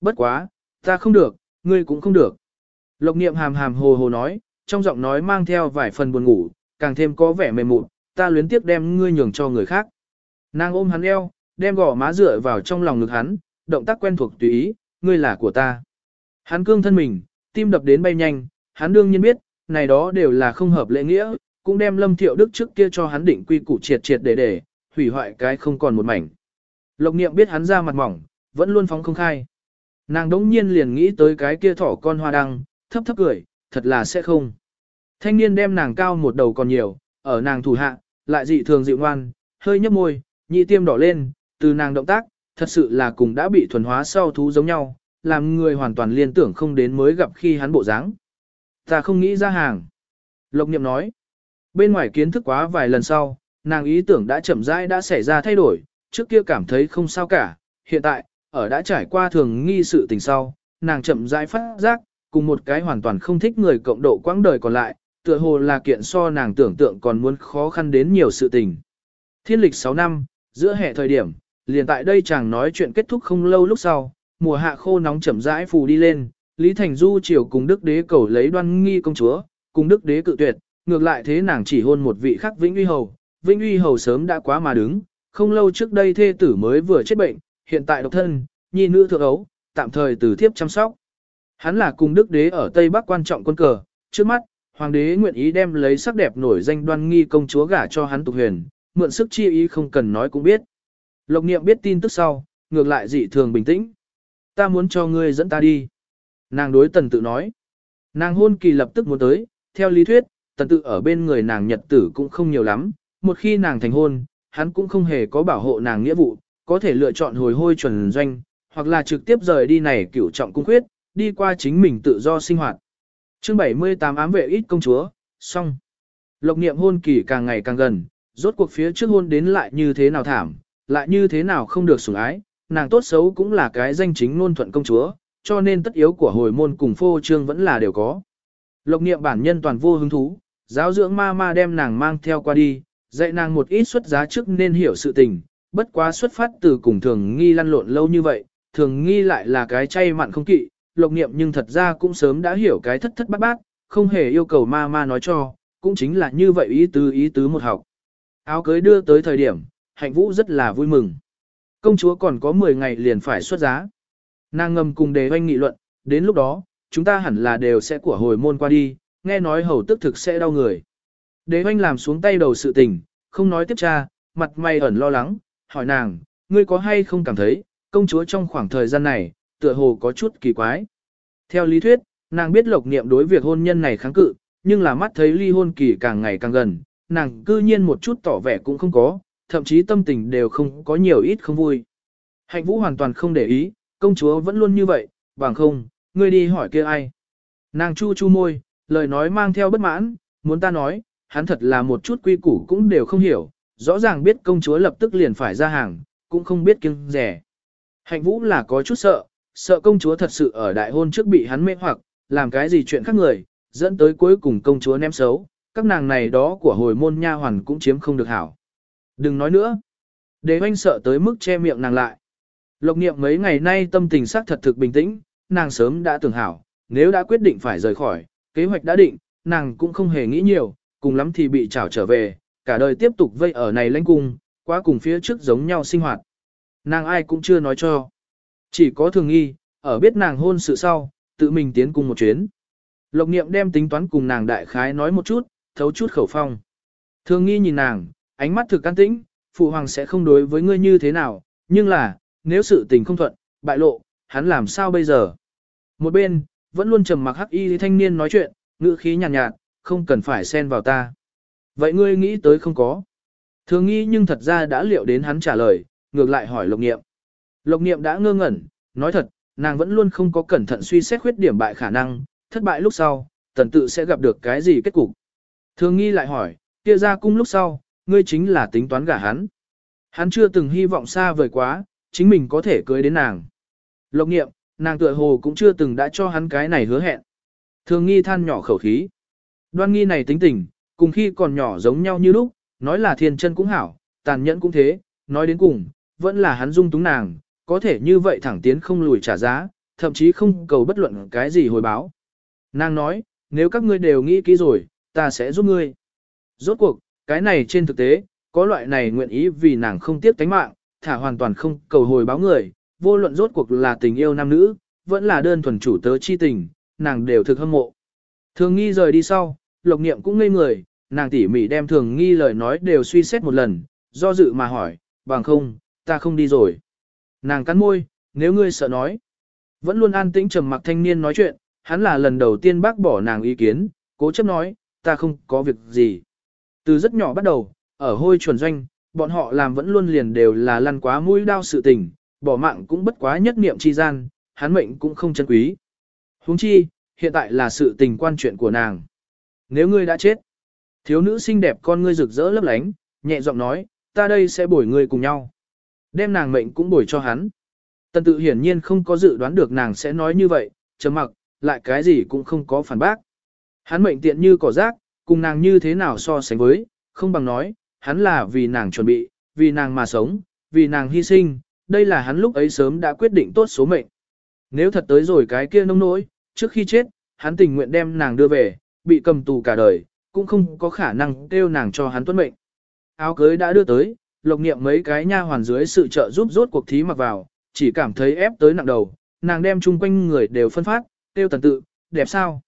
Bất quá, ta không được, ngươi cũng không được. Lộc niệm hàm hàm hồ hồ nói, trong giọng nói mang theo vài phần buồn ngủ, càng thêm có vẻ mềm mụn, ta luyến tiếc đem ngươi nhường cho người khác. Nàng ôm hắn eo, đem gò má dựa vào trong lòng ngực hắn, động tác quen thuộc tùy ý, ngươi là của ta. Hắn cương thân mình, tim đập đến bay nhanh, hắn đương nhiên biết, này đó đều là không hợp lễ nghĩa, cũng đem lâm thiệu đức trước kia cho hắn định quy củ triệt triệt để để, hủy hoại cái không còn một mảnh. Lộc niệm biết hắn ra mặt mỏng, vẫn luôn phóng không khai. Nàng đống nhiên liền nghĩ tới cái kia thỏ con hoa đăng, thấp thấp cười, thật là sẽ không. Thanh niên đem nàng cao một đầu còn nhiều, ở nàng thủ hạ, lại dị thường dịu ngoan, hơi nhấp môi, nhị tiêm đỏ lên, từ nàng động tác, thật sự là cùng đã bị thuần hóa sau thú giống nhau, làm người hoàn toàn liên tưởng không đến mới gặp khi hắn bộ dáng. Ta không nghĩ ra hàng. Lộc niệm nói, bên ngoài kiến thức quá vài lần sau, nàng ý tưởng đã chậm rãi đã xảy ra thay đổi, trước kia cảm thấy không sao cả, hiện tại, ở đã trải qua thường nghi sự tình sau, nàng chậm rãi phát giác, cùng một cái hoàn toàn không thích người cộng độ quãng đời còn lại, tựa hồ là kiện so nàng tưởng tượng còn muốn khó khăn đến nhiều sự tình. Thiên lịch 6 năm, giữa hệ thời điểm, liền tại đây chàng nói chuyện kết thúc không lâu lúc sau, mùa hạ khô nóng chậm rãi phù đi lên, Lý Thành Du chiều cùng Đức Đế cầu lấy đoan nghi công chúa, cùng Đức Đế cự tuyệt, ngược lại thế nàng chỉ hôn một vị khác Vĩnh Uy Hầu, Vĩnh Uy Hầu sớm đã quá mà đứng, không lâu trước đây thê tử mới vừa chết bệnh, hiện tại độc thân, nhi nữ thượng ấu, tạm thời từ thiếp chăm sóc. Hắn là cùng Đức Đế ở Tây Bắc quan trọng quân cờ, trước mắt, Hoàng đế nguyện ý đem lấy sắc đẹp nổi danh đoan nghi công chúa gả cho hắn tục huyền, mượn sức chi ý không cần nói cũng biết. Lộc niệm biết tin tức sau, ngược lại dị thường bình tĩnh. Ta muốn cho ngươi dẫn ta đi. Nàng đối tần tự nói. Nàng hôn kỳ lập tức muốn tới, theo lý thuyết, tần tự ở bên người nàng nhật tử cũng không nhiều lắm, một khi nàng thành hôn, hắn cũng không hề có bảo hộ nàng nghĩa vụ, có thể lựa chọn hồi hôi chuẩn doanh, hoặc là trực tiếp rời đi này cửu trọng cung khuyết, đi qua chính mình tự do sinh hoạt. Chương 78 ám vệ ít công chúa, xong. Lộc niệm hôn kỳ càng ngày càng gần, rốt cuộc phía trước hôn đến lại như thế nào thảm, lại như thế nào không được sủng ái, nàng tốt xấu cũng là cái danh chính ngôn thuận công chúa, cho nên tất yếu của hồi môn cùng phô trương vẫn là đều có. Lộc niệm bản nhân toàn vô hứng thú, giáo dưỡng ma ma đem nàng mang theo qua đi, dạy nàng một ít xuất giá trước nên hiểu sự tình, bất quá xuất phát từ cùng thường nghi lăn lộn lâu như vậy, thường nghi lại là cái chay mặn không kỵ, lộc niệm nhưng thật ra cũng sớm đã hiểu cái thất thất bát bát, không hề yêu cầu ma ma nói cho, cũng chính là như vậy ý tứ ý tứ một học. Áo cưới đưa tới thời điểm, hạnh vũ rất là vui mừng. Công chúa còn có 10 ngày liền phải xuất giá. Nàng ngầm cùng đề hoanh nghị luận, đến lúc đó, chúng ta hẳn là đều sẽ của hồi môn qua đi, nghe nói hầu tức thực sẽ đau người. Đế hoanh làm xuống tay đầu sự tình, không nói tiếp cha, mặt mày ẩn lo lắng, hỏi nàng, ngươi có hay không cảm thấy, công chúa trong khoảng thời gian này, tựa hồ có chút kỳ quái. Theo lý thuyết, nàng biết lộc niệm đối việc hôn nhân này kháng cự, nhưng là mắt thấy ly hôn kỳ càng ngày càng gần, nàng cư nhiên một chút tỏ vẻ cũng không có, thậm chí tâm tình đều không có nhiều ít không vui. Hạnh vũ hoàn toàn không để ý, công chúa vẫn luôn như vậy, bằng không, ngươi đi hỏi kia ai. Nàng chu chu môi, lời nói mang theo bất mãn, muốn ta nói, hắn thật là một chút quy củ cũng đều không hiểu, rõ ràng biết công chúa lập tức liền phải ra hàng, cũng không biết kiêng rẻ. Hạnh vũ là có chút sợ, sợ công chúa thật sự ở đại hôn trước bị hắn mê hoặc, làm cái gì chuyện khác người, dẫn tới cuối cùng công chúa ném xấu, các nàng này đó của hồi môn nha hoàn cũng chiếm không được hảo. Đừng nói nữa. Đế oanh sợ tới mức che miệng nàng lại. Lộc niệm mấy ngày nay tâm tình sắc thật thực bình tĩnh, nàng sớm đã tưởng hảo, nếu đã quyết định phải rời khỏi, kế hoạch đã định, nàng cũng không hề nghĩ nhiều, cùng lắm thì bị trảo trở về, cả đời tiếp tục vây ở này lãnh cung, quá cùng phía trước giống nhau sinh hoạt. Nàng ai cũng chưa nói cho. Chỉ có thường nghi, ở biết nàng hôn sự sau, tự mình tiến cùng một chuyến. Lộc niệm đem tính toán cùng nàng đại khái nói một chút, thấu chút khẩu phong. Thường nghi nhìn nàng, ánh mắt thực can tĩnh, phụ hoàng sẽ không đối với ngươi như thế nào, nhưng là, nếu sự tình không thuận, bại lộ, hắn làm sao bây giờ? Một bên, vẫn luôn trầm mặc hắc y thanh niên nói chuyện, ngữ khí nhàn nhạt, nhạt, không cần phải xen vào ta. Vậy ngươi nghĩ tới không có? Thường nghi nhưng thật ra đã liệu đến hắn trả lời, ngược lại hỏi lộc niệm. Lộc niệm đã ngơ ngẩn, nói thật, nàng vẫn luôn không có cẩn thận suy xét khuyết điểm bại khả năng, thất bại lúc sau, tần tự sẽ gặp được cái gì kết cục. Thường nghi lại hỏi, kia ra cung lúc sau, ngươi chính là tính toán gả hắn. Hắn chưa từng hy vọng xa vời quá, chính mình có thể cưới đến nàng. Lộc nghiệm, nàng tựa hồ cũng chưa từng đã cho hắn cái này hứa hẹn. Thường nghi than nhỏ khẩu khí. Đoan nghi này tính tình, cùng khi còn nhỏ giống nhau như lúc, nói là thiên chân cũng hảo, tàn nhẫn cũng thế, nói đến cùng, vẫn là hắn dung túng nàng, có thể như vậy thẳng tiến không lùi trả giá, thậm chí không cầu bất luận cái gì hồi báo. Nàng nói, nếu các ngươi đều nghĩ kỹ rồi, ta sẽ giúp ngươi. Rốt cuộc, cái này trên thực tế, có loại này nguyện ý vì nàng không tiếc tánh mạng, thả hoàn toàn không cầu hồi báo người, vô luận rốt cuộc là tình yêu nam nữ, vẫn là đơn thuần chủ tớ chi tình, nàng đều thực hâm mộ. Thường nghi rời đi sau, lộc niệm cũng ngây người, nàng tỉ mỉ đem thường nghi lời nói đều suy xét một lần, do dự mà hỏi, bằng không, ta không đi rồi. Nàng cắn môi, nếu ngươi sợ nói. Vẫn luôn an tĩnh trầm mặc thanh niên nói chuyện, hắn là lần đầu tiên bác bỏ nàng ý kiến, cố chấp nói, ta không có việc gì. Từ rất nhỏ bắt đầu, ở hôi chuẩn doanh, bọn họ làm vẫn luôn liền đều là lăn quá mũi đau sự tình, bỏ mạng cũng bất quá nhất niệm chi gian, hắn mệnh cũng không chân quý. huống chi, hiện tại là sự tình quan chuyện của nàng. Nếu ngươi đã chết, thiếu nữ xinh đẹp con ngươi rực rỡ lấp lánh, nhẹ giọng nói, ta đây sẽ bổi ngươi cùng nhau. Đem nàng mệnh cũng bồi cho hắn. Tần tự hiển nhiên không có dự đoán được nàng sẽ nói như vậy, chấm mặc, lại cái gì cũng không có phản bác. Hắn mệnh tiện như cỏ rác, cùng nàng như thế nào so sánh với, không bằng nói, hắn là vì nàng chuẩn bị, vì nàng mà sống, vì nàng hy sinh, đây là hắn lúc ấy sớm đã quyết định tốt số mệnh. Nếu thật tới rồi cái kia nông nỗi, trước khi chết, hắn tình nguyện đem nàng đưa về, bị cầm tù cả đời, cũng không có khả năng kêu nàng cho hắn tuân mệnh. Áo cưới đã đưa tới, lộc niệm mấy cái nha hoàn dưới sự trợ giúp rốt cuộc thí mặc vào, chỉ cảm thấy ép tới nặng đầu, nàng đem chung quanh người đều phân phát, tiêu tần tự, đẹp sao.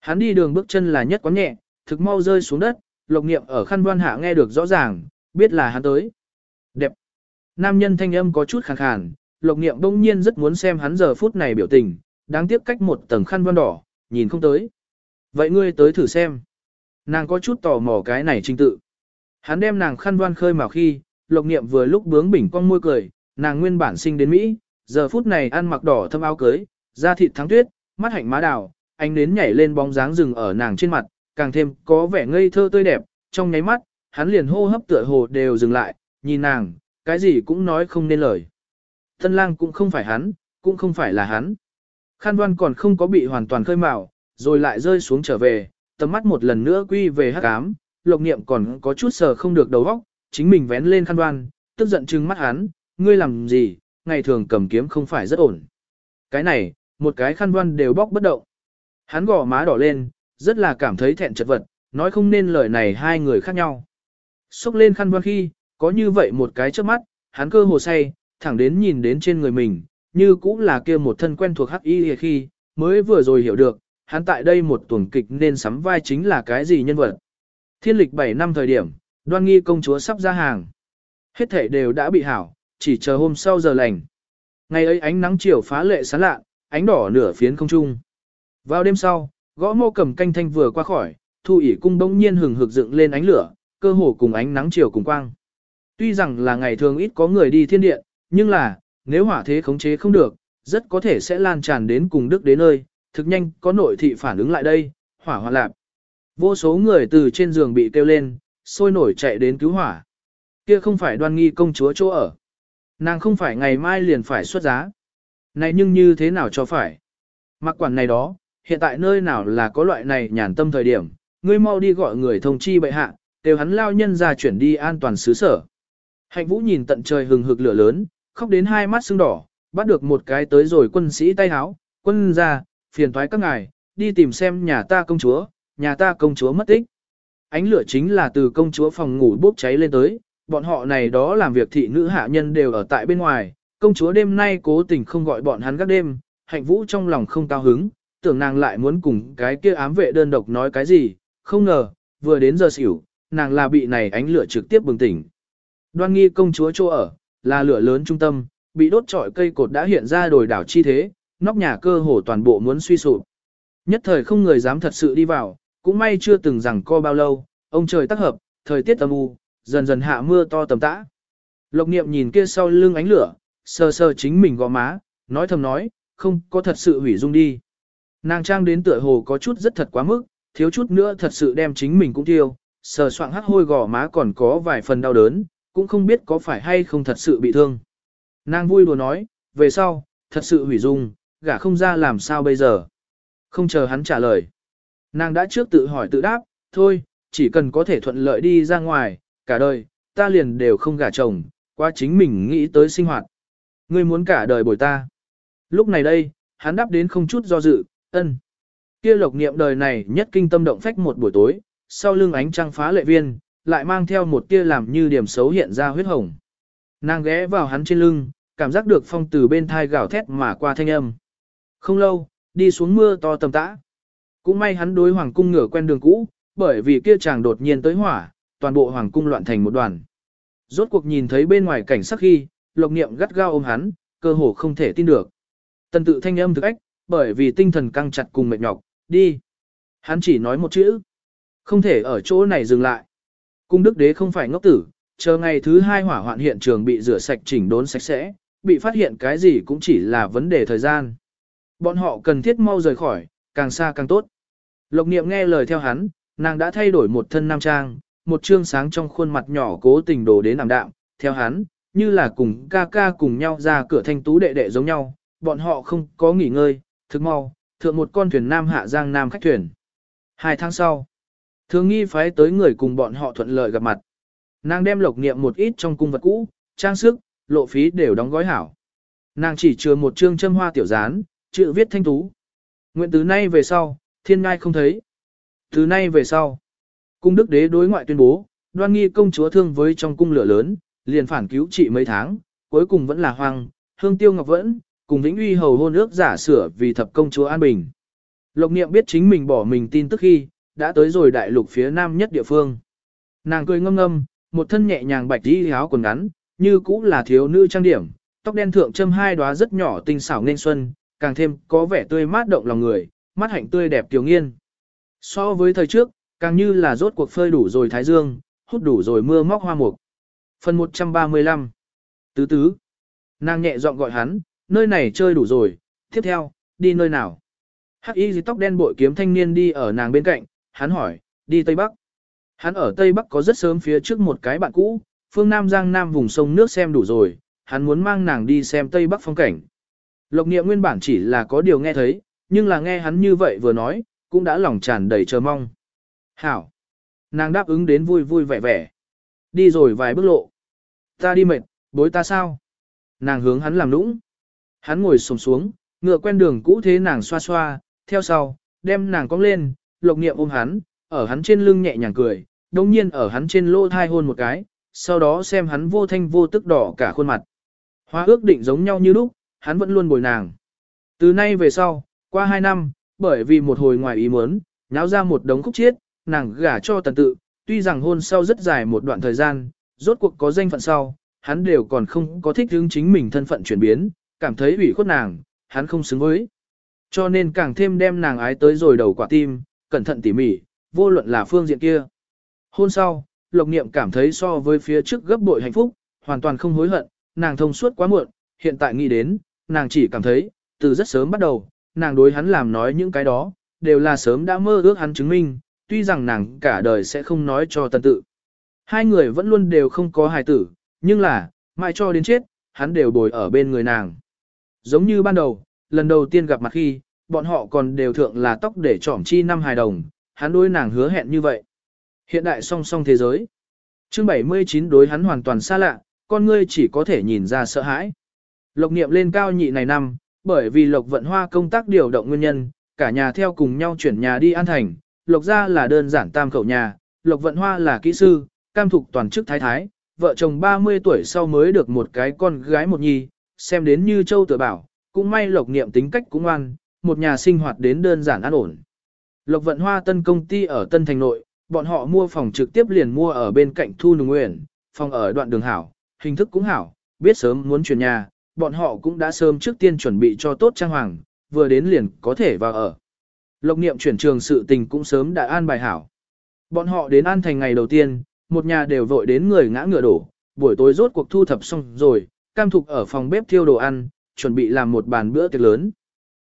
Hắn đi đường bước chân là nhất quán nhẹ, thực mau rơi xuống đất, lộc niệm ở khăn đoan hạ nghe được rõ ràng, biết là hắn tới. Đẹp. Nam nhân thanh âm có chút khàn khàn, lộc niệm đông nhiên rất muốn xem hắn giờ phút này biểu tình, đáng tiếc cách một tầng khăn đoan đỏ, nhìn không tới. Vậy ngươi tới thử xem. Nàng có chút tò mò cái này trinh tự. Hắn đem nàng khăn đoan khơi màu khi, lộc niệm vừa lúc bướng bỉnh con môi cười, nàng nguyên bản sinh đến Mỹ, giờ phút này ăn mặc đỏ thâm áo cưới, da thịt thắng tuyết, mắt hạnh má đào, ánh nến nhảy lên bóng dáng rừng ở nàng trên mặt, càng thêm có vẻ ngây thơ tươi đẹp, trong nháy mắt, hắn liền hô hấp tựa hồ đều dừng lại, nhìn nàng, cái gì cũng nói không nên lời. Tân lang cũng không phải hắn, cũng không phải là hắn. Khan đoan còn không có bị hoàn toàn khơi mào, rồi lại rơi xuống trở về, tầm mắt một lần nữa quy về hắc ám, lộc niệm còn có chút sờ không được đầu óc, chính mình vén lên khăn đoan, tức giận trừng mắt hắn, ngươi làm gì, ngày thường cầm kiếm không phải rất ổn. Cái này, một cái khăn đoan đều bóc bất động. Hắn gò má đỏ lên, rất là cảm thấy thẹn chật vật, nói không nên lời này hai người khác nhau. Xúc lên khăn đoan khi, có như vậy một cái trước mắt, hắn cơ hồ say, thẳng đến nhìn đến trên người mình, như cũng là kia một thân quen thuộc hắc y khi, mới vừa rồi hiểu được, hắn tại đây một tuần kịch nên sắm vai chính là cái gì nhân vật. Thiên lịch 7 năm thời điểm, đoan nghi công chúa sắp ra hàng. Hết thể đều đã bị hảo, chỉ chờ hôm sau giờ lành. Ngày ấy ánh nắng chiều phá lệ sáng lạ, ánh đỏ nửa phiến không trung. Vào đêm sau, gõ mô cầm canh thanh vừa qua khỏi, thu ỉ cung bỗng nhiên hừng hực dựng lên ánh lửa, cơ hồ cùng ánh nắng chiều cùng quang. Tuy rằng là ngày thường ít có người đi thiên điện, nhưng là, nếu hỏa thế khống chế không được, rất có thể sẽ lan tràn đến cùng đức đến nơi, thực nhanh có nội thị phản ứng lại đây, hỏa hoạn lạp. Vô số người từ trên giường bị kêu lên, sôi nổi chạy đến cứu hỏa. Kia không phải đoan nghi công chúa chỗ ở. Nàng không phải ngày mai liền phải xuất giá. Này nhưng như thế nào cho phải? Mặc quản này đó, hiện tại nơi nào là có loại này nhàn tâm thời điểm, ngươi mau đi gọi người thông chi bệ hạ, đều hắn lao nhân ra chuyển đi an toàn xứ sở. Hạnh vũ nhìn tận trời hừng hực lửa lớn, khóc đến hai mắt sưng đỏ, bắt được một cái tới rồi quân sĩ tay háo, quân ra, phiền thoái các ngài, đi tìm xem nhà ta công chúa, nhà ta công chúa mất tích. Ánh lửa chính là từ công chúa phòng ngủ bốc cháy lên tới, bọn họ này đó làm việc thị nữ hạ nhân đều ở tại bên ngoài, công chúa đêm nay cố tình không gọi bọn hắn các đêm, hạnh vũ trong lòng không cao hứng, tưởng nàng lại muốn cùng cái kia ám vệ đơn độc nói cái gì, không ngờ, vừa đến giờ xỉu, nàng là bị này ánh lửa trực tiếp bừng tỉnh. Đoan nghi công chúa chỗ ở, là lửa lớn trung tâm, bị đốt trọi cây cột đã hiện ra đồi đảo chi thế, nóc nhà cơ hồ toàn bộ muốn suy sụp. Nhất thời không người dám thật sự đi vào, cũng may chưa từng rằng co bao lâu, ông trời tác hợp, thời tiết âm u, dần dần hạ mưa to tầm tã. Lộc niệm nhìn kia sau lưng ánh lửa, sờ sờ chính mình gò má, nói thầm nói, không có thật sự hủy dung đi. Nàng trang đến tựa hồ có chút rất thật quá mức, thiếu chút nữa thật sự đem chính mình cũng tiêu, sờ soạng hắc hôi gò má còn có vài phần đau đớn, cũng không biết có phải hay không thật sự bị thương. Nàng vui đùa nói, về sau, thật sự hủy dung, gả không ra làm sao bây giờ. Không chờ hắn trả lời. Nàng đã trước tự hỏi tự đáp, thôi, chỉ cần có thể thuận lợi đi ra ngoài, cả đời, ta liền đều không gả chồng, qua chính mình nghĩ tới sinh hoạt. Ngươi muốn cả đời bồi ta. Lúc này đây, hắn đáp đến không chút do dự, ân. Kia lộc niệm đời này nhất kinh tâm động phách một buổi tối, sau lưng ánh trăng phá lệ viên, lại mang theo một tia làm như điểm xấu hiện ra huyết hồng. Nàng ghé vào hắn trên lưng, cảm giác được phong từ bên thai gào thét mà qua thanh âm. Không lâu, đi xuống mưa to tầm tã. Cũng may hắn đối hoàng cung ngửa quen đường cũ, bởi vì kia chàng đột nhiên tới hỏa, toàn bộ hoàng cung loạn thành một đoàn. Rốt cuộc nhìn thấy bên ngoài cảnh sắc khi, lộc niệm gắt gao ôm hắn, cơ hồ không thể tin được. Tần tự thanh âm thực ách, bởi vì tinh thần căng chặt cùng mệt nhọc, đi. Hắn chỉ nói một chữ. Không thể ở chỗ này dừng lại. Cung đức đế không phải ngốc tử, chờ ngày thứ hai hỏa hoạn hiện trường bị rửa sạch chỉnh đốn sạch sẽ, bị phát hiện cái gì cũng chỉ là vấn đề thời gian. Bọn họ cần thiết mau rời khỏi, càng xa càng tốt. Lộc niệm nghe lời theo hắn, nàng đã thay đổi một thân nam trang, một trương sáng trong khuôn mặt nhỏ cố tình đổ đến làm đạm, theo hắn, như là cùng ca ca cùng nhau ra cửa thanh tú đệ đệ giống nhau, bọn họ không có nghỉ ngơi, thức mau, thượng một con thuyền nam hạ giang nam khách thuyền. Hai tháng sau, thường nghi phái tới người cùng bọn họ thuận lợi gặp mặt. Nàng đem lộc niệm một ít trong cung vật cũ, trang sức, lộ phí đều đóng gói hảo. Nàng chỉ chừa một trương châm hoa tiểu dán, chữ viết thanh tú. Nguyện từ nay về sau, thiên ngai không thấy. Từ nay về sau, cung đức đế đối ngoại tuyên bố, đoan nghi công chúa thương với trong cung lửa lớn, liền phản cứu trị mấy tháng, cuối cùng vẫn là hoang, hương tiêu ngọc vẫn, cùng vĩnh uy hầu hôn ước giả sửa vì thập công chúa an bình. Lộc niệm biết chính mình bỏ mình tin tức khi, đã tới rồi đại lục phía nam nhất địa phương. Nàng cười ngâm ngâm, một thân nhẹ nhàng bạch đi áo quần ngắn, như cũ là thiếu nữ trang điểm, tóc đen thượng châm hai đóa rất nhỏ tinh xảo nên xuân, càng thêm có vẻ tươi mát động lòng người, mắt hạnh tươi đẹp tiểu nghiên. So với thời trước, càng như là rốt cuộc phơi đủ rồi thái dương, hút đủ rồi mưa móc hoa mục. Phần 135 Tứ tứ Nàng nhẹ giọng gọi hắn, nơi này chơi đủ rồi, tiếp theo, đi nơi nào? Hắc y dì tóc đen bội kiếm thanh niên đi ở nàng bên cạnh, hắn hỏi, đi Tây Bắc. Hắn ở Tây Bắc có rất sớm phía trước một cái bạn cũ, phương Nam Giang Nam vùng sông nước xem đủ rồi, hắn muốn mang nàng đi xem Tây Bắc phong cảnh. Lộc niệm nguyên bản chỉ là có điều nghe thấy, nhưng là nghe hắn như vậy vừa nói, cũng đã lòng tràn đầy chờ mong. Hảo! Nàng đáp ứng đến vui vui vẻ vẻ. Đi rồi vài bước lộ. Ta đi mệt, bối ta sao? Nàng hướng hắn làm nũng. Hắn ngồi xổm xuống, ngựa quen đường cũ thế nàng xoa xoa, theo sau, đem nàng cong lên, lộc niệm ôm hắn, ở hắn trên lưng nhẹ nhàng cười, đồng nhiên ở hắn trên lỗ thai hôn một cái, sau đó xem hắn vô thanh vô tức đỏ cả khuôn mặt. Hóa ước định giống nhau như lúc, hắn vẫn luôn bồi nàng. Từ nay về sau, qua hai năm, bởi vì một hồi ngoài ý muốn, nháo ra một đống khúc chiết, nàng gả cho tần tự, tuy rằng hôn sau rất dài một đoạn thời gian, rốt cuộc có danh phận sau, hắn đều còn không có thích hướng chính mình thân phận chuyển biến, cảm thấy ủy khuất nàng, hắn không xứng với. Cho nên càng thêm đem nàng ái tới rồi đầu quả tim, cẩn thận tỉ mỉ, vô luận là phương diện kia. Hôn sau, Lộc Niệm cảm thấy so với phía trước gấp bội hạnh phúc, hoàn toàn không hối hận, nàng thông suốt quá muộn, hiện tại nghĩ đến, nàng chỉ cảm thấy, từ rất sớm bắt đầu, nàng đối hắn làm nói những cái đó, đều là sớm đã mơ ước hắn chứng minh, tuy rằng nàng cả đời sẽ không nói cho tần tự. Hai người vẫn luôn đều không có hài tử, nhưng là, mãi cho đến chết, hắn đều bồi ở bên người nàng. Giống như ban đầu, lần đầu tiên gặp mặt khi, bọn họ còn đều thượng là tóc để trỏm chi năm hài đồng, hắn đối nàng hứa hẹn như vậy. Hiện đại song song thế giới. Chương 79 đối hắn hoàn toàn xa lạ, con ngươi chỉ có thể nhìn ra sợ hãi. Lộc niệm lên cao nhị này năm, bởi vì Lộc vận hoa công tác điều động nguyên nhân, cả nhà theo cùng nhau chuyển nhà đi An Thành. Lộc gia là đơn giản tam khẩu nhà, Lộc vận hoa là kỹ sư, cam thục toàn chức thái thái, vợ chồng 30 tuổi sau mới được một cái con gái một nhi, xem đến như châu tự bảo, cũng may Lộc niệm tính cách cũng ngoan, một nhà sinh hoạt đến đơn giản an ổn. Lộc vận hoa tân công ty ở Tân Thành Nội, bọn họ mua phòng trực tiếp liền mua ở bên cạnh Thu Nùng Nguyễn, phòng ở đoạn đường hảo, hình thức cũng hảo, biết sớm muốn chuyển nhà, bọn họ cũng đã sớm trước tiên chuẩn bị cho tốt trang hoàng, vừa đến liền có thể vào ở. Lộc niệm chuyển trường sự tình cũng sớm đã an bài hảo. Bọn họ đến An Thành ngày đầu tiên, một nhà đều vội đến người ngã ngựa đổ, buổi tối rốt cuộc thu thập xong rồi, cam thục ở phòng bếp thiêu đồ ăn, chuẩn bị làm một bàn bữa tiệc lớn.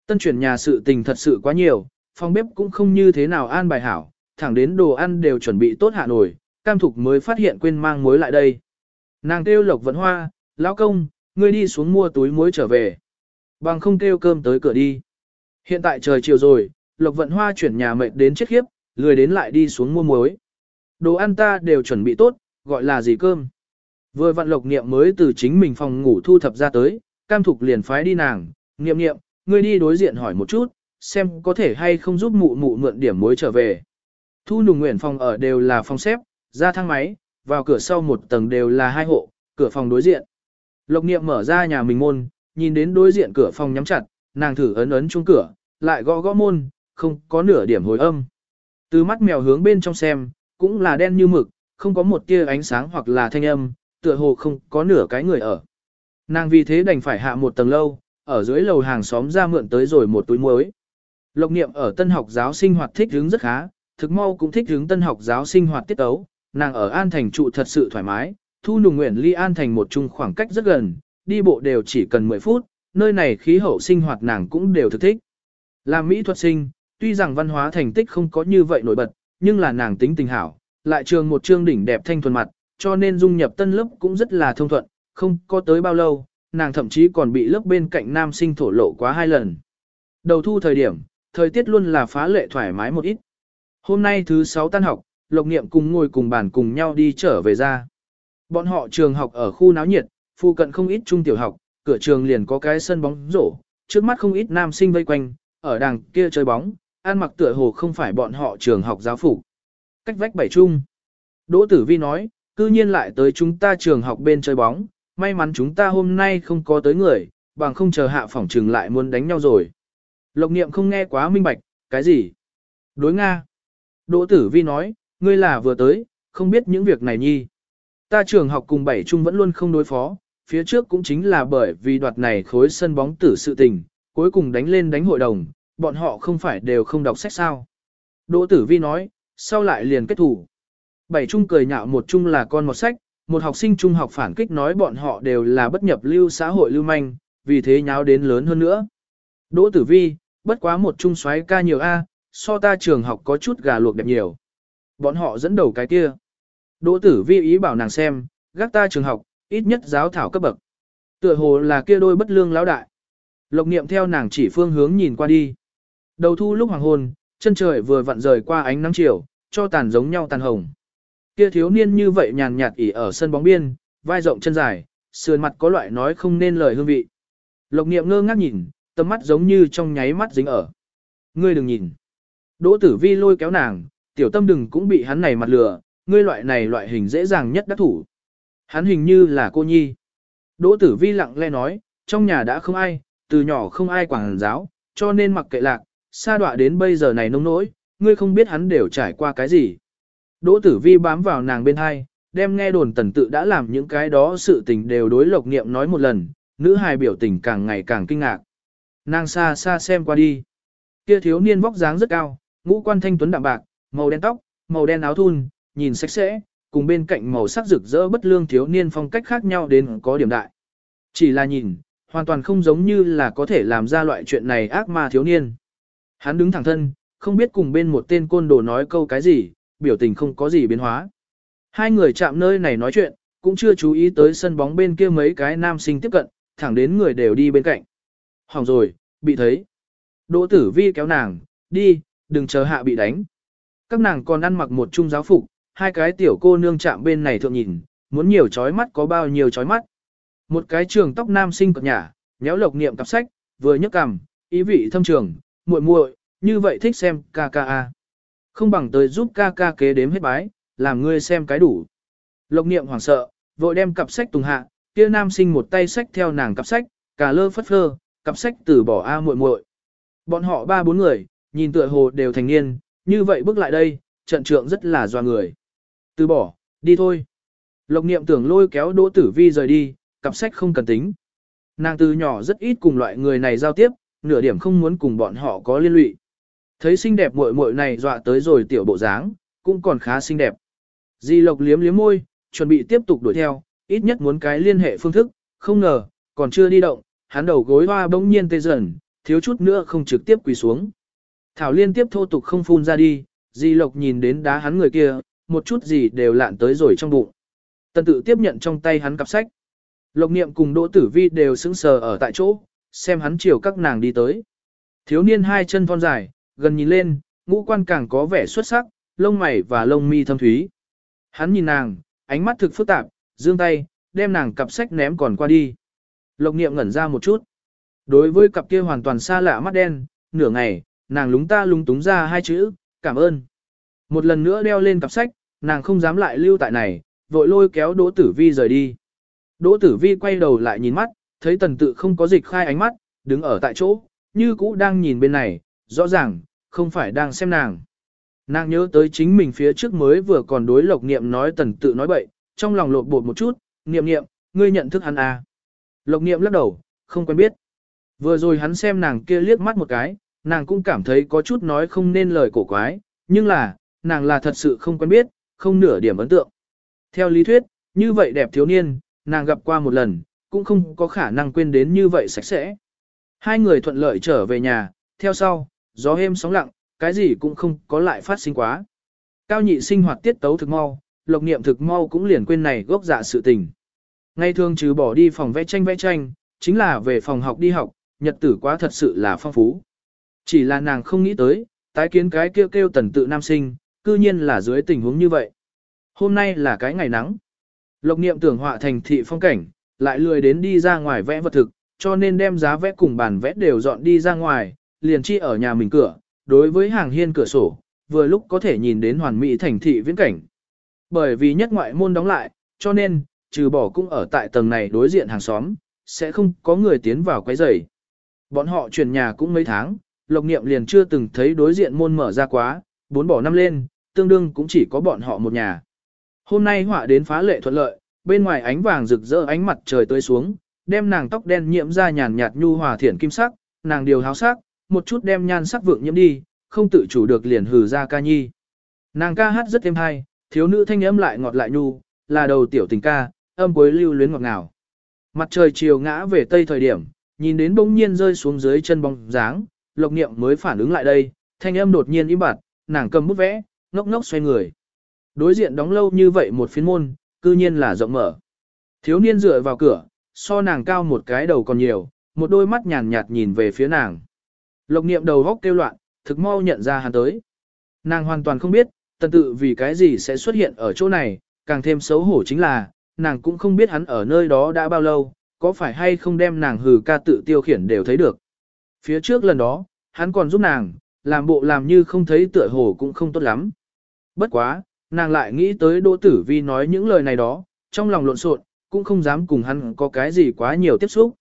Tân chuyển nhà sự tình thật sự quá nhiều, phòng bếp cũng không như thế nào an bài hảo, thẳng đến đồ ăn đều chuẩn bị tốt hạ nổi, cam thục mới phát hiện quên mang muối lại đây. Nàng kêu lộc vận hoa, lão công, ngươi đi xuống mua túi muối trở về. Bằng không kêu cơm tới cửa đi. Hiện tại trời chiều rồi, lộc vận hoa chuyển nhà mệt đến chết khiếp, lười đến lại đi xuống mua muối. Đồ ăn ta đều chuẩn bị tốt, gọi là gì cơm. Vừa vặn lộc niệm mới từ chính mình phòng ngủ thu thập ra tới, cam thục liền phái đi nàng, niệm niệm, ngươi đi đối diện hỏi một chút, xem có thể hay không giúp mụ mụ mượn điểm muối trở về. Thu nùng nguyện phòng ở đều là phòng xếp, ra thang máy, vào cửa sau một tầng đều là hai hộ, cửa phòng đối diện. Lộc niệm mở ra nhà mình môn, nhìn đến đối diện cửa phòng nhắm chặt, nàng thử ấn ấn chung cửa, lại gõ gõ môn, không có nửa điểm hồi âm. Từ mắt mèo hướng bên trong xem, cũng là đen như mực, không có một tia ánh sáng hoặc là thanh âm, tựa hồ không có nửa cái người ở. Nàng vì thế đành phải hạ một tầng lâu, ở dưới lầu hàng xóm ra mượn tới rồi một túi muối. Lộc niệm ở tân học giáo sinh hoạt thích hướng rất khá, thực mau cũng thích hướng tân học giáo sinh hoạt tiết tấu, nàng ở An Thành trụ thật sự thoải mái, thu nùng nguyện ly An Thành một chung khoảng cách rất gần, đi bộ đều chỉ cần 10 phút, nơi này khí hậu sinh hoạt nàng cũng đều thực thích. Làm mỹ thuật sinh, tuy rằng văn hóa thành tích không có như vậy nổi bật, nhưng là nàng tính tình hảo, lại trường một trương đỉnh đẹp thanh thuần mặt, cho nên dung nhập tân lớp cũng rất là thông thuận, không có tới bao lâu, nàng thậm chí còn bị lớp bên cạnh nam sinh thổ lộ quá hai lần. Đầu thu thời điểm, thời tiết luôn là phá lệ thoải mái một ít. Hôm nay thứ sáu tan học, Lộc Niệm cùng ngồi cùng bàn cùng nhau đi trở về ra. Bọn họ trường học ở khu náo nhiệt, phụ cận không ít trung tiểu học, cửa trường liền có cái sân bóng rổ, trước mắt không ít nam sinh vây quanh, ở đằng kia chơi bóng, ăn mặc tựa hồ không phải bọn họ trường học giáo phục. Cách vách bảy trung. Đỗ Tử Vi nói, cư nhiên lại tới chúng ta trường học bên chơi bóng, may mắn chúng ta hôm nay không có tới người, bằng không chờ hạ phỏng trường lại muốn đánh nhau rồi. Lộc niệm không nghe quá minh bạch, cái gì? Đối Nga. Đỗ Tử Vi nói, ngươi là vừa tới, không biết những việc này nhi. Ta trường học cùng bảy trung vẫn luôn không đối phó, phía trước cũng chính là bởi vì đoạt này khối sân bóng tử sự tình, cuối cùng đánh lên đánh hội đồng, bọn họ không phải đều không đọc sách sao. Đỗ Tử Vi nói, sau lại liền kết thủ. Bảy trung cười nhạo một trung là con một sách, một học sinh trung học phản kích nói bọn họ đều là bất nhập lưu xã hội lưu manh, vì thế nháo đến lớn hơn nữa. Đỗ Tử Vi, bất quá một trung xoáy ca nhiều A, so ta trường học có chút gà luộc đẹp nhiều. Bọn họ dẫn đầu cái kia. Đỗ Tử Vi ý bảo nàng xem, gác ta trường học, ít nhất giáo thảo cấp bậc. Tựa hồ là kia đôi bất lương lão đại. Lộc niệm theo nàng chỉ phương hướng nhìn qua đi. Đầu thu lúc hoàng hôn, chân trời vừa vặn rời qua ánh nắng chiều, cho tàn giống nhau tàn hồng. Kia thiếu niên như vậy nhàn nhạt ỉ ở sân bóng biên, vai rộng chân dài, sườn mặt có loại nói không nên lời hương vị. Lộc niệm ngơ ngác nhìn, tầm mắt giống như trong nháy mắt dính ở. Ngươi đừng nhìn. Đỗ tử vi lôi kéo nàng, tiểu tâm đừng cũng bị hắn này mặt lừa, ngươi loại này loại hình dễ dàng nhất đắc thủ. Hắn hình như là cô nhi. Đỗ tử vi lặng lẽ nói, trong nhà đã không ai, từ nhỏ không ai quảng giáo, cho nên mặc kệ lạc, xa đọa đến bây giờ này nông nỗi, ngươi không biết hắn đều trải qua cái gì. Đỗ tử vi bám vào nàng bên hai, đem nghe đồn tần tự đã làm những cái đó sự tình đều đối lộc niệm nói một lần, nữ hài biểu tình càng ngày càng kinh ngạc. Nàng xa xa xem qua đi. Kia thiếu niên vóc dáng rất cao, ngũ quan thanh tuấn đạm bạc, màu đen tóc, màu đen áo thun, nhìn sạch sẽ, cùng bên cạnh màu sắc rực rỡ bất lương thiếu niên phong cách khác nhau đến có điểm đại. Chỉ là nhìn, hoàn toàn không giống như là có thể làm ra loại chuyện này ác ma thiếu niên. Hắn đứng thẳng thân, không biết cùng bên một tên côn đồ nói câu cái gì, biểu tình không có gì biến hóa. Hai người chạm nơi này nói chuyện, cũng chưa chú ý tới sân bóng bên kia mấy cái nam sinh tiếp cận, thẳng đến người đều đi bên cạnh. Hỏng rồi, bị thấy. Đỗ tử vi kéo nàng, đi, đừng chờ hạ bị đánh. Các nàng còn ăn mặc một chung giáo phục, hai cái tiểu cô nương chạm bên này thượng nhìn, muốn nhiều chói mắt có bao nhiêu chói mắt. Một cái trường tóc nam sinh cập nhả, nhéo lộc niệm cặp sách, vừa nhấc cằm, ý vị thâm trường, muội muội, như vậy thích xem ca ca a. Không bằng tới giúp ca ca kế đếm hết bái, làm ngươi xem cái đủ. Lộc niệm hoảng sợ, vội đem cặp sách tùng hạ, kia nam sinh một tay sách theo nàng cặp sách, cả lơ phất phơ, cặp sách từ bỏ a muội muội. Bọn họ ba bốn người, nhìn tựa hồ đều thành niên, như vậy bước lại đây, trận trượng rất là doa người. Từ bỏ, đi thôi. Lộc niệm tưởng lôi kéo Đỗ Tử Vi rời đi, cặp sách không cần tính. Nàng từ nhỏ rất ít cùng loại người này giao tiếp, nửa điểm không muốn cùng bọn họ có liên lụy. Thấy xinh đẹp muội muội này dọa tới rồi tiểu bộ dáng, cũng còn khá xinh đẹp. Di Lộc liếm liếm môi, chuẩn bị tiếp tục đuổi theo, ít nhất muốn cái liên hệ phương thức, không ngờ, còn chưa đi động, hắn đầu gối hoa bỗng nhiên tê dần, thiếu chút nữa không trực tiếp quỳ xuống. Thảo liên tiếp thô tục không phun ra đi, Di Lộc nhìn đến đá hắn người kia, một chút gì đều lạn tới rồi trong bụng. Tần tự tiếp nhận trong tay hắn cặp sách. Lộc niệm cùng Đỗ Tử Vi đều sững sờ ở tại chỗ, xem hắn chiều các nàng đi tới. Thiếu niên hai chân thon dài, gần nhìn lên, ngũ quan càng có vẻ xuất sắc, lông mày và lông mi thâm thúy. Hắn nhìn nàng, ánh mắt thực phức tạp, giương tay, đem nàng cặp sách ném còn qua đi. Lộc niệm ngẩn ra một chút. Đối với cặp kia hoàn toàn xa lạ mắt đen, nửa ngày, nàng lúng ta lúng túng ra hai chữ, cảm ơn. Một lần nữa đeo lên cặp sách, nàng không dám lại lưu tại này, vội lôi kéo Đỗ Tử Vi rời đi. Đỗ Tử Vi quay đầu lại nhìn mắt, thấy tần tự không có dịch khai ánh mắt, đứng ở tại chỗ, như cũ đang nhìn bên này, rõ ràng, không phải đang xem nàng. Nàng nhớ tới chính mình phía trước mới vừa còn đối lộc niệm nói tần tự nói bậy, trong lòng lột bột một chút, niệm niệm, ngươi nhận thức hắn à. Lộc niệm lắc đầu, không quen biết. Vừa rồi hắn xem nàng kia liếc mắt một cái, nàng cũng cảm thấy có chút nói không nên lời cổ quái, nhưng là, nàng là thật sự không quen biết, không nửa điểm ấn tượng. Theo lý thuyết, như vậy đẹp thiếu niên, nàng gặp qua một lần, cũng không có khả năng quên đến như vậy sạch sẽ. Hai người thuận lợi trở về nhà, theo sau, gió êm sóng lặng, cái gì cũng không có lại phát sinh quá. Cao nhị sinh hoạt tiết tấu thực mau, lộc niệm thực mau cũng liền quên này gốc dạ sự tình. Ngay thường trừ bỏ đi phòng vẽ tranh vẽ tranh, chính là về phòng học đi học, nhật tử quá thật sự là phong phú. Chỉ là nàng không nghĩ tới, tái kiến cái kêu kêu tần tự nam sinh, cư nhiên là dưới tình huống như vậy. Hôm nay là cái ngày nắng. Lộc niệm tưởng họa thành thị phong cảnh, lại lười đến đi ra ngoài vẽ vật thực, cho nên đem giá vẽ cùng bàn vẽ đều dọn đi ra ngoài, liền chi ở nhà mình cửa, đối với hàng hiên cửa sổ, vừa lúc có thể nhìn đến hoàn mỹ thành thị viễn cảnh. Bởi vì nhất ngoại môn đóng lại, cho nên, trừ bỏ cũng ở tại tầng này đối diện hàng xóm, sẽ không có người tiến vào quấy rầy. Bọn họ chuyển nhà cũng mấy tháng, Lộc Niệm liền chưa từng thấy đối diện môn mở ra quá, bốn bỏ năm lên, tương đương cũng chỉ có bọn họ một nhà. Hôm nay họa đến phá lệ thuận lợi, bên ngoài ánh vàng rực rỡ ánh mặt trời tươi xuống, đem nàng tóc đen nhiễm ra nhàn nhạt nhu hòa thiển kim sắc, nàng điều háo sắc, một chút đem nhan sắc vượng nhiễm đi, không tự chủ được liền hừ ra ca nhi. Nàng ca hát rất êm hay, thiếu nữ thanh âm lại ngọt lại nhu, là đầu tiểu tình ca, âm cuối lưu luyến ngọt ngào. Mặt trời chiều ngã về tây thời điểm, nhìn đến bỗng nhiên rơi xuống dưới chân bóng dáng, Lộc Niệm mới phản ứng lại đây, thanh âm đột nhiên im bặt, nàng cầm bút vẽ, ngốc ngốc xoay người. Đối diện đóng lâu như vậy một phiến môn, cư nhiên là rộng mở. Thiếu niên dựa vào cửa, so nàng cao một cái đầu còn nhiều, một đôi mắt nhàn nhạt nhìn về phía nàng. Lộc niệm đầu góc kêu loạn, thực mau nhận ra hắn tới. Nàng hoàn toàn không biết, tần tự vì cái gì sẽ xuất hiện ở chỗ này, càng thêm xấu hổ chính là, nàng cũng không biết hắn ở nơi đó đã bao lâu, có phải hay không đem nàng hừ ca tự tiêu khiển đều thấy được. Phía trước lần đó, hắn còn giúp nàng, làm bộ làm như không thấy tựa hồ cũng không tốt lắm. Bất quá, nàng lại nghĩ tới Đỗ Tử Vi nói những lời này đó, trong lòng lộn xộn, cũng không dám cùng hắn có cái gì quá nhiều tiếp xúc.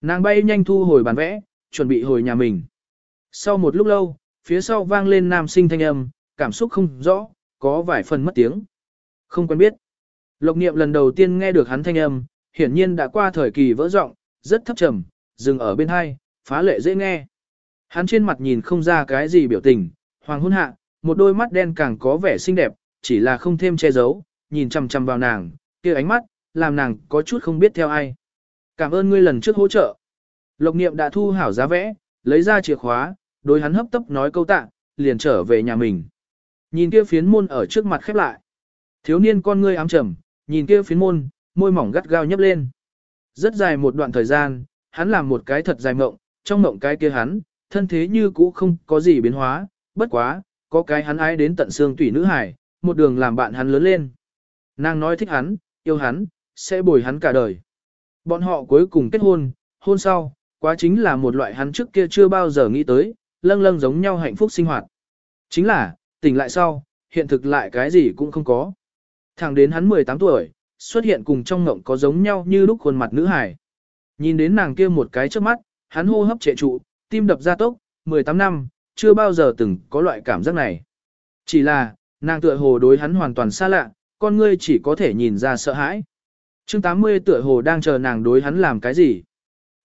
Nàng bay nhanh thu hồi bàn vẽ, chuẩn bị hồi nhà mình. Sau một lúc lâu, phía sau vang lên nam sinh thanh âm, cảm xúc không rõ, có vài phần mất tiếng. Không quen biết. Lộc niệm lần đầu tiên nghe được hắn thanh âm, hiển nhiên đã qua thời kỳ vỡ giọng, rất thấp trầm, dừng ở bên hai, phá lệ dễ nghe. Hắn trên mặt nhìn không ra cái gì biểu tình, hoàng hôn hạ, một đôi mắt đen càng có vẻ xinh đẹp, chỉ là không thêm che giấu, nhìn chằm chằm vào nàng, kia ánh mắt, làm nàng có chút không biết theo ai. Cảm ơn ngươi lần trước hỗ trợ. Lộc niệm đã thu hảo giá vẽ, lấy ra chìa khóa, đối hắn hấp tấp nói câu tạ, liền trở về nhà mình. Nhìn kia phiến môn ở trước mặt khép lại. Thiếu niên con ngươi ám trầm, nhìn kia phiến môn, môi mỏng gắt gao nhấp lên. Rất dài một đoạn thời gian, hắn làm một cái thật dài mộng, trong mộng cái kia hắn, thân thế như cũ không có gì biến hóa, bất quá, có cái hắn ái đến tận xương tủy nữ hải, một đường làm bạn hắn lớn lên. Nàng nói thích hắn, yêu hắn, sẽ bồi hắn cả đời. Bọn họ cuối cùng kết hôn, hôn sau, quá chính là một loại hắn trước kia chưa bao giờ nghĩ tới, lâng lâng giống nhau hạnh phúc sinh hoạt. Chính là, tỉnh lại sau, hiện thực lại cái gì cũng không có. Thẳng đến hắn 18 tuổi, xuất hiện cùng trong ngộng có giống nhau như lúc khuôn mặt nữ hải. Nhìn đến nàng kia một cái trước mắt, hắn hô hấp trệ trụ, tim đập ra tốc, 18 năm, chưa bao giờ từng có loại cảm giác này. Chỉ là, nàng tựa hồ đối hắn hoàn toàn xa lạ, con ngươi chỉ có thể nhìn ra sợ hãi. chương 80 tựa hồ đang chờ nàng đối hắn làm cái gì.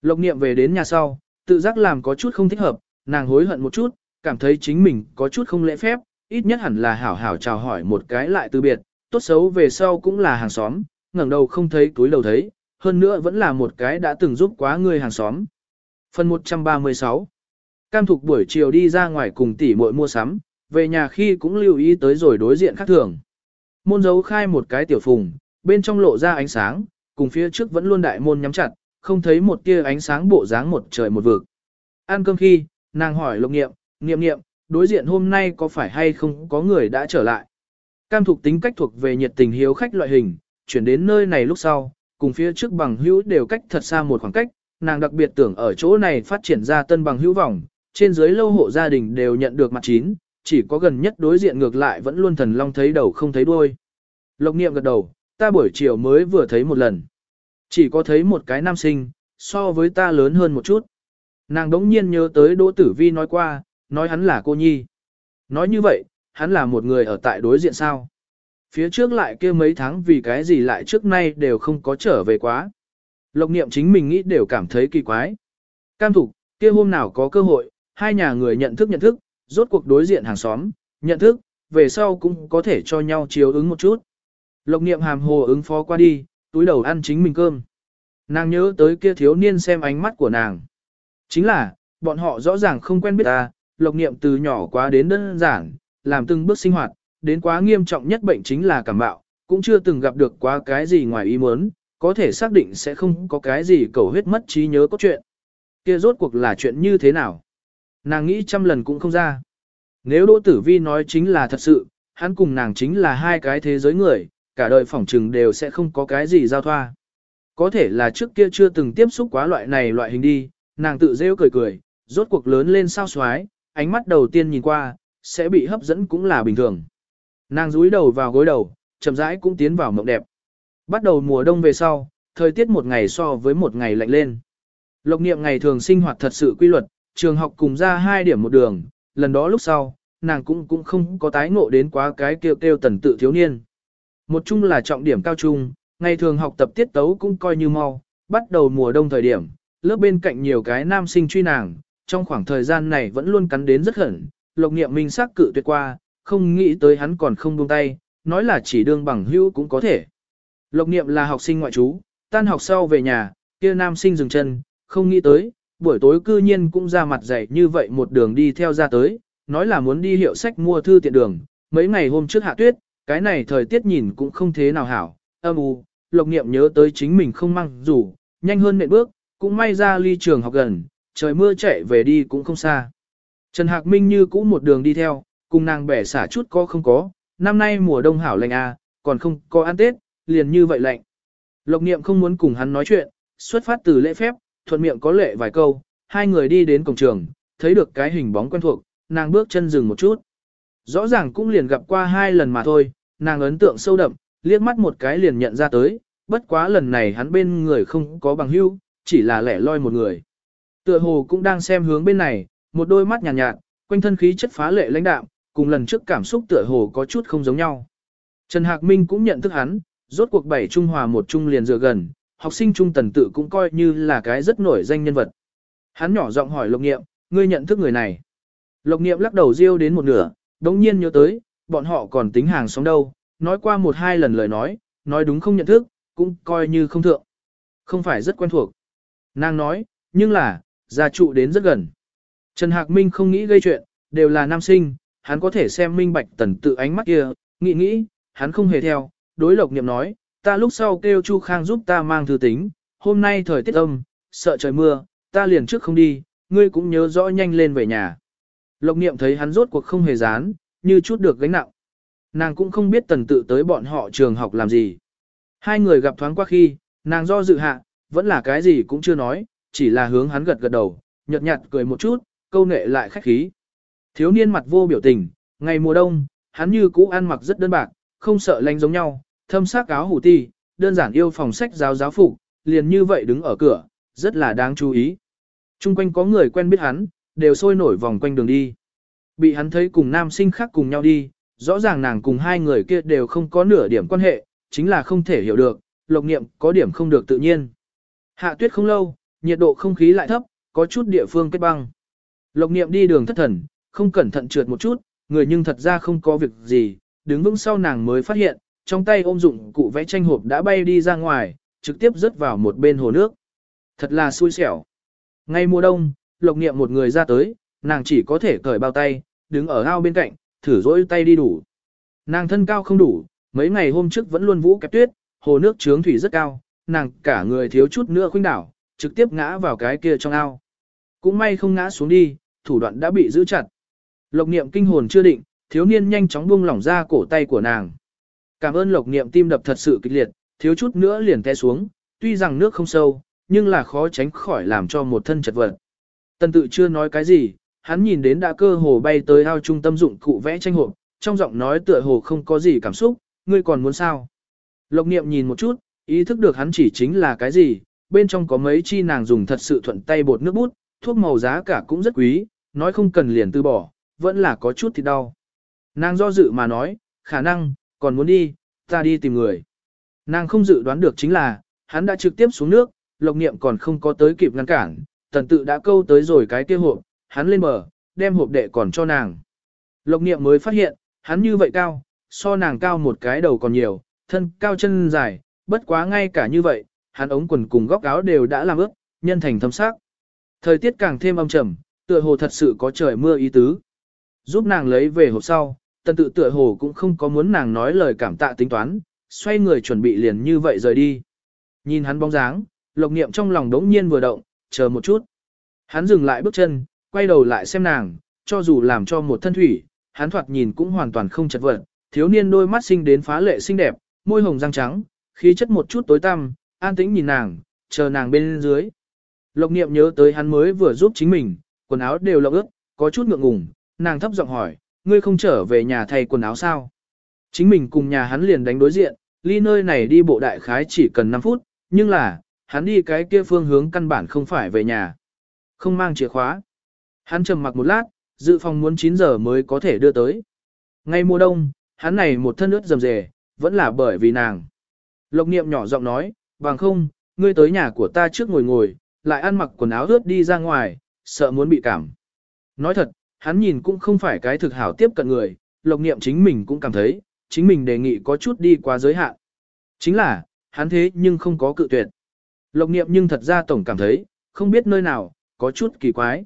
Lộc niệm về đến nhà sau, tự giác làm có chút không thích hợp, nàng hối hận một chút, cảm thấy chính mình có chút không lễ phép, ít nhất hẳn là hảo hảo chào hỏi một cái lại từ biệt, tốt xấu về sau cũng là hàng xóm, ngẩng đầu không thấy túi đầu thấy, hơn nữa vẫn là một cái đã từng giúp quá người hàng xóm. Phần 136 Cam Thục buổi chiều đi ra ngoài cùng tỷ muội mua sắm, về nhà khi cũng lưu ý tới rồi đối diện khác thường. Môn dấu khai một cái tiểu phùng, bên trong lộ ra ánh sáng, cùng phía trước vẫn luôn đại môn nhắm chặt, không thấy một tia ánh sáng bộ dáng một trời một vực. Ăn cơm khi, nàng hỏi lục nghiệm, nghiệm nghiệm, đối diện hôm nay có phải hay không có người đã trở lại. Cam Thục tính cách thuộc về nhiệt tình hiếu khách loại hình, chuyển đến nơi này lúc sau, cùng phía trước bằng hữu đều cách thật xa một khoảng cách, nàng đặc biệt tưởng ở chỗ này phát triển ra tân bằng hữu vọng, trên dưới lâu hộ gia đình đều nhận được mặt chín, chỉ có gần nhất đối diện ngược lại vẫn luôn thần long thấy đầu không thấy đuôi. Lộc niệm gật đầu, ta buổi chiều mới vừa thấy một lần. Chỉ có thấy một cái nam sinh, so với ta lớn hơn một chút. Nàng đống nhiên nhớ tới Đỗ Tử Vi nói qua, nói hắn là cô nhi. Nói như vậy, hắn là một người ở tại đối diện sao. Phía trước lại kia mấy tháng vì cái gì lại trước nay đều không có trở về quá. Lộc niệm chính mình nghĩ đều cảm thấy kỳ quái. Cam thục, kia hôm nào có cơ hội, hai nhà người nhận thức nhận thức, rốt cuộc đối diện hàng xóm, nhận thức, về sau cũng có thể cho nhau chiếu ứng một chút. Lộc niệm hàm hồ ứng phó qua đi, túi đầu ăn chính mình cơm. Nàng nhớ tới kia thiếu niên xem ánh mắt của nàng. Chính là, bọn họ rõ ràng không quen biết ta, lộc niệm từ nhỏ quá đến đơn giản, làm từng bước sinh hoạt, đến quá nghiêm trọng nhất bệnh chính là cảm bạo, cũng chưa từng gặp được quá cái gì ngoài ý muốn, có thể xác định sẽ không có cái gì cầu huyết mất trí nhớ có chuyện. Kia rốt cuộc là chuyện như thế nào? Nàng nghĩ trăm lần cũng không ra. Nếu Đỗ Tử Vi nói chính là thật sự, hắn cùng nàng chính là hai cái thế giới người, cả đời phỏng trừng đều sẽ không có cái gì giao thoa. Có thể là trước kia chưa từng tiếp xúc quá loại này loại hình đi, nàng tự rêu cười cười, rốt cuộc lớn lên sao xoái, ánh mắt đầu tiên nhìn qua, sẽ bị hấp dẫn cũng là bình thường. Nàng rúi đầu vào gối đầu, chậm rãi cũng tiến vào mộng đẹp. Bắt đầu mùa đông về sau, thời tiết một ngày so với một ngày lạnh lên. Lộc niệm ngày thường sinh hoạt thật sự quy luật, trường học cùng ra hai điểm một đường, lần đó lúc sau, nàng cũng cũng không có tái ngộ đến quá cái kêu kêu tần tự thiếu niên. Một chung là trọng điểm cao trung, ngày thường học tập tiết tấu cũng coi như mau, bắt đầu mùa đông thời điểm, lớp bên cạnh nhiều cái nam sinh truy nàng, trong khoảng thời gian này vẫn luôn cắn đến rất khẩn, lộc niệm minh xác cự tuyệt qua, không nghĩ tới hắn còn không buông tay, nói là chỉ đương bằng hữu cũng có thể. Lộc niệm là học sinh ngoại trú, tan học sau về nhà, kia nam sinh dừng chân, không nghĩ tới, buổi tối cư nhiên cũng ra mặt dày như vậy một đường đi theo ra tới, nói là muốn đi hiệu sách mua thư tiện đường, mấy ngày hôm trước hạ tuyết, cái này thời tiết nhìn cũng không thế nào hảo, âm u, lộc niệm nhớ tới chính mình không mang dù, nhanh hơn nện bước, cũng may ra ly trường học gần, trời mưa chạy về đi cũng không xa. Trần Hạc Minh như cũ một đường đi theo, cùng nàng bẻ xả chút có không có, năm nay mùa đông hảo lành à, còn không có ăn Tết, liền như vậy lạnh. Lộc niệm không muốn cùng hắn nói chuyện, xuất phát từ lễ phép, thuận miệng có lệ vài câu, hai người đi đến cổng trường, thấy được cái hình bóng quen thuộc, nàng bước chân dừng một chút. Rõ ràng cũng liền gặp qua hai lần mà thôi, nàng ấn tượng sâu đậm, liếc mắt một cái liền nhận ra tới, bất quá lần này hắn bên người không có bằng hữu, chỉ là lẻ loi một người. Tựa hồ cũng đang xem hướng bên này, một đôi mắt nhàn nhạt, nhạt, quanh thân khí chất phá lệ lãnh đạm, cùng lần trước cảm xúc tựa hồ có chút không giống nhau. Trần Hạc Minh cũng nhận thức hắn, rốt cuộc bảy trung hòa một trung liền dựa gần, học sinh trung tần tự cũng coi như là cái rất nổi danh nhân vật. Hắn nhỏ giọng hỏi Lộc Nghiệm, ngươi nhận thức người này. Lộc Nghiệm lắc đầu riêu đến một nửa, đống nhiên nhớ tới, bọn họ còn tính hàng sống đâu, nói qua một hai lần lời nói, nói đúng không nhận thức, cũng coi như không thượng. Không phải rất quen thuộc. Nàng nói, nhưng là, gia trụ đến rất gần. Trần Hạc Minh không nghĩ gây chuyện, đều là nam sinh, hắn có thể xem minh bạch tần tự ánh mắt kia, nghĩ nghĩ, hắn không hề theo, đối lộc niệm nói, ta lúc sau kêu Chu Khang giúp ta mang thư tính, hôm nay thời tiết âm, sợ trời mưa, ta liền trước không đi, ngươi cũng nhớ rõ nhanh lên về nhà. Lộc niệm thấy hắn rốt cuộc không hề dán, như chút được gánh nặng. Nàng cũng không biết tần tự tới bọn họ trường học làm gì. Hai người gặp thoáng qua khi, nàng do dự hạ, vẫn là cái gì cũng chưa nói, chỉ là hướng hắn gật gật đầu, nhợt nhạt cười một chút, câu nệ lại khách khí. Thiếu niên mặt vô biểu tình, ngày mùa đông, hắn như cũ ăn mặc rất đơn bạc, không sợ lạnh giống nhau, thâm sắc áo hủ ti, đơn giản yêu phòng sách giáo giáo phục, liền như vậy đứng ở cửa, rất là đáng chú ý. Trung quanh có người quen biết hắn, đều sôi nổi vòng quanh đường đi. Bị hắn thấy cùng nam sinh khác cùng nhau đi, rõ ràng nàng cùng hai người kia đều không có nửa điểm quan hệ, chính là không thể hiểu được, lộc niệm có điểm không được tự nhiên. Hạ tuyết không lâu, nhiệt độ không khí lại thấp, có chút địa phương kết băng. Lộc niệm đi đường thất thần, không cẩn thận trượt một chút, người nhưng thật ra không có việc gì, đứng vững sau nàng mới phát hiện, trong tay ôm dụng cụ vẽ tranh hộp đã bay đi ra ngoài, trực tiếp rớt vào một bên hồ nước. Thật là xui xẻo. Ngay mùa đông, lộc niệm một người ra tới, nàng chỉ có thể cởi bao tay, đứng ở ao bên cạnh, thử dỗi tay đi đủ. Nàng thân cao không đủ, mấy ngày hôm trước vẫn luôn vũ kẹp tuyết, hồ nước trướng thủy rất cao, nàng cả người thiếu chút nữa khuynh đảo, trực tiếp ngã vào cái kia trong ao. Cũng may không ngã xuống đi, thủ đoạn đã bị giữ chặt. Lộc niệm kinh hồn chưa định, thiếu niên nhanh chóng buông lỏng ra cổ tay của nàng. Cảm ơn lộc niệm tim đập thật sự kịch liệt, thiếu chút nữa liền té xuống, tuy rằng nước không sâu, nhưng là khó tránh khỏi làm cho một thân chật vật. Tần tự chưa nói cái gì, hắn nhìn đến đã cơ hồ bay tới ao trung tâm dụng cụ vẽ tranh hộp, trong giọng nói tựa hồ không có gì cảm xúc, ngươi còn muốn sao? Lộc niệm nhìn một chút, ý thức được hắn chỉ chính là cái gì, bên trong có mấy chi nàng dùng thật sự thuận tay bột nước bút, thuốc màu giá cả cũng rất quý, nói không cần liền từ bỏ, vẫn là có chút thì đau. Nàng do dự mà nói, khả năng, còn muốn đi, ta đi tìm người. Nàng không dự đoán được chính là, hắn đã trực tiếp xuống nước, lộc niệm còn không có tới kịp ngăn cản, tần tự đã câu tới rồi cái kia hộp, hắn lên bờ, đem hộp đệ còn cho nàng. Lộc niệm mới phát hiện, hắn như vậy cao, so nàng cao một cái đầu còn nhiều, thân cao chân dài, bất quá ngay cả như vậy, hắn ống quần cùng góc áo đều đã làm ướt, nhân thành thâm sắc. Thời tiết càng thêm âm trầm, tựa hồ thật sự có trời mưa ý tứ. Giúp nàng lấy về hộp sau, tần tự tựa hồ cũng không có muốn nàng nói lời cảm tạ tính toán, xoay người chuẩn bị liền như vậy rời đi. Nhìn hắn bóng dáng, lộc niệm trong lòng đống nhiên vừa động, chờ một chút. Hắn dừng lại bước chân, quay đầu lại xem nàng, cho dù làm cho một thân thủy, hắn thoạt nhìn cũng hoàn toàn không chật vật, thiếu niên đôi mắt xinh đến phá lệ xinh đẹp, môi hồng răng trắng, khí chất một chút tối tăm, an tĩnh nhìn nàng, chờ nàng bên dưới. Lộc niệm nhớ tới hắn mới vừa giúp chính mình, quần áo đều lộng ướt, có chút ngượng ngùng, nàng thấp giọng hỏi, ngươi không trở về nhà thay quần áo sao? Chính mình cùng nhà hắn liền đánh đối diện, ly nơi này đi bộ đại khái chỉ cần 5 phút, nhưng là, hắn đi cái kia phương hướng căn bản không phải về nhà. Không mang chìa khóa. Hắn trầm mặc một lát, dự phòng muốn 9 giờ mới có thể đưa tới. Ngay mùa đông, hắn này một thân ướt rầm rề, vẫn là bởi vì nàng. Lộc niệm nhỏ giọng nói, bằng không, ngươi tới nhà của ta trước ngồi ngồi, lại ăn mặc quần áo ướt đi ra ngoài, sợ muốn bị cảm. Nói thật, hắn nhìn cũng không phải cái thực hảo tiếp cận người, lộc niệm chính mình cũng cảm thấy, chính mình đề nghị có chút đi qua giới hạn. Chính là, hắn thế nhưng không có cự tuyệt. Lộc niệm nhưng thật ra tổng cảm thấy, không biết nơi nào, có chút kỳ quái.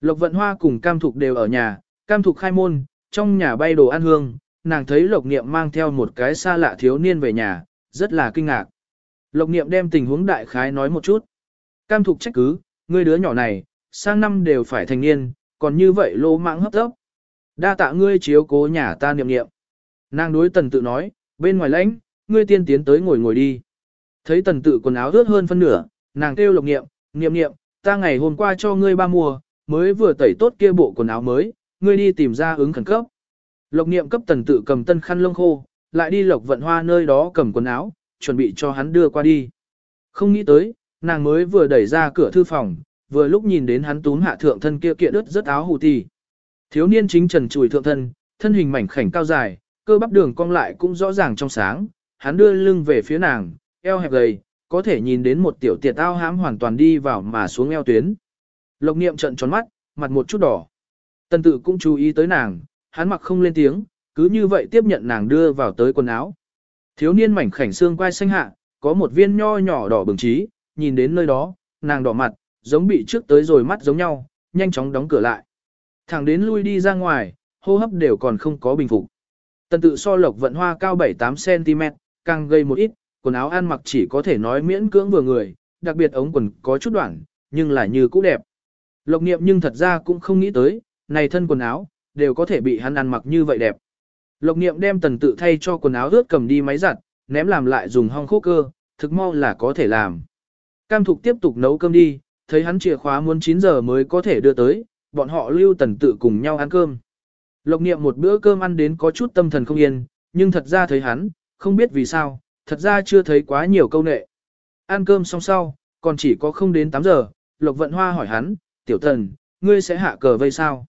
Lộc vận hoa cùng cam thục đều ở nhà, cam thục khai môn, trong nhà bay đồ ăn hương, nàng thấy lộc niệm mang theo một cái xa lạ thiếu niên về nhà, rất là kinh ngạc. Lộc niệm đem tình huống đại khái nói một chút. Cam thục trách cứ, ngươi đứa nhỏ này, sang năm đều phải thành niên, còn như vậy lô mạng hấp tấp Đa tạ ngươi chiếu cố nhà ta niệm niệm. Nàng đối tần tự nói, bên ngoài lãnh, ngươi tiên tiến tới ngồi ngồi đi. Thấy tần tự quần áo ướt hơn phân nửa, nàng kêu lộc niệm, niệm niệm, ta ngày hôm qua cho ngươi ba mùa, mới vừa tẩy tốt kia bộ quần áo mới, ngươi đi tìm ra ứng khẩn cấp. Lộc niệm cấp tần tự cầm tân khăn lông khô, lại đi lộc vận hoa nơi đó cầm quần áo, chuẩn bị cho hắn đưa qua đi. Không nghĩ tới, nàng mới vừa đẩy ra cửa thư phòng, vừa lúc nhìn đến hắn túm hạ thượng thân kia kiện ướt rất áo hù tì. Thiếu niên chính trần chùi thượng thân, thân hình mảnh khảnh cao dài, cơ bắp đường cong lại cũng rõ ràng trong sáng, hắn đưa lưng về phía nàng, eo hẹp gầy, có thể nhìn đến một tiểu tiệt ao hãm hoàn toàn đi vào mà xuống eo tuyến. Lộc niệm trận tròn mắt, mặt một chút đỏ. tân tự cũng chú ý tới nàng, hắn mặc không lên tiếng, cứ như vậy tiếp nhận nàng đưa vào tới quần áo. Thiếu niên mảnh khảnh xương quai xanh hạ, có một viên nho nhỏ đỏ bừng trí, nhìn đến nơi đó, nàng đỏ mặt, giống bị trước tới rồi mắt giống nhau, nhanh chóng đóng cửa lại. Thẳng đến lui đi ra ngoài, hô hấp đều còn không có bình phục. Tần tự so lộc vận hoa cao 7-8 cm, càng gây một ít, quần áo ăn mặc chỉ có thể nói miễn cưỡng vừa người, đặc biệt ống quần có chút đoạn, nhưng là như cũ đẹp. Lộc niệm nhưng thật ra cũng không nghĩ tới, này thân quần áo, đều có thể bị hắn ăn mặc như vậy đẹp. Lộc niệm đem tần tự thay cho quần áo ướt cầm đi máy giặt, ném làm lại dùng hong khô cơ, thực mau là có thể làm. Cam thục tiếp tục nấu cơm đi, thấy hắn chìa khóa muốn 9 giờ mới có thể đưa tới, bọn họ lưu tần tự cùng nhau ăn cơm. Lộc niệm một bữa cơm ăn đến có chút tâm thần không yên, nhưng thật ra thấy hắn, không biết vì sao, thật ra chưa thấy quá nhiều câu nệ. Ăn cơm xong sau, còn chỉ có không đến 8 giờ, Lộc Vận Hoa hỏi hắn, tiểu tần, ngươi sẽ hạ cờ vây sao?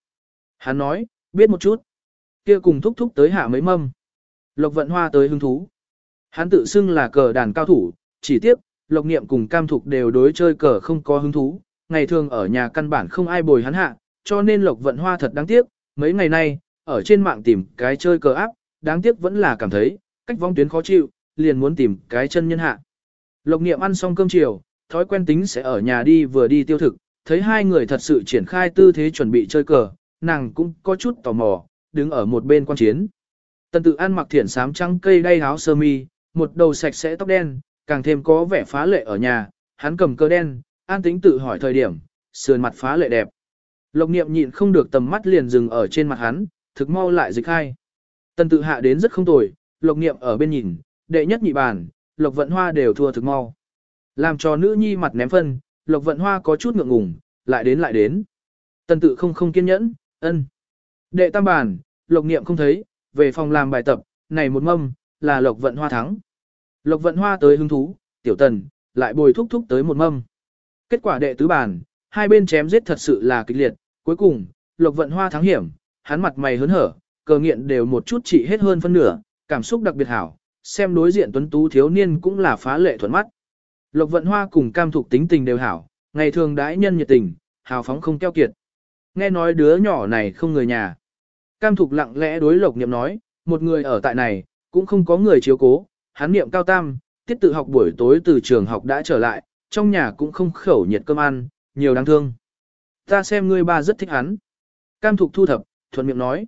Hắn nói, biết một chút. Kia cùng thúc thúc tới hạ mấy mâm. Lộc Vận Hoa tới hứng thú. Hắn tự xưng là cờ đàn cao thủ, chỉ tiếp, Lộc Niệm cùng Cam Thục đều đối chơi cờ không có hứng thú, ngày thường ở nhà căn bản không ai bồi hắn hạ, cho nên Lộc Vận Hoa thật đáng tiếc, mấy ngày nay, ở trên mạng tìm cái chơi cờ áp, đáng tiếc vẫn là cảm thấy, cách vong tuyến khó chịu, liền muốn tìm cái chân nhân hạ. Lộc Niệm ăn xong cơm chiều, thói quen tính sẽ ở nhà đi vừa đi tiêu thực, thấy hai người thật sự triển khai tư thế chuẩn bị chơi cờ, nàng cũng có chút tò mò, đứng ở một bên quan chiến. Tần tự ăn mặc thiển sám trắng cây đay áo sơ mi, một đầu sạch sẽ tóc đen, càng thêm có vẻ phá lệ ở nhà, hắn cầm cơ đen, an tính tự hỏi thời điểm, sườn mặt phá lệ đẹp. Lộc niệm nhịn không được tầm mắt liền dừng ở trên mặt hắn, thực mau lại dịch hai. Tần tự hạ đến rất không tồi, lộc niệm ở bên nhìn, đệ nhất nhị bàn, lộc vận hoa đều thua thực mau. Làm cho nữ nhi mặt ném phân, Lộc Vận Hoa có chút ngượng ngùng, lại đến lại đến. Tần tự không không kiên nhẫn, ân. Đệ tam bàn, Lộc Niệm không thấy, về phòng làm bài tập, này một mâm, là Lộc Vận Hoa thắng. Lộc Vận Hoa tới hứng thú, tiểu tần, lại bồi thúc thúc tới một mâm. Kết quả đệ tứ bàn, hai bên chém giết thật sự là kịch liệt, cuối cùng, Lộc Vận Hoa thắng hiểm, hắn mặt mày hớn hở, cờ nghiện đều một chút chỉ hết hơn phân nửa, cảm xúc đặc biệt hảo, xem đối diện tuấn tú thiếu niên cũng là phá lệ thuận mắt. Lộc Vận Hoa cùng cam thục tính tình đều hảo, ngày thường đãi nhân nhiệt tình, hào phóng không keo kiệt. Nghe nói đứa nhỏ này không người nhà. Cam thục lặng lẽ đối Lộc Niệm nói, một người ở tại này, cũng không có người chiếu cố, hắn niệm cao tam, tiết tự học buổi tối từ trường học đã trở lại, trong nhà cũng không khẩu nhiệt cơm ăn, nhiều đáng thương. Ta xem ngươi ba rất thích hắn. Cam thục thu thập, thuận miệng nói.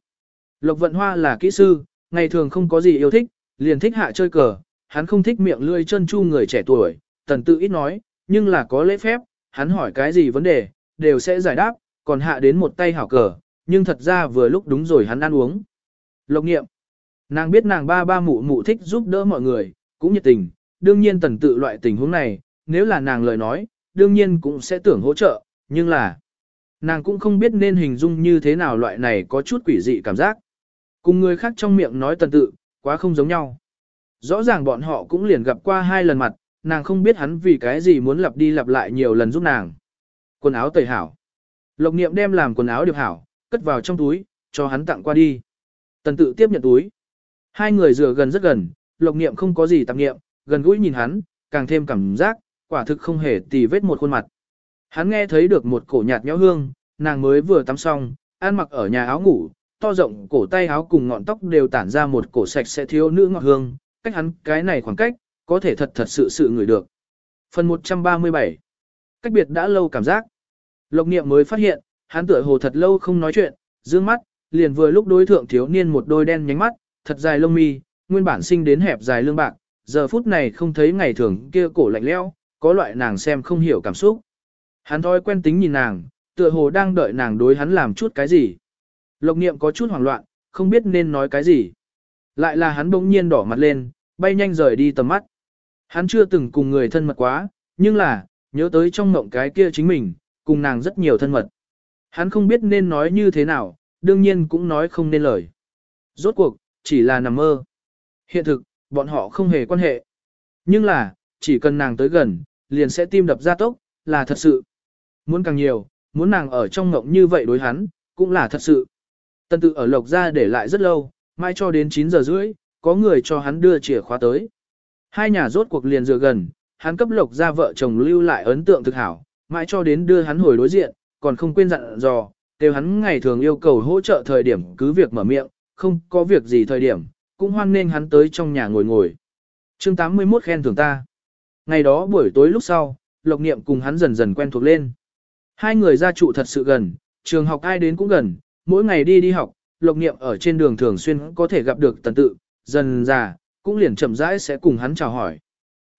Lộc vận hoa là kỹ sư, ngày thường không có gì yêu thích, liền thích hạ chơi cờ, hắn không thích miệng lươi chân chu người trẻ tuổi, tần tự ít nói, nhưng là có lễ phép, hắn hỏi cái gì vấn đề, đều sẽ giải đáp, còn hạ đến một tay hảo cờ, nhưng thật ra vừa lúc đúng rồi hắn ăn uống. Lộc nghiệm, nàng biết nàng ba ba mụ mụ thích giúp đỡ mọi người, cũng nhiệt tình, đương nhiên tần tự loại tình huống này, nếu là nàng lời nói, đương nhiên cũng sẽ tưởng hỗ trợ, nhưng là nàng cũng không biết nên hình dung như thế nào loại này có chút quỷ dị cảm giác. Cùng người khác trong miệng nói tần tự, quá không giống nhau. Rõ ràng bọn họ cũng liền gặp qua hai lần mặt, nàng không biết hắn vì cái gì muốn lặp đi lặp lại nhiều lần giúp nàng. Quần áo tẩy hảo. Lộc niệm đem làm quần áo điệp hảo, cất vào trong túi, cho hắn tặng qua đi. Tần tự tiếp nhận túi. Hai người dựa gần rất gần, lộc niệm không có gì tạp niệm, gần gũi nhìn hắn, càng thêm cảm giác, quả thực không hề tì vết một khuôn mặt. Hắn nghe thấy được một cổ nhạt nhẽo hương, nàng mới vừa tắm xong, ăn mặc ở nhà áo ngủ, to rộng cổ tay áo cùng ngọn tóc đều tản ra một cổ sạch sẽ thiếu nữ ngọt hương, cách hắn cái này khoảng cách, có thể thật thật sự sự người được. Phần 137 Cách biệt đã lâu cảm giác. Lộc niệm mới phát hiện, hắn tựa hồ thật lâu không nói chuyện, dương mắt, liền vừa lúc đối thượng thiếu niên một đôi đen nhánh mắt, thật dài lông mi, nguyên bản sinh đến hẹp dài lương bạc, giờ phút này không thấy ngày thường kia cổ lạnh lẽo, có loại nàng xem không hiểu cảm xúc. Hắn thói quen tính nhìn nàng, tựa hồ đang đợi nàng đối hắn làm chút cái gì. Lộc niệm có chút hoảng loạn, không biết nên nói cái gì. Lại là hắn bỗng nhiên đỏ mặt lên, bay nhanh rời đi tầm mắt. Hắn chưa từng cùng người thân mật quá, nhưng là, nhớ tới trong mộng cái kia chính mình, cùng nàng rất nhiều thân mật. Hắn không biết nên nói như thế nào, đương nhiên cũng nói không nên lời. Rốt cuộc, chỉ là nằm mơ. Hiện thực, bọn họ không hề quan hệ. Nhưng là, chỉ cần nàng tới gần, liền sẽ tim đập ra tốc, là thật sự. Muốn càng nhiều, muốn nàng ở trong ngộng như vậy đối hắn, cũng là thật sự. Tần tự ở lộc ra để lại rất lâu, mai cho đến 9 giờ rưỡi, có người cho hắn đưa chìa khóa tới. Hai nhà rốt cuộc liền dựa gần, hắn cấp lộc ra vợ chồng lưu lại ấn tượng thực hảo, mãi cho đến đưa hắn hồi đối diện, còn không quên dặn dò, kêu hắn ngày thường yêu cầu hỗ trợ thời điểm cứ việc mở miệng, không có việc gì thời điểm, cũng hoan nên hắn tới trong nhà ngồi ngồi. chương 81 khen thưởng ta. Ngày đó buổi tối lúc sau, Lộc Niệm cùng hắn dần dần quen thuộc lên. Hai người gia trụ thật sự gần, trường học ai đến cũng gần, mỗi ngày đi đi học, Lộc Niệm ở trên đường thường xuyên có thể gặp được tần tự, dần già, cũng liền chậm rãi sẽ cùng hắn chào hỏi.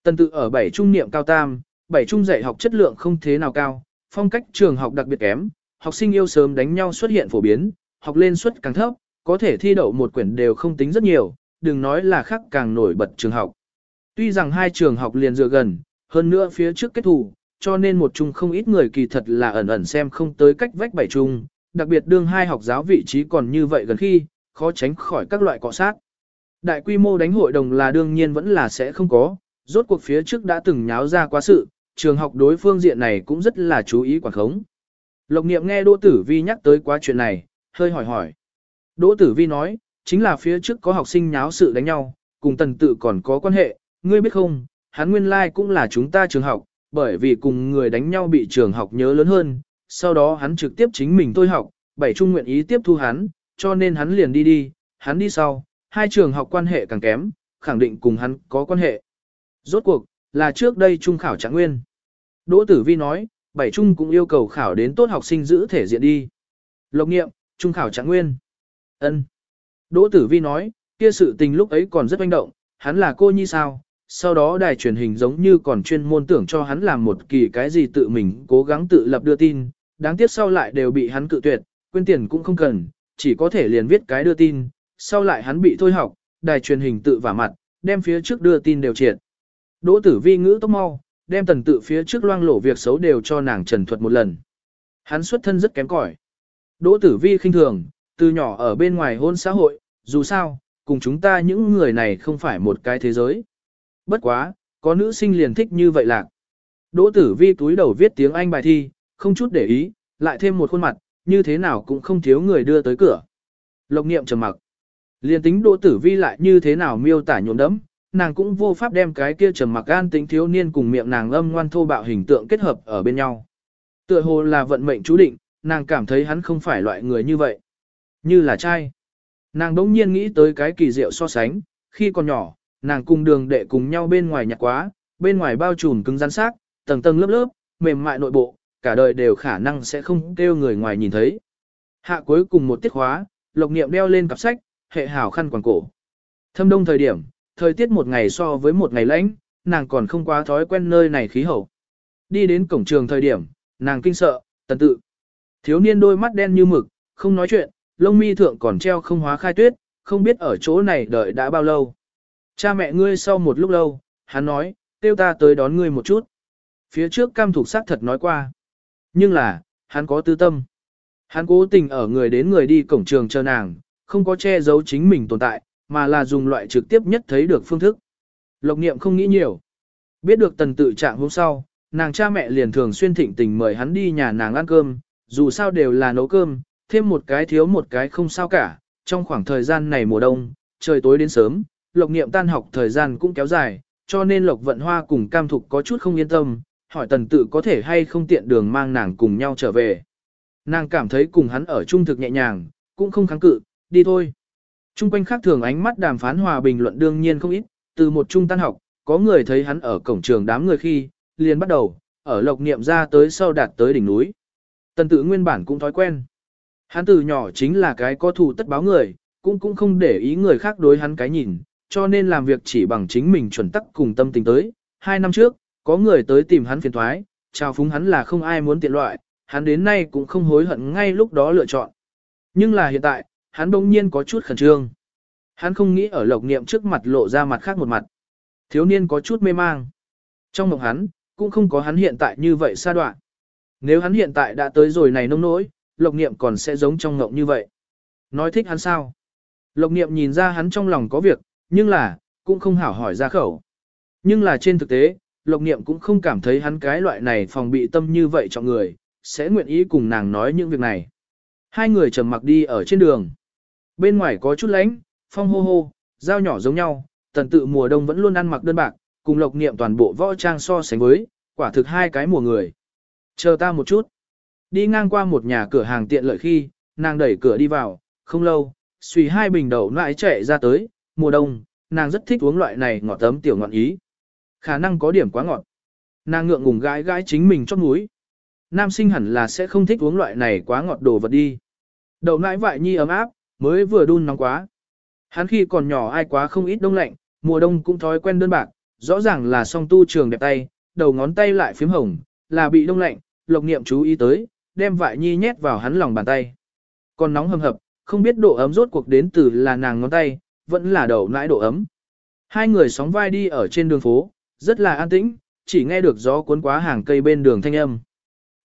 Tần tự ở bảy trung niệm cao tam, bảy trung dạy học chất lượng không thế nào cao, phong cách trường học đặc biệt kém, học sinh yêu sớm đánh nhau xuất hiện phổ biến, học lên suất càng thấp, có thể thi đậu một quyển đều không tính rất nhiều, đừng nói là khác càng nổi bật trường học. Tuy rằng hai trường học liền dựa gần, hơn nữa phía trước kết thủ, cho nên một chung không ít người kỳ thật là ẩn ẩn xem không tới cách vách bảy chung, đặc biệt đương hai học giáo vị trí còn như vậy gần khi, khó tránh khỏi các loại cọ sát. Đại quy mô đánh hội đồng là đương nhiên vẫn là sẽ không có, rốt cuộc phía trước đã từng nháo ra quá sự, trường học đối phương diện này cũng rất là chú ý quản khống. Lộc niệm nghe Đỗ Tử Vi nhắc tới quá chuyện này, hơi hỏi hỏi. Đỗ Tử Vi nói, chính là phía trước có học sinh nháo sự đánh nhau, cùng tần tự còn có quan hệ, ngươi biết không, hắn nguyên lai like cũng là chúng ta trường học, bởi vì cùng người đánh nhau bị trường học nhớ lớn hơn, sau đó hắn trực tiếp chính mình tôi học, bảy trung nguyện ý tiếp thu hắn, cho nên hắn liền đi đi, hắn đi sau, hai trường học quan hệ càng kém, khẳng định cùng hắn có quan hệ. Rốt cuộc, là trước đây trung khảo trạng nguyên. Đỗ Tử Vi nói, bảy trung cũng yêu cầu khảo đến tốt học sinh giữ thể diện đi. Lộc nghiệm, trung khảo trạng nguyên ân Đỗ Tử Vi nói, kia sự tình lúc ấy còn rất manh động, hắn là cô nhi sao, sau đó đài truyền hình giống như còn chuyên môn tưởng cho hắn làm một kỳ cái gì tự mình cố gắng tự lập đưa tin, đáng tiếc sau lại đều bị hắn cự tuyệt, quên tiền cũng không cần, chỉ có thể liền viết cái đưa tin, sau lại hắn bị thôi học, đài truyền hình tự vả mặt, đem phía trước đưa tin đều triệt. Đỗ tử vi ngữ tốc mau, đem tần tự phía trước loang lổ việc xấu đều cho nàng trần thuật một lần. Hắn xuất thân rất kém cỏi. Đỗ tử vi khinh thường, từ nhỏ ở bên ngoài hôn xã hội, dù sao, cùng chúng ta những người này không phải một cái thế giới. Bất quá, có nữ sinh liền thích như vậy lạc. Đỗ tử vi túi đầu viết tiếng Anh bài thi, không chút để ý, lại thêm một khuôn mặt, như thế nào cũng không thiếu người đưa tới cửa. Lộc niệm trầm mặc. Liền tính đỗ tử vi lại như thế nào miêu tả nhuộm đấm, nàng cũng vô pháp đem cái kia trầm mặc an tính thiếu niên cùng miệng nàng âm ngoan thô bạo hình tượng kết hợp ở bên nhau. Tựa hồ là vận mệnh chú định, nàng cảm thấy hắn không phải loại người như vậy. Như là trai. Nàng đống nhiên nghĩ tới cái kỳ diệu so sánh, khi còn nhỏ, nàng cùng đường đệ cùng nhau bên ngoài nhặt quá, bên ngoài bao trùm cứng rắn xác, tầng tầng lớp lớp, mềm mại nội bộ, cả đời đều khả năng sẽ không kêu người ngoài nhìn thấy. Hạ cuối cùng một tiết khóa, Lộc Niệm đeo lên cặp sách, hệ hảo khăn quàng cổ. Thâm đông thời điểm, thời tiết một ngày so với một ngày lạnh, nàng còn không quá thói quen nơi này khí hậu. Đi đến cổng trường thời điểm, nàng kinh sợ, tần tự. Thiếu niên đôi mắt đen như mực, không nói chuyện, lông mi thượng còn treo không hóa khai tuyết, không biết ở chỗ này đợi đã bao lâu. Cha mẹ ngươi sau một lúc lâu, hắn nói, tiêu ta tới đón ngươi một chút. Phía trước cam thủ sắc thật nói qua. Nhưng là, hắn có tư tâm. Hắn cố tình ở người đến người đi cổng trường chờ nàng, không có che giấu chính mình tồn tại, mà là dùng loại trực tiếp nhất thấy được phương thức. Lộc niệm không nghĩ nhiều. Biết được tần tự trạng hôm sau, nàng cha mẹ liền thường xuyên thịnh tình mời hắn đi nhà nàng ăn cơm, dù sao đều là nấu cơm, thêm một cái thiếu một cái không sao cả. Trong khoảng thời gian này mùa đông, trời tối đến sớm, lộc niệm tan học thời gian cũng kéo dài, cho nên lộc vận hoa cùng cam thục có chút không yên tâm, hỏi tần tự có thể hay không tiện đường mang nàng cùng nhau trở về. Nàng cảm thấy cùng hắn ở trung thực nhẹ nhàng, cũng không kháng cự, đi thôi. Trung quanh khác thường ánh mắt đàm phán hòa bình luận đương nhiên không ít, từ một trung tan học, có người thấy hắn ở cổng trường đám người khi, liền bắt đầu, ở lộc niệm ra tới sau đạt tới đỉnh núi. Tần tự nguyên bản cũng thói quen. Hắn từ nhỏ chính là cái có thù tất báo người, cũng cũng không để ý người khác đối hắn cái nhìn, cho nên làm việc chỉ bằng chính mình chuẩn tắc cùng tâm tình tới. Hai năm trước, có người tới tìm hắn phiền thoái, chào phúng hắn là không ai muốn tiện loại, hắn đến nay cũng không hối hận ngay lúc đó lựa chọn. Nhưng là hiện tại, hắn bỗng nhiên có chút khẩn trương. Hắn không nghĩ ở lộc niệm trước mặt lộ ra mặt khác một mặt. Thiếu niên có chút mê mang. Trong mộng hắn, cũng không có hắn hiện tại như vậy xa đoạn. Nếu hắn hiện tại đã tới rồi này nông nỗi, lộc niệm còn sẽ giống trong ngộng như vậy. Nói thích hắn sao? Lộc niệm nhìn ra hắn trong lòng có việc, nhưng là, cũng không hảo hỏi ra khẩu. Nhưng là trên thực tế, lộc niệm cũng không cảm thấy hắn cái loại này phòng bị tâm như vậy cho người, sẽ nguyện ý cùng nàng nói những việc này. Hai người trầm mặc đi ở trên đường. Bên ngoài có chút lánh, phong hô hô, dao nhỏ giống nhau, tần tự mùa đông vẫn luôn ăn mặc đơn bạc, cùng lộc niệm toàn bộ võ trang so sánh với, quả thực hai cái mùa người. Chờ ta một chút. Đi ngang qua một nhà cửa hàng tiện lợi khi, nàng đẩy cửa đi vào, không lâu, suy hai bình đậu nại chạy ra tới, mùa đông, nàng rất thích uống loại này ngọt tấm tiểu ngọn ý. Khả năng có điểm quá ngọt. Nàng ngượng ngùng gãi gãi chính mình chót mũi. Nam sinh hẳn là sẽ không thích uống loại này quá ngọt đồ vật đi. Đậu nãi vại nhi ấm áp, mới vừa đun nóng quá. Hắn khi còn nhỏ ai quá không ít đông lạnh, mùa đông cũng thói quen đơn bạc, rõ ràng là song tu trường đẹp tay, đầu ngón tay lại phím hồng, là bị đông lạnh, lộc niệm chú ý tới, đem vại nhi nhét vào hắn lòng bàn tay. Còn nóng hầm hập, không biết độ ấm rốt cuộc đến từ là nàng ngón tay, vẫn là đầu nãi độ ấm. Hai người sóng vai đi ở trên đường phố, rất là an tĩnh, chỉ nghe được gió cuốn quá hàng cây bên đường thanh âm.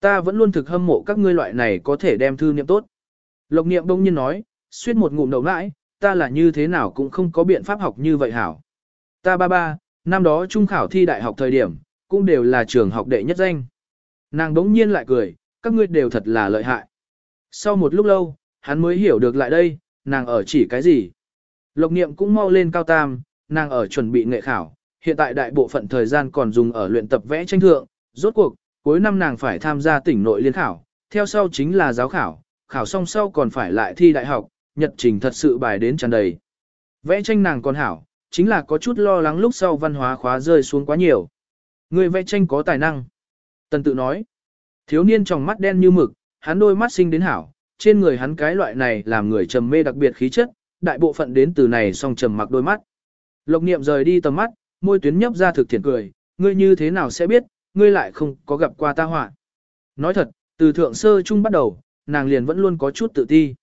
Ta vẫn luôn thực hâm mộ các ngươi loại này có thể đem thư niệm tốt. Lộc niệm đông nhiên nói, suýt một ngụm đầu nãi, ta là như thế nào cũng không có biện pháp học như vậy hảo. Ta ba ba, năm đó trung khảo thi đại học thời điểm, cũng đều là trường học đệ nhất danh. Nàng đống nhiên lại cười, các ngươi đều thật là lợi hại. Sau một lúc lâu, hắn mới hiểu được lại đây, nàng ở chỉ cái gì. Lộc niệm cũng mau lên cao tam, nàng ở chuẩn bị nghệ khảo, hiện tại đại bộ phận thời gian còn dùng ở luyện tập vẽ tranh thượng, rốt cuộc, cuối năm nàng phải tham gia tỉnh nội liên khảo, theo sau chính là giáo khảo, khảo xong sau còn phải lại thi đại học, nhật trình thật sự bài đến tràn đầy. Vẽ tranh nàng còn hảo, chính là có chút lo lắng lúc sau văn hóa khóa rơi xuống quá nhiều. Người vẽ tranh có tài năng. Tần tự nói, thiếu niên trong mắt đen như mực, hắn đôi mắt sinh đến hảo, trên người hắn cái loại này làm người trầm mê đặc biệt khí chất, đại bộ phận đến từ này song trầm mặc đôi mắt. Lộc niệm rời đi tầm mắt, môi tuyến nhấp ra thực thiện cười, ngươi như thế nào sẽ biết, ngươi lại không có gặp qua ta họa. Nói thật, từ thượng sơ trung bắt đầu, nàng liền vẫn luôn có chút tự ti.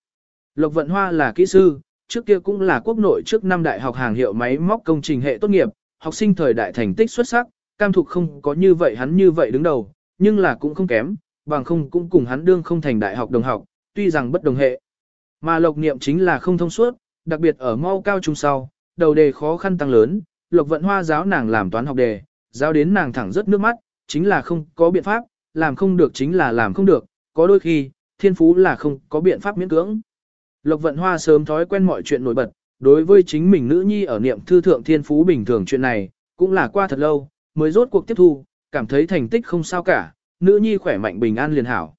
Lộc Vận Hoa là kỹ sư, trước kia cũng là quốc nội trước năm đại học hàng hiệu máy móc công trình hệ tốt nghiệp, học sinh thời đại thành tích xuất sắc, cam thục không có như vậy hắn như vậy đứng đầu, nhưng là cũng không kém, bằng không cũng cùng hắn đương không thành đại học đồng học, tuy rằng bất đồng hệ. Mà lộc niệm chính là không thông suốt, đặc biệt ở mau cao trung sau, đầu đề khó khăn tăng lớn, lộc vận hoa giáo nàng làm toán học đề, giáo đến nàng thẳng rất nước mắt, chính là không có biện pháp, làm không được chính là làm không được, có đôi khi, thiên phú là không có biện pháp miễn cưỡng. Lộc vận hoa sớm thói quen mọi chuyện nổi bật, đối với chính mình nữ nhi ở niệm thư thượng thiên phú bình thường chuyện này, cũng là qua thật lâu, mới rốt cuộc tiếp thu, cảm thấy thành tích không sao cả, nữ nhi khỏe mạnh bình an liền hảo.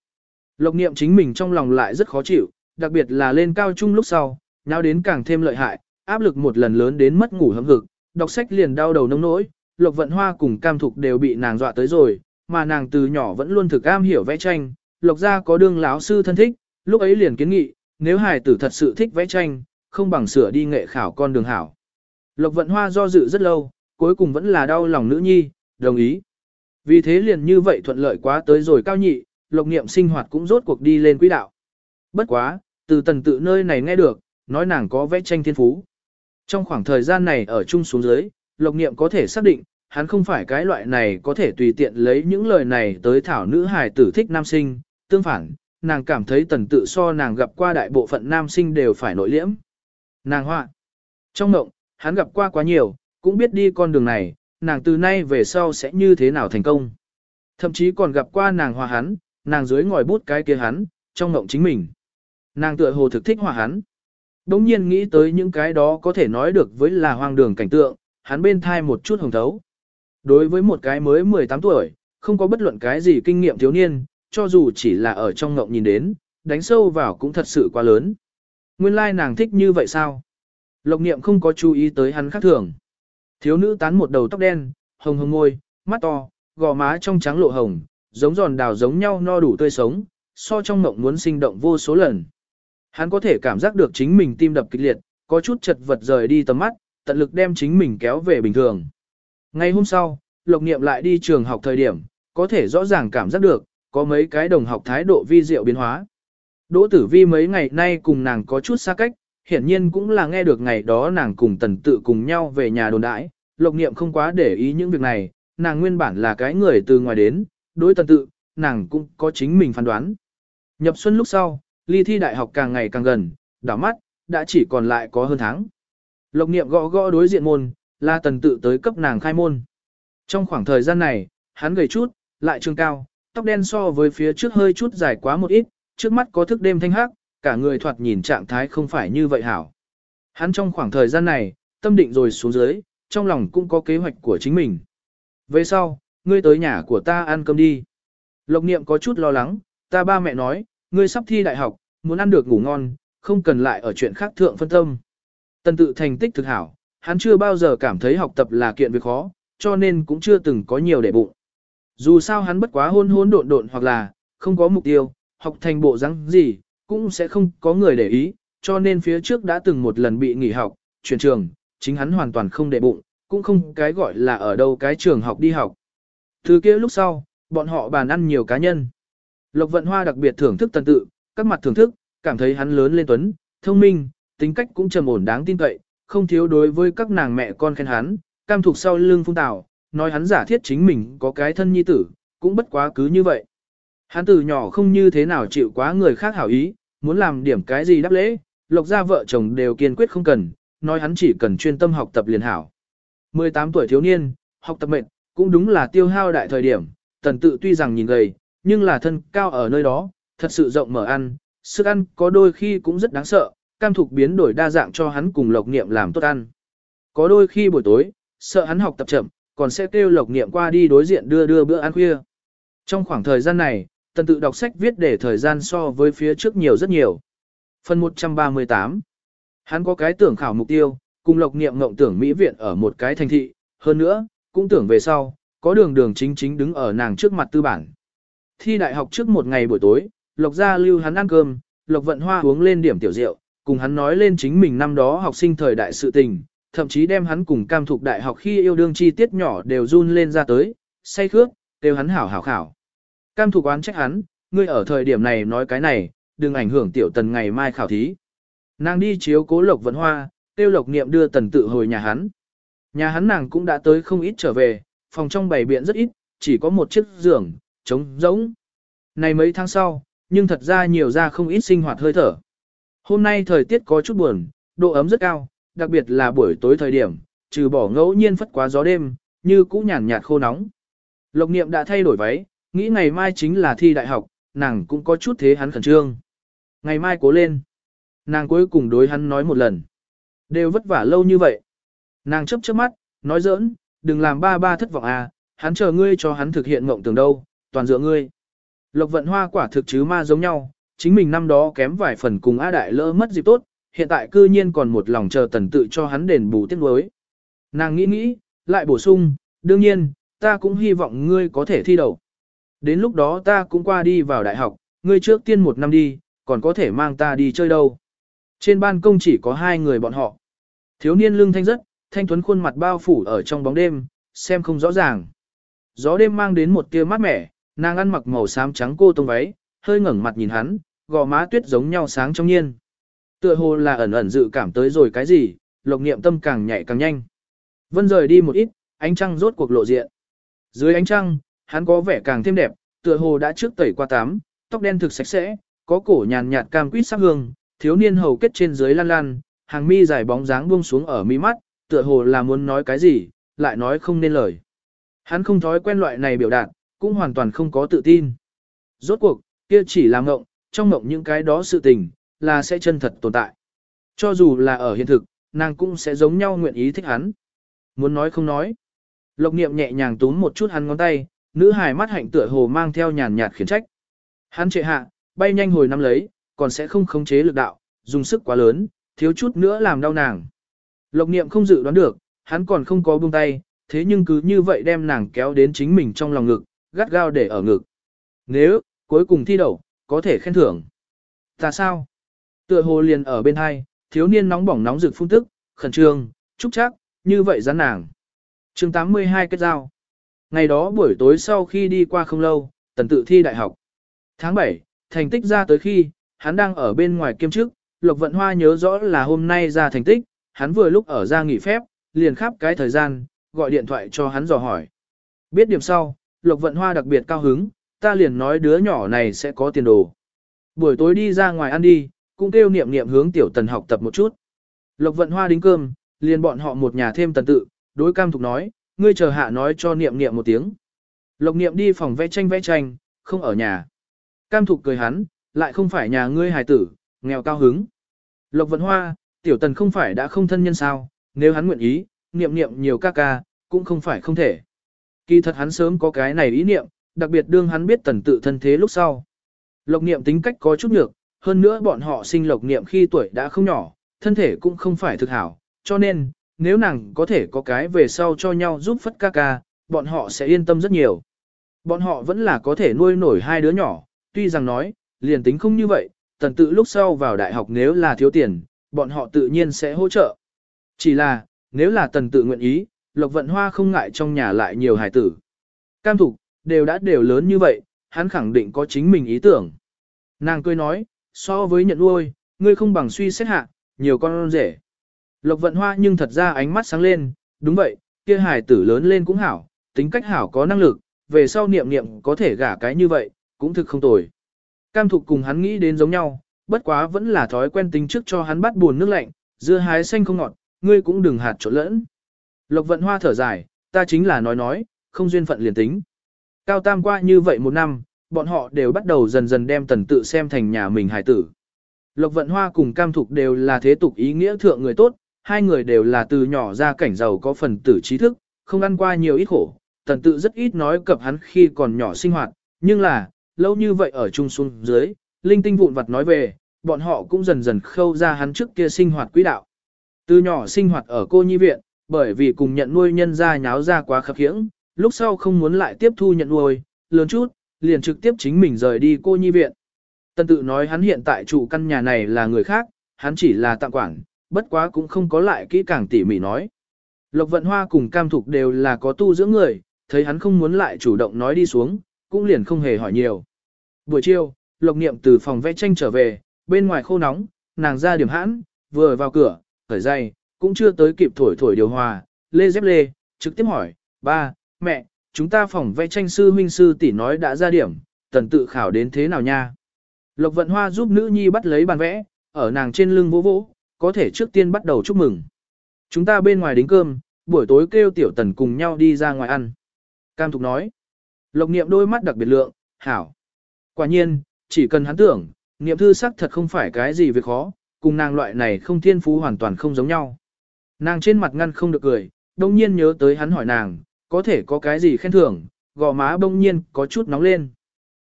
Lộc niệm chính mình trong lòng lại rất khó chịu, đặc biệt là lên cao trung lúc sau, nhau đến càng thêm lợi hại, áp lực một lần lớn đến mất ngủ hâm hực, đọc sách liền đau đầu nông nỗi, Lộc Vận Hoa cùng Cam Thục đều bị nàng dọa tới rồi, mà nàng từ nhỏ vẫn luôn thực am hiểu vẽ tranh, Lộc gia có đương láo sư thân thích, lúc ấy liền kiến nghị, nếu hài tử thật sự thích vẽ tranh, không bằng sửa đi nghệ khảo con đường hảo. Lộc Vận Hoa do dự rất lâu, cuối cùng vẫn là đau lòng nữ nhi, đồng ý. Vì thế liền như vậy thuận lợi quá tới rồi cao nhị, Lộc Niệm sinh hoạt cũng rốt cuộc đi lên quỹ đạo. Bất quá, từ tần tự nơi này nghe được, nói nàng có vẽ tranh thiên phú. Trong khoảng thời gian này ở chung xuống dưới, Lộc Niệm có thể xác định, hắn không phải cái loại này có thể tùy tiện lấy những lời này tới thảo nữ hài tử thích nam sinh, tương phản, nàng cảm thấy tần tự so nàng gặp qua đại bộ phận nam sinh đều phải nội liễm. Nàng họa. Trong mộng, hắn gặp qua quá nhiều, cũng biết đi con đường này, nàng từ nay về sau sẽ như thế nào thành công. Thậm chí còn gặp qua nàng hòa hắn, nàng dưới ngòi bút cái kia hắn, trong mộng chính mình. Nàng tựa hồ thực thích hòa hắn. Đống nhiên nghĩ tới những cái đó có thể nói được với là hoang đường cảnh tượng, hắn bên thai một chút hồng thấu. Đối với một cái mới 18 tuổi, không có bất luận cái gì kinh nghiệm thiếu niên, cho dù chỉ là ở trong ngộng nhìn đến, đánh sâu vào cũng thật sự quá lớn. Nguyên lai like nàng thích như vậy sao? Lộc niệm không có chú ý tới hắn khác thường. Thiếu nữ tán một đầu tóc đen, hồng hồng môi, mắt to, gò má trong trắng lộ hồng, giống giòn đào giống nhau no đủ tươi sống, so trong mộng muốn sinh động vô số lần. Hắn có thể cảm giác được chính mình tim đập kịch liệt, có chút chật vật rời đi tầm mắt, tận lực đem chính mình kéo về bình thường. Ngày hôm sau, Lộc Niệm lại đi trường học thời điểm, có thể rõ ràng cảm giác được, có mấy cái đồng học thái độ vi diệu biến hóa. Đỗ Tử Vi mấy ngày nay cùng nàng có chút xa cách, hiển nhiên cũng là nghe được ngày đó nàng cùng tần tự cùng nhau về nhà đồn đãi, Lộc Niệm không quá để ý những việc này, nàng nguyên bản là cái người từ ngoài đến, đối tần tự, nàng cũng có chính mình phán đoán. Nhập xuân lúc sau, ly thi đại học càng ngày càng gần, đảo mắt, đã chỉ còn lại có hơn tháng. Lộc Niệm gõ gõ đối diện môn, là tần tự tới cấp nàng khai môn. Trong khoảng thời gian này, hắn gầy chút, lại trương cao, tóc đen so với phía trước hơi chút dài quá một ít, trước mắt có thức đêm thanh hắc, cả người thoạt nhìn trạng thái không phải như vậy hảo. Hắn trong khoảng thời gian này, tâm định rồi xuống dưới, trong lòng cũng có kế hoạch của chính mình. Về sau, ngươi tới nhà của ta ăn cơm đi. Lộc niệm có chút lo lắng, ta ba mẹ nói, ngươi sắp thi đại học, muốn ăn được ngủ ngon, không cần lại ở chuyện khác thượng phân tâm. Tần tự thành tích thực hảo, hắn chưa bao giờ cảm thấy học tập là kiện việc khó, cho nên cũng chưa từng có nhiều để bụng. Dù sao hắn bất quá hôn hôn độn độn hoặc là không có mục tiêu, học thành bộ răng gì, cũng sẽ không có người để ý, cho nên phía trước đã từng một lần bị nghỉ học, chuyển trường, chính hắn hoàn toàn không để bụng, cũng không cái gọi là ở đâu cái trường học đi học. Thứ kia lúc sau, bọn họ bàn ăn nhiều cá nhân. Lộc Vận Hoa đặc biệt thưởng thức tần tự, các mặt thưởng thức, cảm thấy hắn lớn lên tuấn, thông minh, tính cách cũng trầm ổn đáng tin cậy, không thiếu đối với các nàng mẹ con khen hắn, cam thuộc sau lưng phung tào, nói hắn giả thiết chính mình có cái thân nhi tử, cũng bất quá cứ như vậy. Hắn từ nhỏ không như thế nào chịu quá người khác hảo ý, muốn làm điểm cái gì đáp lễ, lộc gia vợ chồng đều kiên quyết không cần, nói hắn chỉ cần chuyên tâm học tập liền hảo. 18 tuổi thiếu niên, học tập mệnh, cũng đúng là tiêu hao đại thời điểm, tần tự tuy rằng nhìn gầy, nhưng là thân cao ở nơi đó, thật sự rộng mở ăn, sức ăn có đôi khi cũng rất đáng sợ, cam thục biến đổi đa dạng cho hắn cùng lộc niệm làm tốt ăn. Có đôi khi buổi tối, sợ hắn học tập chậm, còn sẽ kêu lộc niệm qua đi đối diện đưa đưa bữa ăn khuya. Trong khoảng thời gian này, tần tự đọc sách viết để thời gian so với phía trước nhiều rất nhiều. Phần 138 Hắn có cái tưởng khảo mục tiêu, cùng lộc niệm ngộng tưởng Mỹ viện ở một cái thành thị, hơn nữa, cũng tưởng về sau, có đường đường chính chính đứng ở nàng trước mặt tư bản. Thi đại học trước một ngày buổi tối, lộc gia lưu hắn ăn cơm, lộc vận hoa uống lên điểm tiểu rượu, cùng hắn nói lên chính mình năm đó học sinh thời đại sự tình, thậm chí đem hắn cùng cam thuộc đại học khi yêu đương chi tiết nhỏ đều run lên ra tới, say khước, đều hắn hảo hảo khảo. Cam thủ quán trách hắn, ngươi ở thời điểm này nói cái này, đừng ảnh hưởng tiểu tần ngày mai khảo thí. Nàng đi chiếu cố lộc vận hoa, tiêu lộc niệm đưa tần tự hồi nhà hắn. Nhà hắn nàng cũng đã tới không ít trở về, phòng trong bày biện rất ít, chỉ có một chiếc giường, trống rỗng. Này mấy tháng sau, nhưng thật ra nhiều ra không ít sinh hoạt hơi thở. Hôm nay thời tiết có chút buồn, độ ấm rất cao, đặc biệt là buổi tối thời điểm, trừ bỏ ngẫu nhiên phất quá gió đêm, như cũ nhàn nhạt khô nóng. Lộc niệm đã thay đổi váy, nghĩ ngày mai chính là thi đại học, nàng cũng có chút thế hắn khẩn trương. Ngày mai cố lên. Nàng cuối cùng đối hắn nói một lần. Đều vất vả lâu như vậy. Nàng chấp chớp mắt, nói giỡn, đừng làm ba ba thất vọng à, hắn chờ ngươi cho hắn thực hiện mộng tưởng đâu, toàn dựa ngươi. Lộc vận hoa quả thực chứ ma giống nhau, chính mình năm đó kém vài phần cùng A Đại lỡ mất dịp tốt, hiện tại cư nhiên còn một lòng chờ tần tự cho hắn đền bù tiếc nuối. Nàng nghĩ nghĩ, lại bổ sung, đương nhiên, ta cũng hy vọng ngươi có thể thi đậu. Đến lúc đó ta cũng qua đi vào đại học, ngươi trước tiên một năm đi, còn có thể mang ta đi chơi đâu. Trên ban công chỉ có hai người bọn họ. Thiếu niên lưng thanh rất, thanh tuấn khuôn mặt bao phủ ở trong bóng đêm, xem không rõ ràng. Gió đêm mang đến một tia mát mẻ, nàng ăn mặc màu xám trắng cô tông váy, hơi ngẩng mặt nhìn hắn, gò má tuyết giống nhau sáng trong nhiên. Tựa hồ là ẩn ẩn dự cảm tới rồi cái gì, lộc niệm tâm càng nhảy càng nhanh. Vân rời đi một ít, ánh trăng rốt cuộc lộ diện. Dưới ánh trăng, hắn có vẻ càng thêm đẹp, tựa hồ đã trước tẩy qua tắm, tóc đen thực sạch sẽ, có cổ nhàn nhạt cam quýt sắc hương, thiếu niên hầu kết trên dưới lan lan, hàng mi dài bóng dáng buông xuống ở mi mắt, tựa hồ là muốn nói cái gì, lại nói không nên lời. Hắn không thói quen loại này biểu đạt, cũng hoàn toàn không có tự tin. Rốt cuộc, kia chỉ là ngộng, trong ngộng những cái đó sự tình, là sẽ chân thật tồn tại. Cho dù là ở hiện thực, nàng cũng sẽ giống nhau nguyện ý thích hắn. Muốn nói không nói. Lộc niệm nhẹ nhàng túm một chút hắn ngón tay, nữ hài mắt hạnh tựa hồ mang theo nhàn nhạt khiển trách. Hắn trệ hạ, bay nhanh hồi năm lấy, còn sẽ không khống chế lực đạo, dùng sức quá lớn, thiếu chút nữa làm đau nàng. Lộc niệm không dự đoán được, hắn còn không có buông tay, thế nhưng cứ như vậy đem nàng kéo đến chính mình trong lòng ngực, gắt gao để ở ngực. Nếu, cuối cùng thi đậu, có thể khen thưởng. Ta sao? Tựa hồ liền ở bên hai, thiếu niên nóng bỏng nóng rực phun tức, khẩn trương, trúc chắc, như vậy rắn nàng. chương 82 kết giao. Ngày đó buổi tối sau khi đi qua không lâu, tần tự thi đại học. Tháng 7, thành tích ra tới khi, hắn đang ở bên ngoài kiêm chức, Lộc Vận Hoa nhớ rõ là hôm nay ra thành tích, hắn vừa lúc ở ra nghỉ phép, liền khắp cái thời gian, gọi điện thoại cho hắn dò hỏi. Biết điểm sau, Lộc Vận Hoa đặc biệt cao hứng, ta liền nói đứa nhỏ này sẽ có tiền đồ. Buổi tối đi ra ngoài ăn đi, cũng kêu niệm niệm hướng tiểu tần học tập một chút. Lộc Vận Hoa đính cơm, liền bọn họ một nhà thêm tần tự, đối cam thục nói, ngươi chờ hạ nói cho niệm niệm một tiếng. Lộc niệm đi phòng vẽ tranh vẽ tranh, không ở nhà. Cam thục cười hắn, lại không phải nhà ngươi hài tử, nghèo cao hứng. Lộc vận hoa, tiểu tần không phải đã không thân nhân sao, nếu hắn nguyện ý, niệm niệm nhiều ca ca, cũng không phải không thể. Kỳ thật hắn sớm có cái này ý niệm, đặc biệt đương hắn biết tần tự thân thế lúc sau. Lộc niệm tính cách có chút nhược, hơn nữa bọn họ sinh lộc niệm khi tuổi đã không nhỏ, thân thể cũng không phải thực hảo, cho nên, nếu nàng có thể có cái về sau cho nhau giúp phất ca ca, bọn họ sẽ yên tâm rất nhiều. Bọn họ vẫn là có thể nuôi nổi hai đứa nhỏ, tuy rằng nói, liền tính không như vậy, tần tự lúc sau vào đại học nếu là thiếu tiền, bọn họ tự nhiên sẽ hỗ trợ. Chỉ là, nếu là tần tự nguyện ý, Lộc Vận Hoa không ngại trong nhà lại nhiều hài tử. Cam thục, đều đã đều lớn như vậy, hắn khẳng định có chính mình ý tưởng. Nàng cười nói, so với nhận nuôi, ngươi không bằng suy xét hạ, nhiều con rể. Lộc Vận Hoa nhưng thật ra ánh mắt sáng lên, đúng vậy, kia hài tử lớn lên cũng hảo, tính cách hảo có năng lực, về sau niệm niệm có thể gả cái như vậy, cũng thực không tồi. Cam thục cùng hắn nghĩ đến giống nhau, bất quá vẫn là thói quen tính trước cho hắn bắt buồn nước lạnh, dưa hái xanh không ngọt, ngươi cũng đừng hạt trộn lẫn. Lộc vận hoa thở dài, ta chính là nói nói, không duyên phận liền tính. Cao tam qua như vậy một năm, bọn họ đều bắt đầu dần dần đem tần tự xem thành nhà mình hài tử. Lộc vận hoa cùng cam thục đều là thế tục ý nghĩa thượng người tốt, hai người đều là từ nhỏ ra cảnh giàu có phần tử trí thức, không ăn qua nhiều ít khổ, tần tự rất ít nói cập hắn khi còn nhỏ sinh hoạt, nhưng là, lâu như vậy ở chung xuống dưới, linh tinh vụn vặt nói về, bọn họ cũng dần dần khâu ra hắn trước kia sinh hoạt quỹ đạo. Từ nhỏ sinh hoạt ở cô nhi viện, bởi vì cùng nhận nuôi nhân ra nháo ra quá khập khiễng, lúc sau không muốn lại tiếp thu nhận nuôi, lớn chút, liền trực tiếp chính mình rời đi cô nhi viện. Tân tự nói hắn hiện tại chủ căn nhà này là người khác, hắn chỉ là tạm quản, bất quá cũng không có lại kỹ càng tỉ mỉ nói. Lộc vận hoa cùng cam thục đều là có tu dưỡng người, thấy hắn không muốn lại chủ động nói đi xuống, cũng liền không hề hỏi nhiều. Buổi chiều, Lộc Niệm từ phòng vẽ tranh trở về, bên ngoài khô nóng, nàng ra điểm hãn, vừa vào cửa, khởi dây, cũng chưa tới kịp thổi thổi điều hòa, lê dép lê, trực tiếp hỏi, ba, mẹ, chúng ta phòng vẽ tranh sư huynh sư tỷ nói đã ra điểm, tần tự khảo đến thế nào nha. Lộc vận hoa giúp nữ nhi bắt lấy bàn vẽ, ở nàng trên lưng vỗ vỗ, có thể trước tiên bắt đầu chúc mừng. Chúng ta bên ngoài đính cơm, buổi tối kêu tiểu tần cùng nhau đi ra ngoài ăn. Cam Thục nói. Lộc niệm đôi mắt đặc biệt lượng, hảo. Quả nhiên, chỉ cần hắn tưởng, niệm thư sắc thật không phải cái gì việc khó, cùng nàng loại này không thiên phú hoàn toàn không giống nhau. Nàng trên mặt ngăn không được cười, đông nhiên nhớ tới hắn hỏi nàng, có thể có cái gì khen thưởng, gò má đông nhiên có chút nóng lên.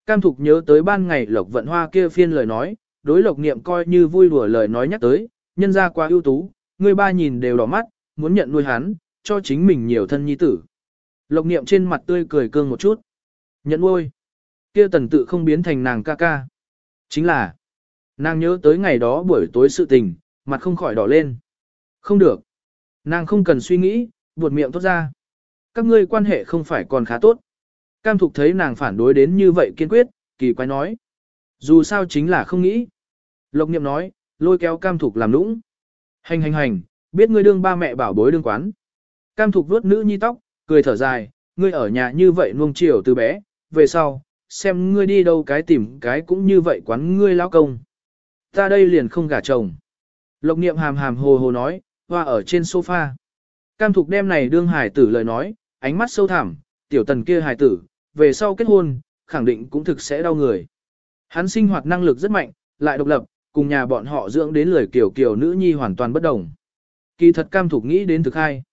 Cam Thục nhớ tới ban ngày Lộc Vận Hoa kia phiên lời nói, đối Lộc Niệm coi như vui đùa lời nói nhắc tới, nhân ra quá ưu tú, người ba nhìn đều đỏ mắt, muốn nhận nuôi hắn, cho chính mình nhiều thân nhi tử. Lộc Niệm trên mặt tươi cười cương một chút. Nhận nuôi. Kia tần tự không biến thành nàng ca ca. Chính là, nàng nhớ tới ngày đó buổi tối sự tình, mặt không khỏi đỏ lên. Không được. Nàng không cần suy nghĩ, buột miệng tốt ra. Các ngươi quan hệ không phải còn khá tốt. Cam Thục thấy nàng phản đối đến như vậy kiên quyết, kỳ quái nói. Dù sao chính là không nghĩ. Lộc niệm nói, lôi kéo Cam Thục làm nũng. Hành hành hành, biết ngươi đương ba mẹ bảo bối đương quán. Cam Thục vuốt nữ nhi tóc, cười thở dài, ngươi ở nhà như vậy nuông chiều từ bé, về sau, xem ngươi đi đâu cái tìm cái cũng như vậy quán ngươi lao công. Ta đây liền không gả chồng. Lộc niệm hàm hàm hồ hồ nói, hoa ở trên sofa. Cam Thục đem này đương hải tử lời nói, ánh mắt sâu thẳm, tiểu tần kia hải tử, về sau kết hôn, khẳng định cũng thực sẽ đau người. Hắn sinh hoạt năng lực rất mạnh, lại độc lập, cùng nhà bọn họ dưỡng đến lời kiểu kiểu nữ nhi hoàn toàn bất đồng. Kỳ thật Cam Thục nghĩ đến thực hai.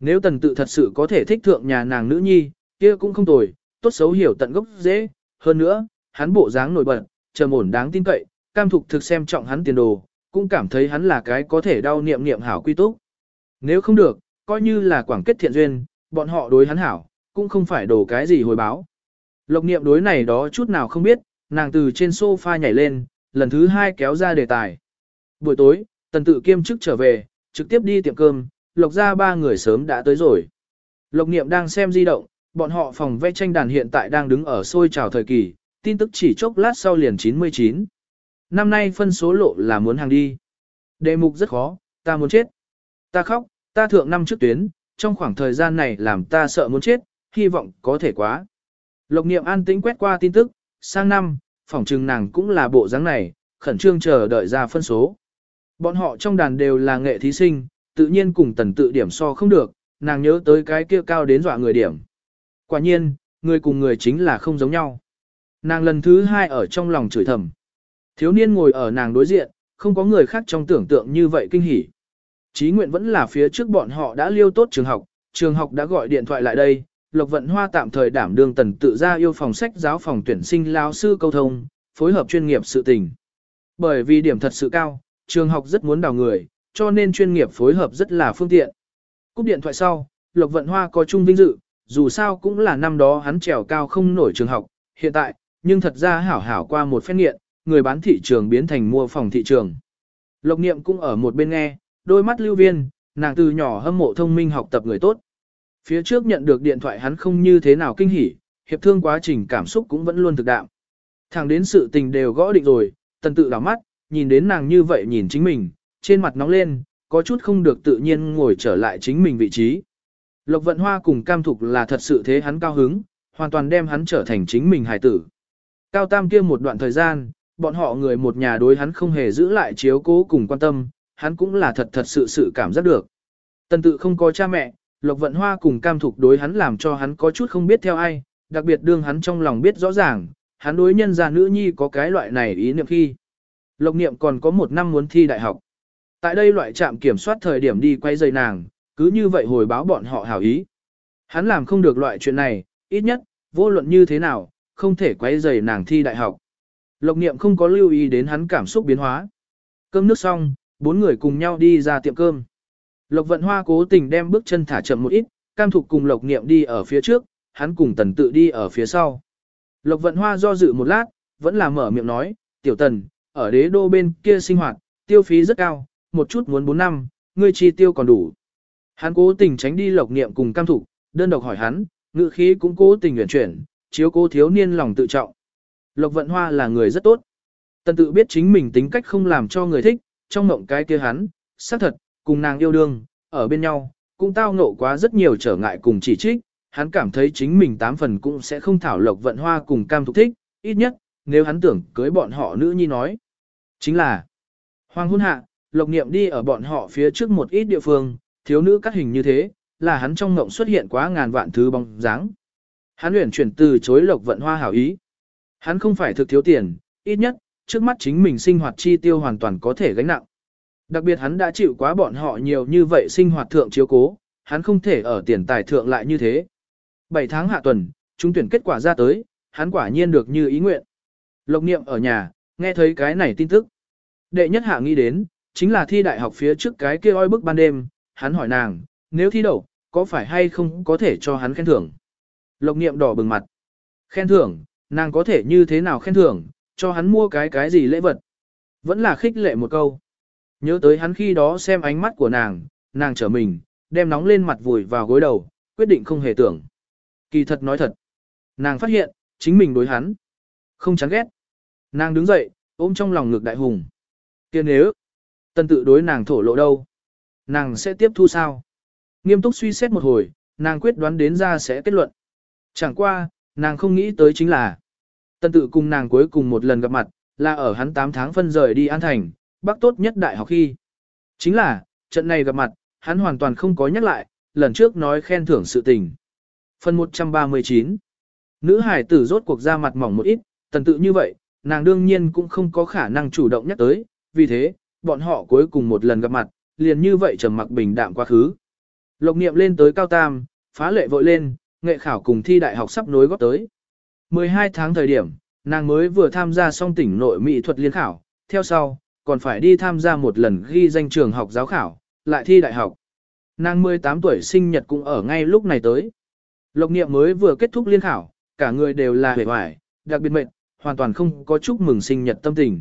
Nếu tần tự thật sự có thể thích thượng nhà nàng nữ nhi, kia cũng không tồi, tốt xấu hiểu tận gốc dễ, hơn nữa, hắn bộ dáng nổi bật, trầm ổn đáng tin cậy, Cam Thục thực xem trọng hắn tiền đồ, cũng cảm thấy hắn là cái có thể đau niệm niệm hảo quy túc. Nếu không được, coi như là quảng kết thiện duyên, bọn họ đối hắn hảo, cũng không phải đổ cái gì hồi báo. Lộc niệm đối này đó chút nào không biết, nàng từ trên sofa nhảy lên, lần thứ hai kéo ra đề tài. Buổi tối, tần tự kiêm chức trở về, trực tiếp đi tiệm cơm, lộc ra ba người sớm đã tới rồi. Lộc niệm đang xem di động, bọn họ phòng vẽ tranh đàn hiện tại đang đứng ở sôi trào thời kỳ, tin tức chỉ chốc lát sau liền 99. Năm nay phân số lộ là muốn hàng đi. Đề mục rất khó, ta muốn chết. Ta khóc, ta thượng năm trước tuyến, trong khoảng thời gian này làm ta sợ muốn chết, hy vọng có thể quá. Lộc niệm an tĩnh quét qua tin tức, sang năm, phỏng trừng nàng cũng là bộ dáng này, khẩn trương chờ đợi ra phân số. Bọn họ trong đàn đều là nghệ thí sinh, tự nhiên cùng tần tự điểm so không được, nàng nhớ tới cái kia cao đến dọa người điểm. Quả nhiên, người cùng người chính là không giống nhau. Nàng lần thứ hai ở trong lòng chửi thầm. Thiếu niên ngồi ở nàng đối diện, không có người khác trong tưởng tượng như vậy kinh hỉ. Chí nguyện vẫn là phía trước bọn họ đã liêu tốt trường học, trường học đã gọi điện thoại lại đây, Lộc Vận Hoa tạm thời đảm đương tần tự ra yêu phòng sách giáo phòng tuyển sinh lao sư câu thông, phối hợp chuyên nghiệp sự tình. Bởi vì điểm thật sự cao, trường học rất muốn đào người, cho nên chuyên nghiệp phối hợp rất là phương tiện. Cúp điện thoại sau, Lộc Vận Hoa có chung vinh dự, dù sao cũng là năm đó hắn trèo cao không nổi trường học, hiện tại, nhưng thật ra hảo hảo qua một phen nghiện, người bán thị trường biến thành mua phòng thị trường. Lộc Niệm cũng ở một bên nghe, đôi mắt lưu viên, nàng từ nhỏ hâm mộ thông minh học tập người tốt. Phía trước nhận được điện thoại hắn không như thế nào kinh hỉ, hiệp thương quá trình cảm xúc cũng vẫn luôn thực đạm. Thẳng đến sự tình đều gõ định rồi, tần tự đảo mắt, nhìn đến nàng như vậy nhìn chính mình, trên mặt nóng lên, có chút không được tự nhiên ngồi trở lại chính mình vị trí. Lộc vận hoa cùng cam thục là thật sự thế hắn cao hứng, hoàn toàn đem hắn trở thành chính mình hài tử. Cao tam kia một đoạn thời gian, bọn họ người một nhà đối hắn không hề giữ lại chiếu cố cùng quan tâm, hắn cũng là thật thật sự sự cảm giác được. Tần tự không có cha mẹ, Lộc Vận Hoa cùng cam thục đối hắn làm cho hắn có chút không biết theo ai, đặc biệt đương hắn trong lòng biết rõ ràng, hắn đối nhân gia nữ nhi có cái loại này ý niệm khi. Lộc niệm còn có một năm muốn thi đại học. Tại đây loại trạm kiểm soát thời điểm đi quay dây nàng, cứ như vậy hồi báo bọn họ hảo ý. Hắn làm không được loại chuyện này, ít nhất, vô luận như thế nào, không thể quay dày nàng thi đại học. Lộc niệm không có lưu ý đến hắn cảm xúc biến hóa. Cơm nước xong, bốn người cùng nhau đi ra tiệm cơm. Lộc vận hoa cố tình đem bước chân thả chậm một ít, cam thục cùng lộc niệm đi ở phía trước, hắn cùng tần tự đi ở phía sau. Lộc vận hoa do dự một lát, vẫn là mở miệng nói, tiểu tần, ở đế đô bên kia sinh hoạt, tiêu phí rất cao, một chút muốn 4 năm, ngươi chi tiêu còn đủ. Hắn cố tình tránh đi lộc niệm cùng cam thục, đơn độc hỏi hắn, ngữ khí cũng cố tình nguyện chuyển, chiếu cố thiếu niên lòng tự trọng. Lộc vận hoa là người rất tốt. Tần tự biết chính mình tính cách không làm cho người thích, trong mộng cái kia hắn, xác thật, cùng nàng yêu đương, ở bên nhau, cũng tao ngộ quá rất nhiều trở ngại cùng chỉ trích, hắn cảm thấy chính mình tám phần cũng sẽ không thảo lộc vận hoa cùng cam thục thích, ít nhất, nếu hắn tưởng cưới bọn họ nữ nhi nói. Chính là, hoàng hôn hạ, lộc niệm đi ở bọn họ phía trước một ít địa phương, thiếu nữ cắt hình như thế, là hắn trong ngộng xuất hiện quá ngàn vạn thứ bóng dáng. Hắn luyện chuyển từ chối lộc vận hoa hảo ý. Hắn không phải thực thiếu tiền, ít nhất, trước mắt chính mình sinh hoạt chi tiêu hoàn toàn có thể gánh nặng. Đặc biệt hắn đã chịu quá bọn họ nhiều như vậy sinh hoạt thượng chiếu cố, hắn không thể ở tiền tài thượng lại như thế. 7 tháng hạ tuần, chúng tuyển kết quả ra tới, hắn quả nhiên được như ý nguyện. Lộc niệm ở nhà, nghe thấy cái này tin tức. Đệ nhất hạ nghĩ đến, chính là thi đại học phía trước cái kia oi bức ban đêm, hắn hỏi nàng, nếu thi đậu, có phải hay không có thể cho hắn khen thưởng. Lộc niệm đỏ bừng mặt. Khen thưởng, nàng có thể như thế nào khen thưởng, cho hắn mua cái cái gì lễ vật. Vẫn là khích lệ một câu. Nhớ tới hắn khi đó xem ánh mắt của nàng, nàng trở mình, đem nóng lên mặt vùi vào gối đầu, quyết định không hề tưởng. Kỳ thật nói thật. Nàng phát hiện, chính mình đối hắn. Không chán ghét. Nàng đứng dậy, ôm trong lòng ngực đại hùng. kia nếu, tân tự đối nàng thổ lộ đâu? Nàng sẽ tiếp thu sao? Nghiêm túc suy xét một hồi, nàng quyết đoán đến ra sẽ kết luận. Chẳng qua, nàng không nghĩ tới chính là tân tự cùng nàng cuối cùng một lần gặp mặt, là ở hắn 8 tháng phân rời đi An Thành, bác tốt nhất đại học khi. Chính là, trận này gặp mặt, hắn hoàn toàn không có nhắc lại, lần trước nói khen thưởng sự tình. Phần 139 Nữ hải tử rốt cuộc ra mặt mỏng một ít, tần tự như vậy, nàng đương nhiên cũng không có khả năng chủ động nhắc tới, vì thế, bọn họ cuối cùng một lần gặp mặt, liền như vậy trầm mặc bình đạm quá khứ. Lộc niệm lên tới cao tam, phá lệ vội lên, nghệ khảo cùng thi đại học sắp nối góp tới. 12 tháng thời điểm, nàng mới vừa tham gia xong tỉnh nội mỹ thuật liên khảo, theo sau, còn phải đi tham gia một lần ghi danh trường học giáo khảo, lại thi đại học. Nàng 18 tuổi sinh nhật cũng ở ngay lúc này tới. Lộc niệm mới vừa kết thúc liên khảo, cả người đều là hề hoài, đặc biệt mệnh, hoàn toàn không có chúc mừng sinh nhật tâm tình.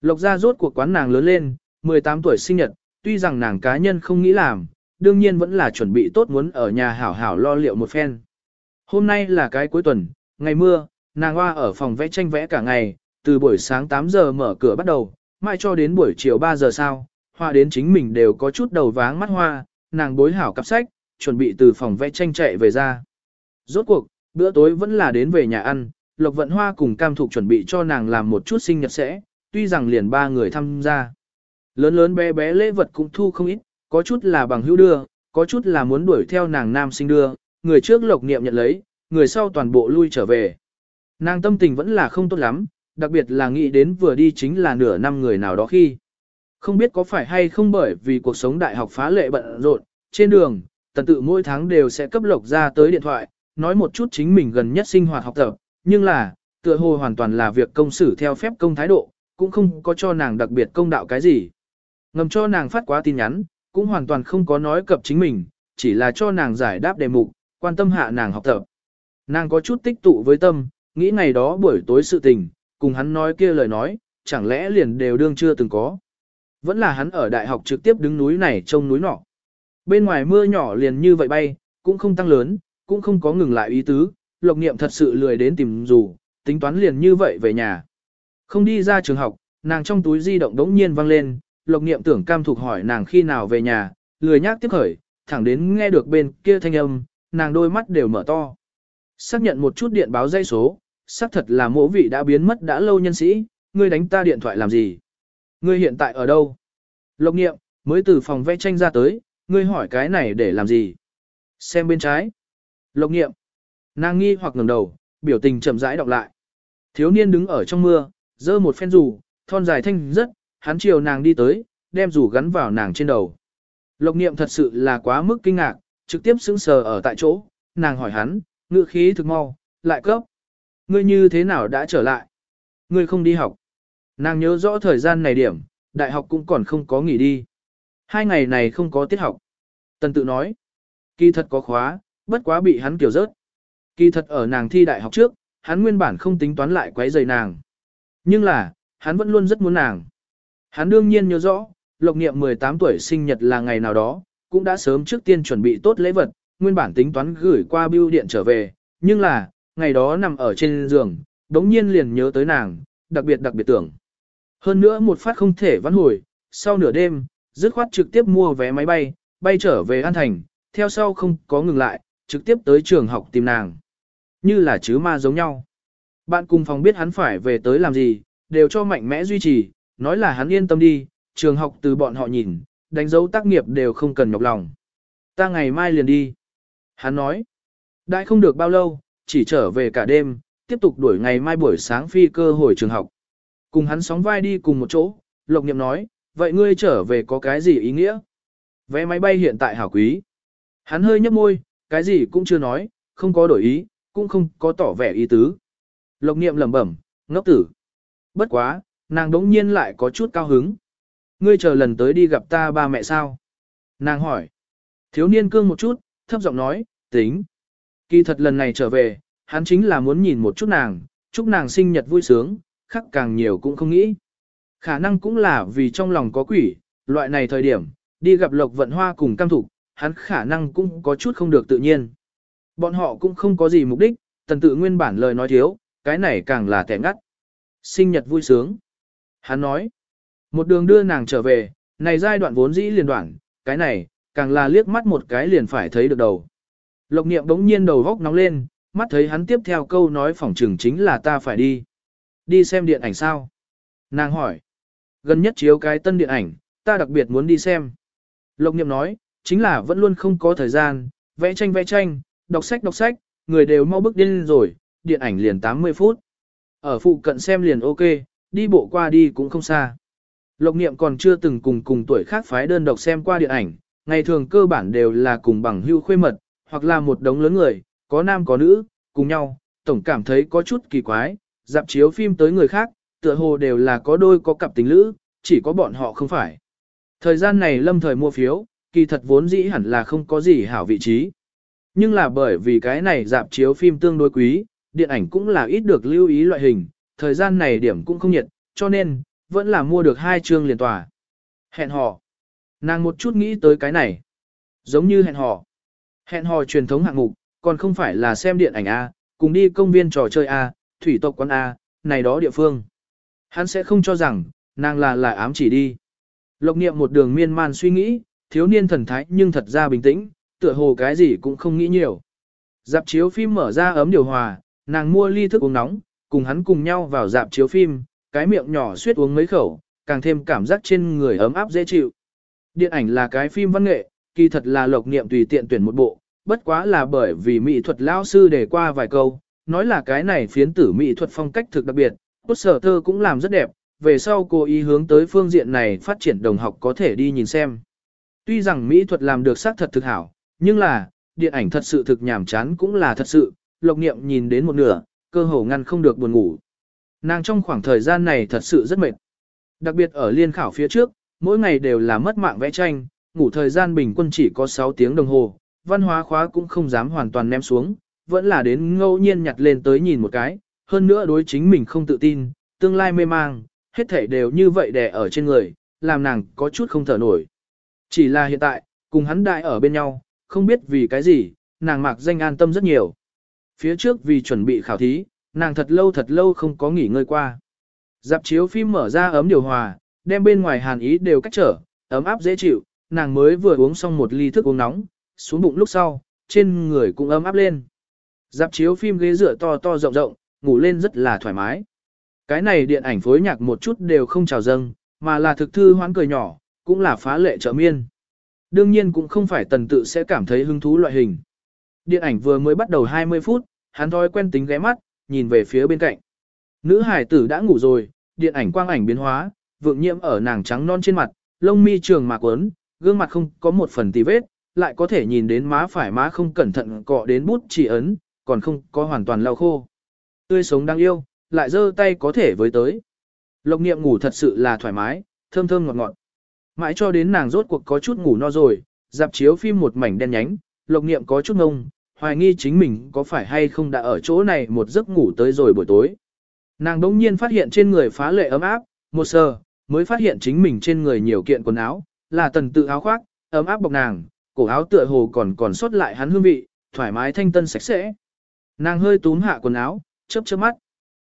Lộc ra rốt cuộc quán nàng lớn lên, 18 tuổi sinh nhật, tuy rằng nàng cá nhân không nghĩ làm, đương nhiên vẫn là chuẩn bị tốt muốn ở nhà hảo hảo lo liệu một phen. Hôm nay là cái cuối tuần, ngày mưa, nàng hoa ở phòng vẽ tranh vẽ cả ngày, từ buổi sáng 8 giờ mở cửa bắt đầu, mai cho đến buổi chiều 3 giờ sau, hoa đến chính mình đều có chút đầu váng mắt hoa, nàng bối hảo cặp sách, chuẩn bị từ phòng vẽ tranh chạy về ra. Rốt cuộc, bữa tối vẫn là đến về nhà ăn, Lộc Vận Hoa cùng Cam Thục chuẩn bị cho nàng làm một chút sinh nhật sẽ, tuy rằng liền ba người tham gia. Lớn lớn bé bé lễ vật cũng thu không ít, có chút là bằng hữu đưa, có chút là muốn đuổi theo nàng nam sinh đưa, người trước Lộc Niệm nhận lấy, người sau toàn bộ lui trở về. Nàng tâm tình vẫn là không tốt lắm, đặc biệt là nghĩ đến vừa đi chính là nửa năm người nào đó khi. Không biết có phải hay không bởi vì cuộc sống đại học phá lệ bận rộn, trên đường, tần tự mỗi tháng đều sẽ cấp lộc ra tới điện thoại, nói một chút chính mình gần nhất sinh hoạt học tập, nhưng là, tựa hồ hoàn toàn là việc công xử theo phép công thái độ, cũng không có cho nàng đặc biệt công đạo cái gì. Ngầm cho nàng phát quá tin nhắn, cũng hoàn toàn không có nói cập chính mình, chỉ là cho nàng giải đáp đề mục, quan tâm hạ nàng học tập. Nàng có chút tích tụ với tâm, nghĩ ngày đó buổi tối sự tình, cùng hắn nói kia lời nói, chẳng lẽ liền đều đương chưa từng có. Vẫn là hắn ở đại học trực tiếp đứng núi này trông núi nọ. Bên ngoài mưa nhỏ liền như vậy bay, cũng không tăng lớn, cũng không có ngừng lại ý tứ, lộc niệm thật sự lười đến tìm dù, tính toán liền như vậy về nhà. Không đi ra trường học, nàng trong túi di động đống nhiên vang lên, lộc niệm tưởng cam thuộc hỏi nàng khi nào về nhà, lười nhác tiếp khởi, thẳng đến nghe được bên kia thanh âm, nàng đôi mắt đều mở to. Xác nhận một chút điện báo dây số, xác thật là mỗ vị đã biến mất đã lâu nhân sĩ, ngươi đánh ta điện thoại làm gì? Ngươi hiện tại ở đâu? Lộc niệm, mới từ phòng vẽ tranh ra tới, ngươi hỏi cái này để làm gì? Xem bên trái. Lộc nghiệm. Nàng nghi hoặc ngẩng đầu, biểu tình chậm rãi đọc lại. Thiếu niên đứng ở trong mưa, giơ một phen dù, thon dài thanh rất, hắn chiều nàng đi tới, đem dù gắn vào nàng trên đầu. Lộc niệm thật sự là quá mức kinh ngạc, trực tiếp sững sờ ở tại chỗ, nàng hỏi hắn, ngữ khí thực mau, lại cấp. Ngươi như thế nào đã trở lại? Ngươi không đi học. Nàng nhớ rõ thời gian này điểm, đại học cũng còn không có nghỉ đi. Hai ngày này không có tiết học. Tần tự nói, kỳ thật có khóa, bất quá bị hắn kiểu rớt. Kỳ thật ở nàng thi đại học trước, hắn nguyên bản không tính toán lại quấy rầy nàng. Nhưng là, hắn vẫn luôn rất muốn nàng. Hắn đương nhiên nhớ rõ, lộc niệm 18 tuổi sinh nhật là ngày nào đó, cũng đã sớm trước tiên chuẩn bị tốt lễ vật, nguyên bản tính toán gửi qua bưu điện trở về, nhưng là, ngày đó nằm ở trên giường, đống nhiên liền nhớ tới nàng, đặc biệt đặc biệt tưởng. Hơn nữa một phát không thể vãn hồi, sau nửa đêm, dứt khoát trực tiếp mua vé máy bay, bay trở về An Thành, theo sau không có ngừng lại, trực tiếp tới trường học tìm nàng. Như là chứ ma giống nhau. Bạn cùng phòng biết hắn phải về tới làm gì, đều cho mạnh mẽ duy trì, nói là hắn yên tâm đi, trường học từ bọn họ nhìn, đánh dấu tác nghiệp đều không cần nhọc lòng. Ta ngày mai liền đi. Hắn nói, đại không được bao lâu, chỉ trở về cả đêm, tiếp tục đuổi ngày mai buổi sáng phi cơ hồi trường học. Cùng hắn sóng vai đi cùng một chỗ, Lộc Niệm nói, vậy ngươi trở về có cái gì ý nghĩa? Vé máy bay hiện tại hảo quý. Hắn hơi nhấp môi, cái gì cũng chưa nói, không có đổi ý, cũng không có tỏ vẻ ý tứ. Lộc Niệm lẩm bẩm, ngốc tử. Bất quá, nàng đống nhiên lại có chút cao hứng. Ngươi chờ lần tới đi gặp ta ba mẹ sao? Nàng hỏi. Thiếu niên cương một chút, thấp giọng nói, tính. Kỳ thật lần này trở về, hắn chính là muốn nhìn một chút nàng, chúc nàng sinh nhật vui sướng, khắc càng nhiều cũng không nghĩ. Khả năng cũng là vì trong lòng có quỷ, loại này thời điểm, đi gặp Lộc Vận Hoa cùng cam thủ, hắn khả năng cũng có chút không được tự nhiên. Bọn họ cũng không có gì mục đích, tần tự nguyên bản lời nói thiếu, cái này càng là tẻ ngắt. Sinh nhật vui sướng. Hắn nói, một đường đưa nàng trở về, này giai đoạn vốn dĩ liền đoạn, cái này, càng là liếc mắt một cái liền phải thấy được đầu. Lộc niệm đống nhiên đầu góc nóng lên, mắt thấy hắn tiếp theo câu nói phỏng trừng chính là ta phải đi. Đi xem điện ảnh sao? Nàng hỏi. Gần nhất chiếu cái tân điện ảnh, ta đặc biệt muốn đi xem. Lộc niệm nói, chính là vẫn luôn không có thời gian, vẽ tranh vẽ tranh, đọc sách đọc sách, người đều mau bước điên rồi, điện ảnh liền 80 phút. Ở phụ cận xem liền ok, đi bộ qua đi cũng không xa. Lộc niệm còn chưa từng cùng cùng tuổi khác phái đơn độc xem qua điện ảnh, ngày thường cơ bản đều là cùng bằng hưu khuê mật, hoặc là một đống lớn người, có nam có nữ, cùng nhau, tổng cảm thấy có chút kỳ quái, dạp chiếu phim tới người khác, tựa hồ đều là có đôi có cặp tình lữ, chỉ có bọn họ không phải. Thời gian này lâm thời mua phiếu, kỳ thật vốn dĩ hẳn là không có gì hảo vị trí. Nhưng là bởi vì cái này dạp chiếu phim tương đối quý, điện ảnh cũng là ít được lưu ý loại hình, thời gian này điểm cũng không nhiệt, cho nên, vẫn là mua được hai chương liền tòa. Hẹn hò. Nàng một chút nghĩ tới cái này. Giống như hẹn hò. Hẹn hò truyền thống hạng mục, còn không phải là xem điện ảnh A, cùng đi công viên trò chơi A, thủy tộc quán A, này đó địa phương. Hắn sẽ không cho rằng, nàng là là ám chỉ đi. Lộc niệm một đường miên man suy nghĩ, thiếu niên thần thái nhưng thật ra bình tĩnh, tựa hồ cái gì cũng không nghĩ nhiều. Dạp chiếu phim mở ra ấm điều hòa, nàng mua ly thức uống nóng, cùng hắn cùng nhau vào dạp chiếu phim, cái miệng nhỏ suýt uống mấy khẩu, càng thêm cảm giác trên người ấm áp dễ chịu. Điện ảnh là cái phim văn nghệ, kỳ thật là lộc niệm tùy tiện tuyển một bộ, bất quá là bởi vì mỹ thuật lão sư để qua vài câu, nói là cái này phiến tử mỹ thuật phong cách thực đặc biệt, cốt sở thơ cũng làm rất đẹp, về sau cô ý hướng tới phương diện này phát triển đồng học có thể đi nhìn xem. Tuy rằng mỹ thuật làm được xác thật thực hảo, nhưng là, điện ảnh thật sự thực nhàm chán cũng là thật sự, lộc niệm nhìn đến một nửa, cơ hồ ngăn không được buồn ngủ. Nàng trong khoảng thời gian này thật sự rất mệt. Đặc biệt ở liên khảo phía trước, mỗi ngày đều là mất mạng vẽ tranh, ngủ thời gian bình quân chỉ có 6 tiếng đồng hồ, văn hóa khóa cũng không dám hoàn toàn ném xuống, vẫn là đến ngẫu nhiên nhặt lên tới nhìn một cái, hơn nữa đối chính mình không tự tin, tương lai mê mang, hết thảy đều như vậy đè ở trên người, làm nàng có chút không thở nổi. Chỉ là hiện tại, cùng hắn đại ở bên nhau, không biết vì cái gì, nàng mạc danh an tâm rất nhiều. Phía trước vì chuẩn bị khảo thí, nàng thật lâu thật lâu không có nghỉ ngơi qua. Dạp chiếu phim mở ra ấm điều hòa, đem bên ngoài hàn ý đều cách trở, ấm áp dễ chịu, nàng mới vừa uống xong một ly thức uống nóng, xuống bụng lúc sau, trên người cũng ấm áp lên. Dạp chiếu phim ghế dựa to to rộng rộng, ngủ lên rất là thoải mái. Cái này điện ảnh phối nhạc một chút đều không trào dâng, mà là thực thư hoán cười nhỏ, cũng là phá lệ trợ miên. Đương nhiên cũng không phải tần tự sẽ cảm thấy hứng thú loại hình. Điện ảnh vừa mới bắt đầu 20 phút, hắn thói quen tính ghé mắt, nhìn về phía bên cạnh. Nữ hải tử đã ngủ rồi, điện ảnh quang ảnh biến hóa, vượng nhiễm ở nàng trắng non trên mặt, lông mi trường mạc quấn, gương mặt không có một phần tì vết, lại có thể nhìn đến má phải má không cẩn thận cọ đến bút chỉ ấn, còn không có hoàn toàn lau khô. Tươi sống đáng yêu, lại giơ tay có thể với tới. Lộc niệm ngủ thật sự là thoải mái, thơm thơm ngọt ngọt. Mãi cho đến nàng rốt cuộc có chút ngủ no rồi, dạp chiếu phim một mảnh đen nhánh, lộc niệm có chút ngông, hoài nghi chính mình có phải hay không đã ở chỗ này một giấc ngủ tới rồi buổi tối. Nàng đống nhiên phát hiện trên người phá lệ ấm áp, một sờ, mới phát hiện chính mình trên người nhiều kiện quần áo, là tần tự áo khoác, ấm áp bọc nàng, cổ áo tựa hồ còn còn sót lại hắn hương vị, thoải mái thanh tân sạch sẽ. Nàng hơi túm hạ quần áo, chớp chớp mắt.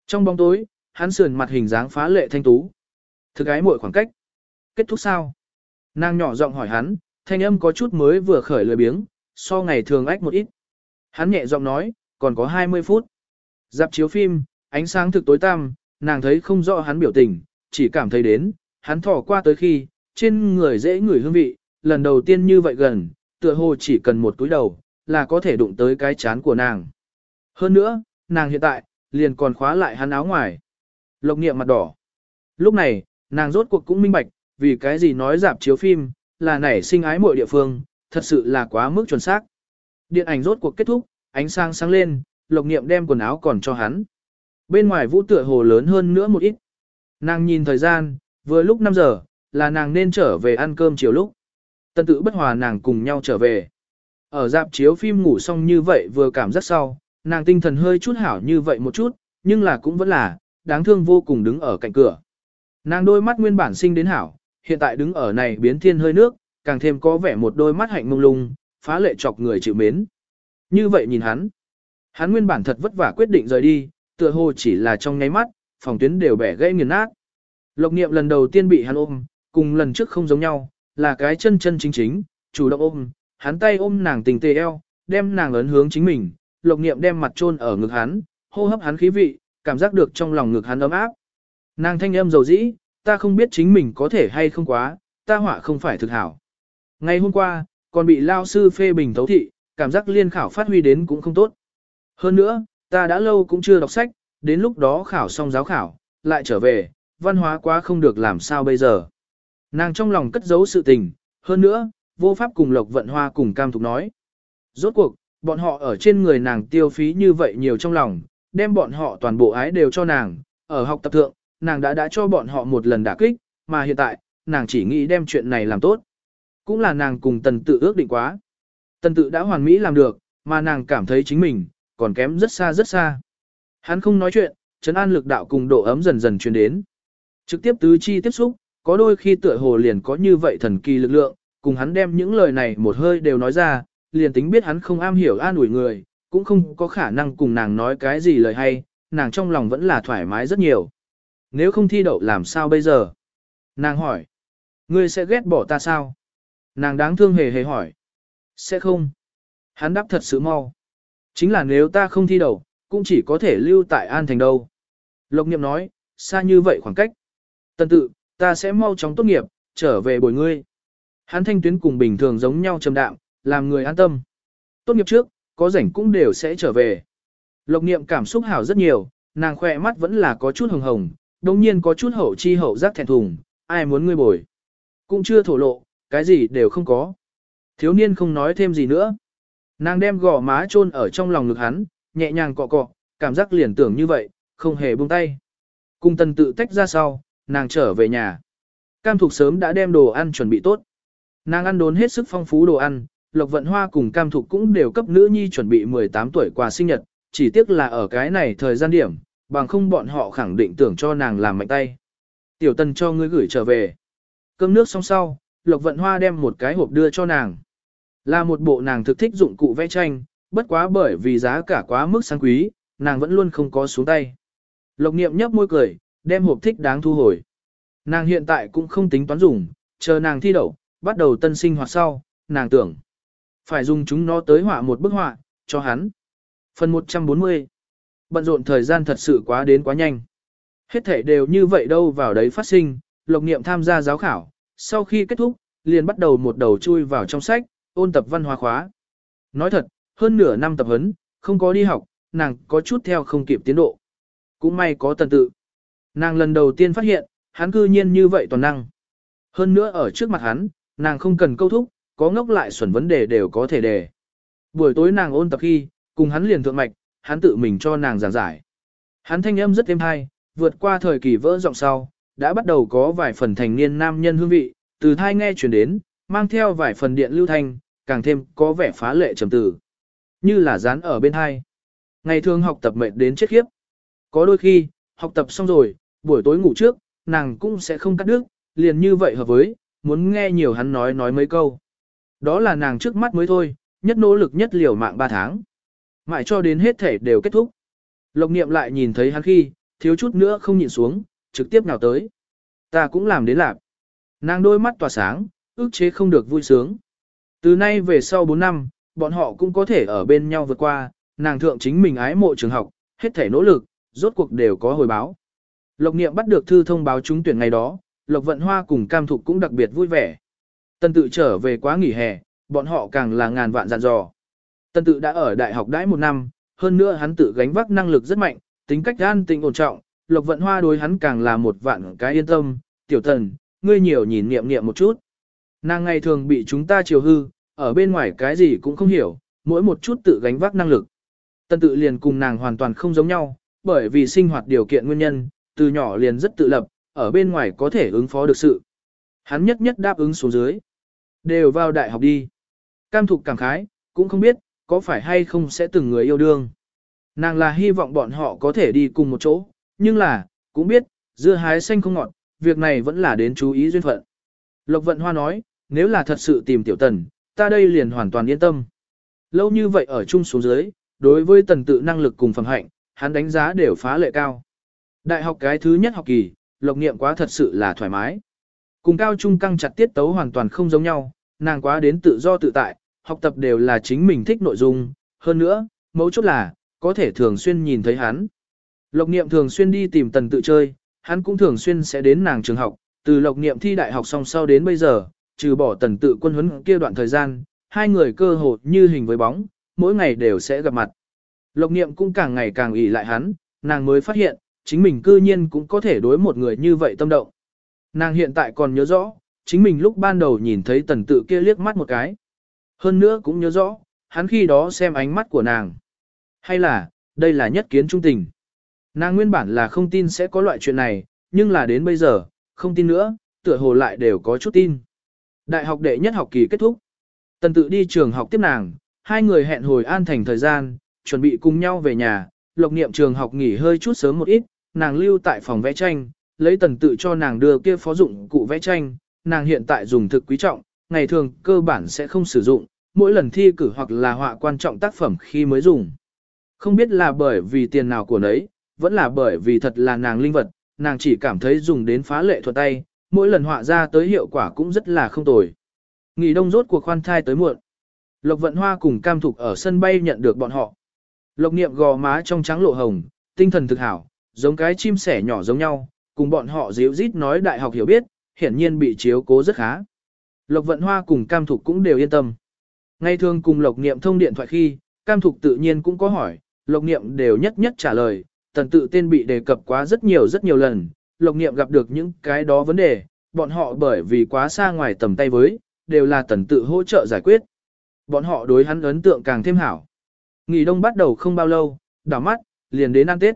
Trong bóng tối, hắn sườn mặt hình dáng phá lệ thanh tú. Thực ái muội khoảng cách. Kết thúc sao? Nàng nhỏ giọng hỏi hắn, thanh âm có chút mới vừa khởi lười biếng, so ngày thường ách một ít. Hắn nhẹ giọng nói, còn có 20 phút. Dạp chiếu phim, ánh sáng thực tối tăm, nàng thấy không rõ hắn biểu tình, chỉ cảm thấy đến, hắn thỏ qua tới khi, trên người dễ ngửi hương vị, lần đầu tiên như vậy gần, tựa hồ chỉ cần một túi đầu, là có thể đụng tới cái chán của nàng. Hơn nữa, nàng hiện tại, liền còn khóa lại hắn áo ngoài. Lộc niệm mặt đỏ. Lúc này, nàng rốt cuộc cũng minh bạch, vì cái gì nói giảm chiếu phim, là nảy sinh ái mọi địa phương, thật sự là quá mức chuẩn xác. Điện ảnh rốt cuộc kết thúc, ánh sáng sáng lên, lộc niệm đem quần áo còn cho hắn. Bên ngoài vũ tựa hồ lớn hơn nữa một ít. Nàng nhìn thời gian, vừa lúc 5 giờ, là nàng nên trở về ăn cơm chiều lúc. Tân tự bất hòa nàng cùng nhau trở về. Ở dạp chiếu phim ngủ xong như vậy vừa cảm giác sau, nàng tinh thần hơi chút hảo như vậy một chút, nhưng là cũng vẫn là, đáng thương vô cùng đứng ở cạnh cửa. Nàng đôi mắt nguyên bản sinh đến hảo, hiện tại đứng ở này biến thiên hơi nước, càng thêm có vẻ một đôi mắt hạnh mông lung, phá lệ chọc người chịu mến. Như vậy nhìn hắn, hắn nguyên bản thật vất vả quyết định rời đi, tựa hồ chỉ là trong nháy mắt, phòng tuyến đều bẻ gãy nghiền nát. Lộc niệm lần đầu tiên bị hắn ôm, cùng lần trước không giống nhau, là cái chân chân chính chính, chủ động ôm, hắn tay ôm nàng tình tê eo, đem nàng ấn hướng chính mình, lộc niệm đem mặt chôn ở ngực hắn, hô hấp hắn khí vị, cảm giác được trong lòng ngực hắn ấm áp. Nàng thanh âm dầu dĩ, ta không biết chính mình có thể hay không quá, ta họa không phải thực hảo. Ngày hôm qua, còn bị lao sư phê bình thấu thị, cảm giác liên khảo phát huy đến cũng không tốt. Hơn nữa, ta đã lâu cũng chưa đọc sách, đến lúc đó khảo xong giáo khảo, lại trở về, văn hóa quá không được làm sao bây giờ. Nàng trong lòng cất giấu sự tình, hơn nữa, vô pháp cùng Lộc Vận Hoa cùng Cam Thục nói. Rốt cuộc, bọn họ ở trên người nàng tiêu phí như vậy nhiều trong lòng, đem bọn họ toàn bộ ái đều cho nàng, ở học tập thượng, nàng đã đã cho bọn họ một lần đả kích, mà hiện tại, nàng chỉ nghĩ đem chuyện này làm tốt. Cũng là nàng cùng tần tự ước định quá. Tần tự đã hoàn mỹ làm được, mà nàng cảm thấy chính mình, còn kém rất xa rất xa. Hắn không nói chuyện, chấn an lực đạo cùng độ ấm dần dần truyền đến. Trực tiếp tứ chi tiếp xúc, có đôi khi tựa hồ liền có như vậy thần kỳ lực lượng, cùng hắn đem những lời này một hơi đều nói ra, liền tính biết hắn không am hiểu an ủi người, cũng không có khả năng cùng nàng nói cái gì lời hay, nàng trong lòng vẫn là thoải mái rất nhiều. Nếu không thi đậu làm sao bây giờ? Nàng hỏi. Ngươi sẽ ghét bỏ ta sao? Nàng đáng thương hề hề hỏi. Sẽ không. Hắn đáp thật sự mau. Chính là nếu ta không thi đậu, cũng chỉ có thể lưu tại An Thành đâu. Lộc Niệm nói, xa như vậy khoảng cách. Tần tự, ta sẽ mau chóng tốt nghiệp, trở về bồi ngươi. Hắn thanh tuyến cùng bình thường giống nhau trầm đạm, làm người an tâm. Tốt nghiệp trước, có rảnh cũng đều sẽ trở về. Lộc niệm cảm xúc hảo rất nhiều, nàng khỏe mắt vẫn là có chút hồng hồng, đồng nhiên có chút hậu chi hậu giác thẹn thùng, ai muốn ngươi bồi. Cũng chưa thổ lộ, cái gì đều không có. Thiếu niên không nói thêm gì nữa. Nàng đem gò má chôn ở trong lòng ngực hắn, nhẹ nhàng cọ cọ, cảm giác liền tưởng như vậy, không hề buông tay. Cung tần tự tách ra sau, nàng trở về nhà. Cam Thục sớm đã đem đồ ăn chuẩn bị tốt. Nàng ăn đốn hết sức phong phú đồ ăn, Lộc Vận Hoa cùng Cam Thục cũng đều cấp nữ nhi chuẩn bị 18 tuổi quà sinh nhật, chỉ tiếc là ở cái này thời gian điểm, bằng không bọn họ khẳng định tưởng cho nàng làm mạnh tay. Tiểu tân cho ngươi gửi trở về. Cơm nước xong sau, Lộc Vận Hoa đem một cái hộp đưa cho nàng. Là một bộ nàng thực thích dụng cụ vẽ tranh, bất quá bởi vì giá cả quá mức sang quý, nàng vẫn luôn không có xuống tay. Lộc Niệm nhấp môi cười, đem hộp thích đáng thu hồi. Nàng hiện tại cũng không tính toán dùng, chờ nàng thi đậu, bắt đầu tân sinh hoạt sau, nàng tưởng. Phải dùng chúng nó tới họa một bức họa, cho hắn. Phần 140 Bận rộn thời gian thật sự quá đến quá nhanh. Hết thể đều như vậy đâu vào đấy phát sinh, lộc niệm tham gia giáo khảo, sau khi kết thúc, liền bắt đầu một đầu chui vào trong sách, ôn tập văn hóa khóa. Nói thật, hơn nửa năm tập huấn, không có đi học, nàng có chút theo không kịp tiến độ. Cũng may có tần tự. Nàng lần đầu tiên phát hiện, hắn cư nhiên như vậy toàn năng. Hơn nữa ở trước mặt hắn, nàng không cần câu thúc, có ngốc lại xuẩn vấn đề đều có thể đề. Buổi tối nàng ôn tập khi, cùng hắn liền thượng mạch, hắn tự mình cho nàng giảng giải. Hắn thanh âm rất êm hay, vượt qua thời kỳ vỡ giọng sau, đã bắt đầu có vài phần thành niên nam nhân hương vị, từ thai nghe chuyển đến, mang theo vài phần điện lưu thanh, càng thêm có vẻ phá lệ trầm tử. Như là dán ở bên hai. Ngày thường học tập mệt đến chết khiếp. Có đôi khi, học tập xong rồi, buổi tối ngủ trước, nàng cũng sẽ không cắt đứt, liền như vậy hợp với, muốn nghe nhiều hắn nói nói mấy câu. Đó là nàng trước mắt mới thôi, nhất nỗ lực nhất liều mạng 3 tháng. Mãi cho đến hết thể đều kết thúc. Lộc niệm lại nhìn thấy hắn khi, thiếu chút nữa không nhìn xuống, trực tiếp nào tới. Ta cũng làm đến lạc. Nàng đôi mắt tỏa sáng, ước chế không được vui sướng. Từ nay về sau 4 năm, bọn họ cũng có thể ở bên nhau vượt qua, nàng thượng chính mình ái mộ trường học, hết thể nỗ lực, rốt cuộc đều có hồi báo. Lộc niệm bắt được thư thông báo trúng tuyển ngày đó, Lộc Vận Hoa cùng Cam Thục cũng đặc biệt vui vẻ. Tân tự trở về quá nghỉ hè, bọn họ càng là ngàn vạn dặn dò. Tân tự đã ở đại học đãi một năm, hơn nữa hắn tự gánh vác năng lực rất mạnh, tính cách an tình ổn trọng, Lộc Vận Hoa đối hắn càng là một vạn cái yên tâm, tiểu tần, ngươi nhiều nhìn niệm niệm một chút. Nàng ngày thường bị chúng ta chiều hư, ở bên ngoài cái gì cũng không hiểu, mỗi một chút tự gánh vác năng lực. Tân tự liền cùng nàng hoàn toàn không giống nhau, bởi vì sinh hoạt điều kiện nguyên nhân, từ nhỏ liền rất tự lập, ở bên ngoài có thể ứng phó được sự. Hắn nhất nhất đáp ứng xuống dưới. Đều vào đại học đi. Cam thục cảm khái, cũng không biết, có phải hay không sẽ từng người yêu đương. Nàng là hy vọng bọn họ có thể đi cùng một chỗ, nhưng là, cũng biết, dưa hái xanh không ngọt, việc này vẫn là đến chú ý duyên phận. Lộc Vận Hoa nói, nếu là thật sự tìm tiểu tần, ta đây liền hoàn toàn yên tâm. Lâu như vậy ở chung xuống dưới, đối với tần tự năng lực cùng phẩm hạnh, hắn đánh giá đều phá lệ cao. Đại học cái thứ nhất học kỳ, lộc niệm quá thật sự là thoải mái. Cùng cao trung căng chặt tiết tấu hoàn toàn không giống nhau, nàng quá đến tự do tự tại, học tập đều là chính mình thích nội dung, hơn nữa, mấu chốt là, có thể thường xuyên nhìn thấy hắn. Lộc niệm thường xuyên đi tìm tần tự chơi, hắn cũng thường xuyên sẽ đến nàng trường học, từ lộc niệm thi đại học xong sau đến bây giờ, trừ bỏ tần tự quân huấn kia đoạn thời gian, hai người cơ hồ như hình với bóng, mỗi ngày đều sẽ gặp mặt. Lộc niệm cũng càng ngày càng ỷ lại hắn, nàng mới phát hiện, chính mình cư nhiên cũng có thể đối một người như vậy tâm động. Nàng hiện tại còn nhớ rõ, chính mình lúc ban đầu nhìn thấy tần tự kia liếc mắt một cái. Hơn nữa cũng nhớ rõ, hắn khi đó xem ánh mắt của nàng. Hay là, đây là nhất kiến trung tình. Nàng nguyên bản là không tin sẽ có loại chuyện này, nhưng là đến bây giờ, không tin nữa, tựa hồ lại đều có chút tin. Đại học đệ nhất học kỳ kết thúc. Tần tự đi trường học tiếp nàng, hai người hẹn hồi an thành thời gian, chuẩn bị cùng nhau về nhà, lộc niệm trường học nghỉ hơi chút sớm một ít, nàng lưu tại phòng vẽ tranh, lấy tần tự cho nàng đưa kia phó dụng cụ vẽ tranh, nàng hiện tại dùng thực quý trọng, ngày thường cơ bản sẽ không sử dụng, mỗi lần thi cử hoặc là họa quan trọng tác phẩm khi mới dùng. Không biết là bởi vì tiền nào của nấy, vẫn là bởi vì thật là nàng linh vật, nàng chỉ cảm thấy dùng đến phá lệ thuật tay, mỗi lần họa ra tới hiệu quả cũng rất là không tồi. Nghỉ đông rốt cuộc khoan thai tới muộn. Lộc vận hoa cùng cam thục ở sân bay nhận được bọn họ. Lộc niệm gò má trong trắng lộ hồng, tinh thần thực hảo, giống cái chim sẻ nhỏ giống nhau, cùng bọn họ díu rít nói đại học hiểu biết, hiển nhiên bị chiếu cố rất khá. Lộc vận hoa cùng cam thục cũng đều yên tâm. Ngay thường cùng lộc niệm thông điện thoại khi, cam thục tự nhiên cũng có hỏi, lộc niệm đều nhất nhất trả lời, tần tự tên bị đề cập quá rất nhiều rất nhiều lần, lộc niệm gặp được những cái đó vấn đề, bọn họ bởi vì quá xa ngoài tầm tay với, đều là tần tự hỗ trợ giải quyết. Bọn họ đối hắn ấn tượng càng thêm hảo. Nghỉ đông bắt đầu không bao lâu, đảo mắt, liền đến ăn Tết.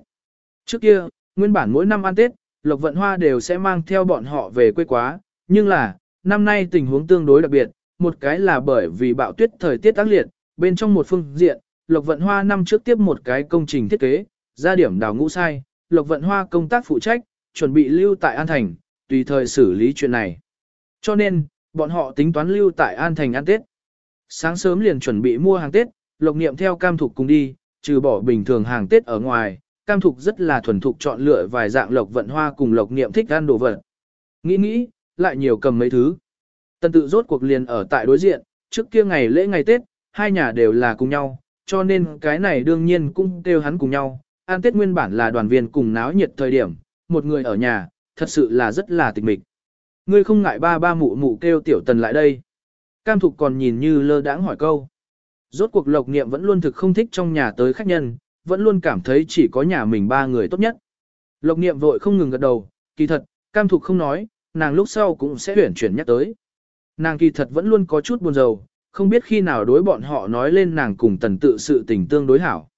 Trước kia, nguyên bản mỗi năm ăn Tết, Lộc Vận Hoa đều sẽ mang theo bọn họ về quê quá, nhưng là, năm nay tình huống tương đối đặc biệt, một cái là bởi vì bão tuyết thời tiết tác liệt, bên trong một phương diện, Lộc Vận Hoa năm trước tiếp một cái công trình thiết kế, ra điểm đào ngũ sai, Lộc Vận Hoa công tác phụ trách, chuẩn bị lưu tại An Thành, tùy thời xử lý chuyện này. Cho nên, bọn họ tính toán lưu tại An Thành ăn Tết. Sáng sớm liền chuẩn bị mua hàng Tết, Lộc Niệm theo cam thục cùng đi, trừ bỏ bình thường hàng Tết ở ngoài, cam thục rất là thuần thục chọn lựa vài dạng Lộc Vận Hoa cùng Lộc Niệm thích ăn đồ vật. Nghĩ nghĩ, lại nhiều cầm mấy thứ. Tần tự rốt cuộc liền ở tại đối diện, trước kia ngày lễ ngày Tết, hai nhà đều là cùng nhau, cho nên cái này đương nhiên cũng kêu hắn cùng nhau. An Tết nguyên bản là đoàn viên cùng náo nhiệt thời điểm, một người ở nhà, thật sự là rất là tịch mịch. Ngươi không ngại ba ba mụ mụ kêu tiểu tần lại đây. Cam thục còn nhìn như lơ đãng hỏi câu. Rốt cuộc lộc niệm vẫn luôn thực không thích trong nhà tới khách nhân, vẫn luôn cảm thấy chỉ có nhà mình ba người tốt nhất. Lộc niệm vội không ngừng gật đầu, kỳ thật, cam thục không nói, nàng lúc sau cũng sẽ huyển chuyển nhắc tới. Nàng kỳ thật vẫn luôn có chút buồn rầu, không biết khi nào đối bọn họ nói lên nàng cùng tần tự sự tình tương đối hảo.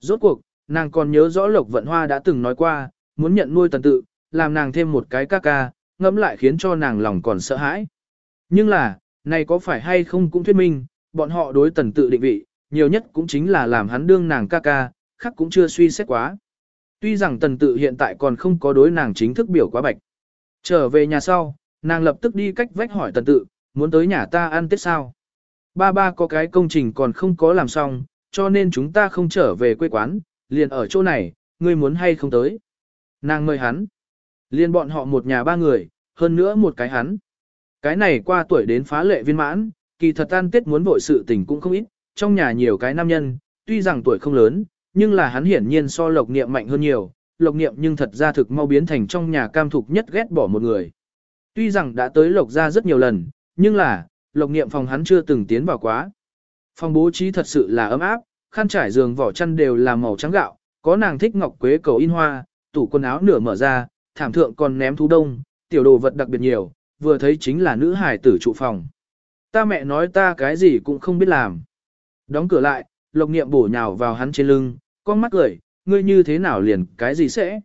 Rốt cuộc, nàng còn nhớ rõ Lộc Vận Hoa đã từng nói qua, muốn nhận nuôi tần tự, làm nàng thêm một cái ca ca, ngẫm lại khiến cho nàng lòng còn sợ hãi. Nhưng là, này có phải hay không cũng thuyết minh, bọn họ đối tần tự định vị, nhiều nhất cũng chính là làm hắn đương nàng ca ca, khác cũng chưa suy xét quá. Tuy rằng tần tự hiện tại còn không có đối nàng chính thức biểu quá bạch. Trở về nhà sau, nàng lập tức đi cách vách hỏi tần tự, muốn tới nhà ta ăn tết sao? Ba ba có cái công trình còn không có làm xong, cho nên chúng ta không trở về quê quán, liền ở chỗ này, ngươi muốn hay không tới? Nàng mời hắn. liền bọn họ một nhà ba người, hơn nữa một cái hắn. Cái này qua tuổi đến phá lệ viên mãn, kỳ thật tan tết muốn vội sự tình cũng không ít, trong nhà nhiều cái nam nhân, tuy rằng tuổi không lớn, nhưng là hắn hiển nhiên so lộc niệm mạnh hơn nhiều, lộc niệm nhưng thật ra thực mau biến thành trong nhà cam thục nhất ghét bỏ một người. Tuy rằng đã tới lộc ra rất nhiều lần, nhưng là, lộc niệm phòng hắn chưa từng tiến vào quá. Phòng bố trí thật sự là ấm áp, khăn trải giường vỏ chăn đều là màu trắng gạo, có nàng thích ngọc quế cầu in hoa, tủ quần áo nửa mở ra, thảm thượng còn ném thú đông, tiểu đồ vật đặc biệt nhiều, vừa thấy chính là nữ hải tử trụ phòng. Ta mẹ nói ta cái gì cũng không biết làm. Đóng cửa lại, lộc niệm bổ nhào vào hắn trên lưng, con mắt cười, ngươi như thế nào liền cái gì sẽ.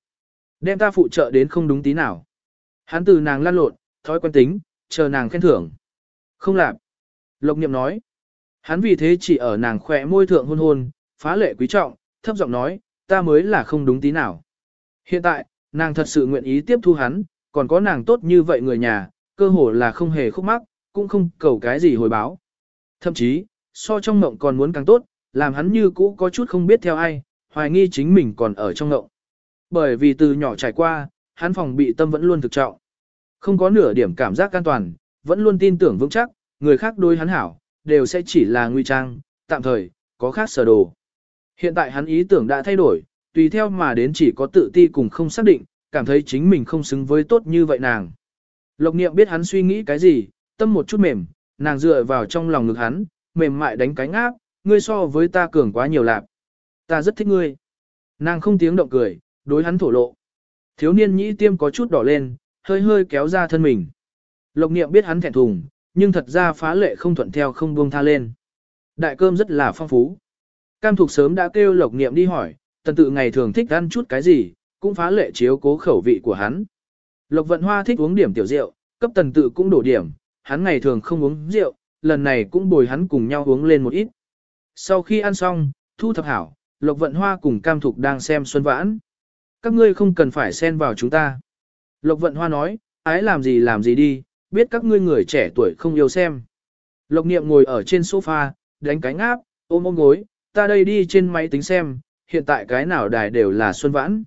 Đem ta phụ trợ đến không đúng tí nào. Hắn từ nàng lăn lộn, thói quen tính, chờ nàng khen thưởng. Không làm. Lộc niệm nói. Hắn vì thế chỉ ở nàng khỏe môi thượng hôn hôn, phá lệ quý trọng, thấp giọng nói, ta mới là không đúng tí nào. Hiện tại, nàng thật sự nguyện ý tiếp thu hắn, còn có nàng tốt như vậy người nhà, cơ hồ là không hề khúc mắc, cũng không cầu cái gì hồi báo. Thậm chí, so trong mộng còn muốn càng tốt, làm hắn như cũ có chút không biết theo ai, hoài nghi chính mình còn ở trong mộng. Bởi vì từ nhỏ trải qua, hắn phòng bị tâm vẫn luôn thực trọng. Không có nửa điểm cảm giác an toàn, vẫn luôn tin tưởng vững chắc, người khác đối hắn hảo, đều sẽ chỉ là nguy trang, tạm thời, có khác sở đồ. Hiện tại hắn ý tưởng đã thay đổi, tùy theo mà đến chỉ có tự ti cùng không xác định, cảm thấy chính mình không xứng với tốt như vậy nàng. Lộc niệm biết hắn suy nghĩ cái gì, tâm một chút mềm, nàng dựa vào trong lòng ngực hắn, mềm mại đánh cánh áp, ngươi so với ta cường quá nhiều lạc. Ta rất thích ngươi. Nàng không tiếng động cười, đối hắn thổ lộ. Thiếu niên nhĩ tiêm có chút đỏ lên, hơi hơi kéo ra thân mình. Lộc niệm biết hắn thẹn thùng, nhưng thật ra phá lệ không thuận theo không buông tha lên. Đại cơm rất là phong phú. Cam Thục sớm đã kêu Lộc Niệm đi hỏi, tần tự ngày thường thích ăn chút cái gì, cũng phá lệ chiếu cố khẩu vị của hắn. Lộc Vận Hoa thích uống điểm tiểu rượu, cấp tần tự cũng đổ điểm, hắn ngày thường không uống rượu, lần này cũng bồi hắn cùng nhau uống lên một ít. Sau khi ăn xong, thu thập hảo, Lộc Vận Hoa cùng Cam Thục đang xem xuân vãn. Các ngươi không cần phải xen vào chúng ta. Lộc Vận Hoa nói, ái làm gì làm gì đi, biết các ngươi người trẻ tuổi không yêu xem. Lộc Niệm ngồi ở trên sofa, đánh cánh áp, ôm ôm gối, ta đây đi trên máy tính xem, hiện tại cái nào đài đều là xuân vãn.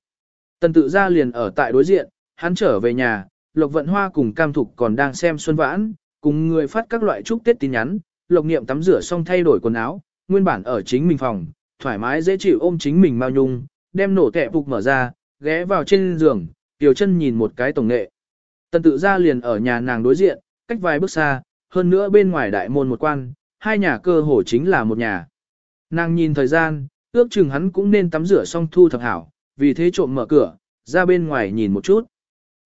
Tần tự ra liền ở tại đối diện, hắn trở về nhà, Lộc Vận Hoa cùng Cam Thục còn đang xem xuân vãn, cùng người phát các loại chúc Tết tin nhắn, Lộc Niệm tắm rửa xong thay đổi quần áo, nguyên bản ở chính mình phòng, thoải mái dễ chịu ôm chính mình mao nhung, đem nổ tệ phục mở ra, ghé vào trên giường, tiểu chân nhìn một cái tổng nghệ. Tần tự ra liền ở nhà nàng đối diện, cách vài bước xa, hơn nữa bên ngoài đại môn một quan, hai nhà cơ hồ chính là một nhà. Nàng nhìn thời gian, ước chừng hắn cũng nên tắm rửa xong thu thập hảo, vì thế trộm mở cửa, ra bên ngoài nhìn một chút.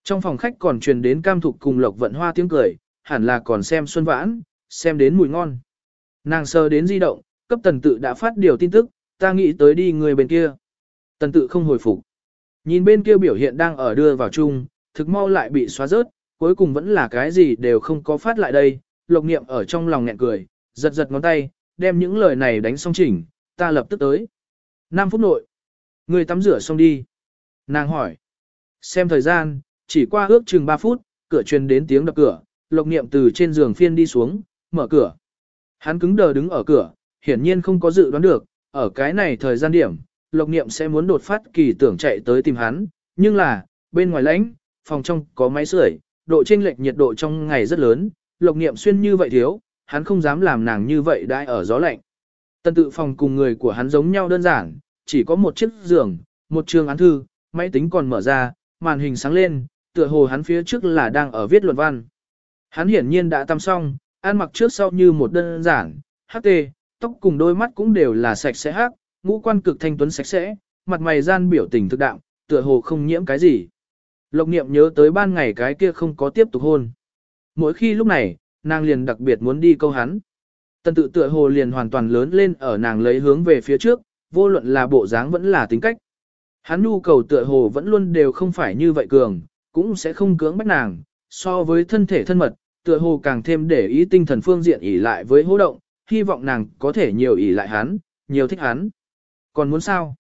Trong phòng khách còn truyền đến cam thục cùng lộc vận hoa tiếng cười, hẳn là còn xem xuân vãn, xem đến mùi ngon. Nàng sơ đến di động, cấp tần tự đã phát điều tin tức, ta nghĩ tới đi người bên kia. Tần tự không hồi phục. Nhìn bên kia biểu hiện đang ở đưa vào chung, thực mau lại bị xóa rớt, cuối cùng vẫn là cái gì đều không có phát lại đây, lộc niệm ở trong lòng nghẹn cười, giật giật ngón tay, đem những lời này đánh xong chỉnh, ta lập tức tới. 5 phút nội. Người tắm rửa xong đi. Nàng hỏi. Xem thời gian, chỉ qua ước chừng 3 phút, cửa truyền đến tiếng đập cửa, lộc niệm từ trên giường phiên đi xuống, mở cửa. Hắn cứng đờ đứng ở cửa, hiển nhiên không có dự đoán được, ở cái này thời gian điểm, lộc niệm sẽ muốn đột phát kỳ tưởng chạy tới tìm hắn, nhưng là, bên ngoài lãnh, phòng trong có máy sưởi, độ chênh lệch nhiệt độ trong ngày rất lớn, lộc niệm xuyên như vậy thiếu, hắn không dám làm nàng như vậy đãi ở gió lạnh. Tân tự phòng cùng người của hắn giống nhau đơn giản, chỉ có một chiếc giường, một trường án thư, máy tính còn mở ra, màn hình sáng lên, tựa hồ hắn phía trước là đang ở viết luận văn. Hắn hiển nhiên đã tắm xong, ăn mặc trước sau như một đơn giản, ht tóc cùng đôi mắt cũng đều là sạch sẽ hắc, ngũ quan cực thanh tuấn sạch sẽ, mặt mày gian biểu tình thực đạm, tựa hồ không nhiễm cái gì. Lộc niệm nhớ tới ban ngày cái kia không có tiếp tục hôn. Mỗi khi lúc này, nàng liền đặc biệt muốn đi câu hắn. Tần tự tựa hồ liền hoàn toàn lớn lên ở nàng lấy hướng về phía trước, vô luận là bộ dáng vẫn là tính cách. Hắn nhu cầu tựa hồ vẫn luôn đều không phải như vậy cường, cũng sẽ không cưỡng bắt nàng, so với thân thể thân mật, tựa hồ càng thêm để ý tinh thần phương diện ỉ lại với hô động, hy vọng nàng có thể nhiều ỉ lại hắn, nhiều thích hắn. Còn muốn sao?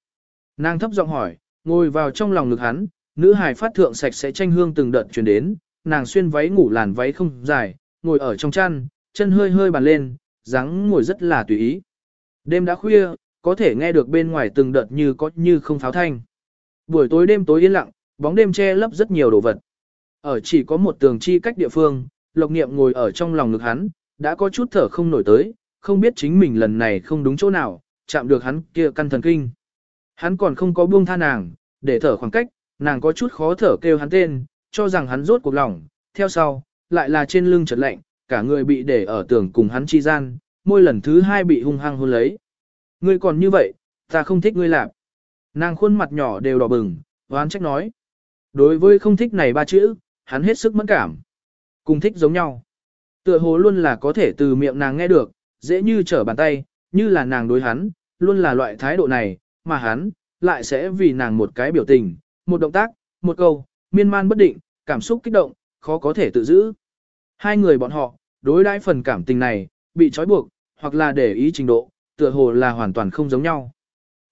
Nàng thấp giọng hỏi, ngồi vào trong lòng ngực hắn, nữ hài phát thượng sạch sẽ tranh hương từng đợt truyền đến, nàng xuyên váy ngủ làn váy không dài, ngồi ở trong chăn, chân hơi hơi bàn lên, dáng ngồi rất là tùy ý. Đêm đã khuya, có thể nghe được bên ngoài từng đợt như có như không pháo thanh. Buổi tối đêm tối yên lặng, bóng đêm che lấp rất nhiều đồ vật. Ở chỉ có một tường chi cách địa phương, Lộc Niệm ngồi ở trong lòng ngực hắn, đã có chút thở không nổi tới, không biết chính mình lần này không đúng chỗ nào, chạm được hắn kia căn thần kinh. Hắn còn không có buông tha nàng, để thở khoảng cách, nàng có chút khó thở kêu hắn tên, cho rằng hắn rốt cuộc lòng, theo sau, lại là trên lưng chợt lạnh, cả người bị để ở tường cùng hắn chi gian, môi lần thứ hai bị hung hăng hôn lấy. Ngươi còn như vậy, ta không thích ngươi làm. Nàng khuôn mặt nhỏ đều đỏ bừng, oán trách nói. Đối với không thích này ba chữ, hắn hết sức mẫn cảm. Cùng thích giống nhau. Tựa hồ luôn là có thể từ miệng nàng nghe được, dễ như trở bàn tay, như là nàng đối hắn, luôn là loại thái độ này, mà hắn, lại sẽ vì nàng một cái biểu tình, một động tác, một câu, miên man bất định, cảm xúc kích động, khó có thể tự giữ. Hai người bọn họ, đối đãi phần cảm tình này, bị trói buộc, hoặc là để ý trình độ, tựa hồ là hoàn toàn không giống nhau.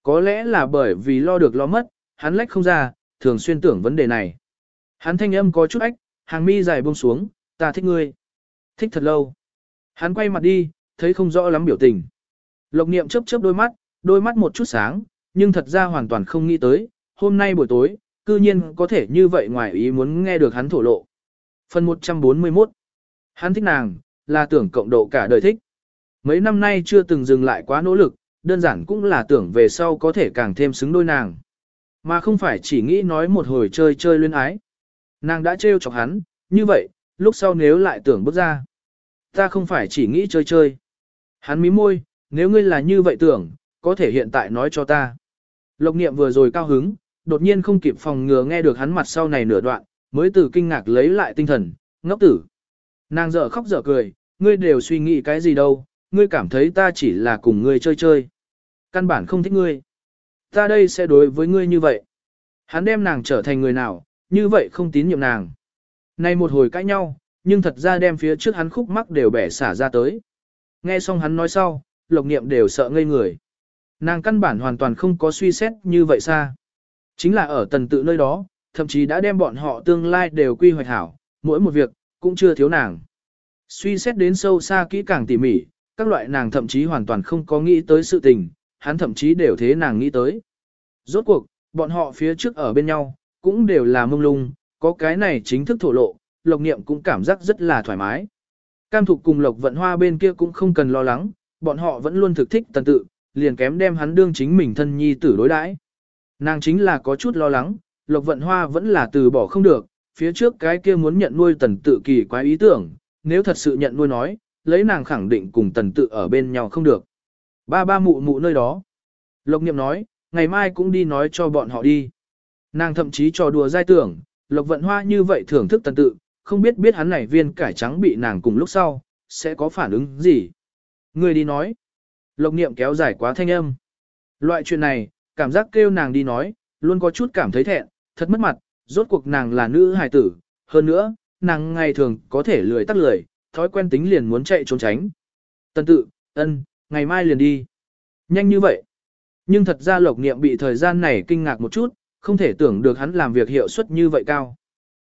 Có lẽ là bởi vì lo được lo mất, hắn lách không ra, thường xuyên tưởng vấn đề này. Hắn thanh âm có chút ách, hàng mi dài buông xuống, ta thích ngươi. Thích thật lâu. Hắn quay mặt đi, thấy không rõ lắm biểu tình. Lộc niệm chớp chớp đôi mắt, đôi mắt một chút sáng, nhưng thật ra hoàn toàn không nghĩ tới, hôm nay buổi tối, cư nhiên có thể như vậy ngoài ý muốn nghe được hắn thổ lộ. Phần 141 Hắn thích nàng, là tưởng cộng độ cả đời thích. Mấy năm nay chưa từng dừng lại quá nỗ lực, đơn giản cũng là tưởng về sau có thể càng thêm xứng đôi nàng. Mà không phải chỉ nghĩ nói một hồi chơi chơi luyến ái. Nàng đã trêu chọc hắn, như vậy, lúc sau nếu lại tưởng bước ra. Ta không phải chỉ nghĩ chơi chơi. Hắn mí môi, nếu ngươi là như vậy tưởng, có thể hiện tại nói cho ta. Lộc niệm vừa rồi cao hứng, đột nhiên không kịp phòng ngừa nghe được hắn mặt sau này nửa đoạn, mới từ kinh ngạc lấy lại tinh thần, ngốc tử. Nàng dở khóc dở cười, ngươi đều suy nghĩ cái gì đâu, ngươi cảm thấy ta chỉ là cùng ngươi chơi chơi. Căn bản không thích ngươi. Ta đây sẽ đối với ngươi như vậy. Hắn đem nàng trở thành người nào, như vậy không tín nhiệm nàng. Nay một hồi cãi nhau, nhưng thật ra đem phía trước hắn khúc mắc đều bẻ xả ra tới. Nghe xong hắn nói sau, lộc niệm đều sợ ngây người. Nàng căn bản hoàn toàn không có suy xét như vậy xa. Chính là ở tần tự nơi đó, thậm chí đã đem bọn họ tương lai đều quy hoạch hảo, mỗi một việc, cũng chưa thiếu nàng. Suy xét đến sâu xa kỹ càng tỉ mỉ, các loại nàng thậm chí hoàn toàn không có nghĩ tới sự tình, hắn thậm chí đều thế nàng nghĩ tới. Rốt cuộc, bọn họ phía trước ở bên nhau, cũng đều là mông lung, có cái này chính thức thổ lộ, Lộc Niệm cũng cảm giác rất là thoải mái. Cam Thục cùng Lộc Vận Hoa bên kia cũng không cần lo lắng, bọn họ vẫn luôn thực thích tần tự, liền kém đem hắn đương chính mình thân nhi tử đối đãi. Nàng chính là có chút lo lắng, Lộc Vận Hoa vẫn là từ bỏ không được, phía trước cái kia muốn nhận nuôi tần tự kỳ quái ý tưởng, nếu thật sự nhận nuôi nói, lấy nàng khẳng định cùng tần tự ở bên nhau không được. Ba ba mụ mụ nơi đó. Lộc Niệm nói, ngày mai cũng đi nói cho bọn họ đi. Nàng thậm chí trò đùa dai tưởng, Lộc Vận Hoa như vậy thưởng thức tần tự, không biết biết hắn này viên cải trắng bị nàng cùng lúc sau, sẽ có phản ứng gì. Người đi nói. Lộc Niệm kéo dài quá thanh âm. Loại chuyện này, cảm giác kêu nàng đi nói, luôn có chút cảm thấy thẹn, thật mất mặt, rốt cuộc nàng là nữ hài tử, hơn nữa, nàng ngày thường có thể lười tắt lười, thói quen tính liền muốn chạy trốn tránh. Tần tự, ân, ngày mai liền đi. Nhanh như vậy. Nhưng thật ra lộc niệm bị thời gian này kinh ngạc một chút, không thể tưởng được hắn làm việc hiệu suất như vậy cao.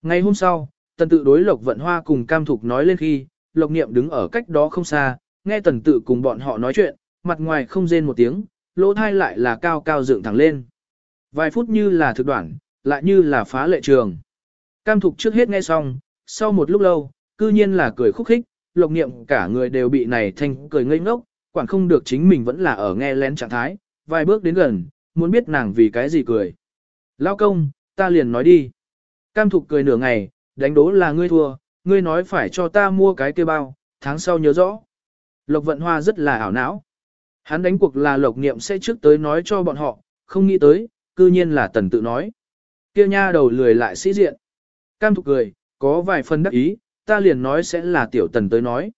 Ngày hôm sau, tần tự đối lộc vận hoa cùng cam thục nói lên khi, lộc niệm đứng ở cách đó không xa, nghe tần tự cùng bọn họ nói chuyện, mặt ngoài không rên một tiếng, lỗ thai lại là cao cao dựng thẳng lên. Vài phút như là thực đoạn, lại như là phá lệ trường. Cam thục trước hết nghe xong, sau một lúc lâu, cư nhiên là cười khúc khích, lộc niệm cả người đều bị này thanh cười ngây ngốc, quản không được chính mình vẫn là ở nghe lén trạng thái, vài bước đến gần, muốn biết nàng vì cái gì cười. Lao công, ta liền nói đi. Cam thục cười nửa ngày, đánh đố là ngươi thua, ngươi nói phải cho ta mua cái kia bao, tháng sau nhớ rõ. Lộc vận hoa rất là ảo não. Hắn đánh cuộc là lộc niệm sẽ trước tới nói cho bọn họ, không nghĩ tới, cư nhiên là tần tự nói. Kia nha đầu lười lại sĩ diện. Cam thục cười, có vài phần đắc ý, ta liền nói sẽ là tiểu tần tới nói.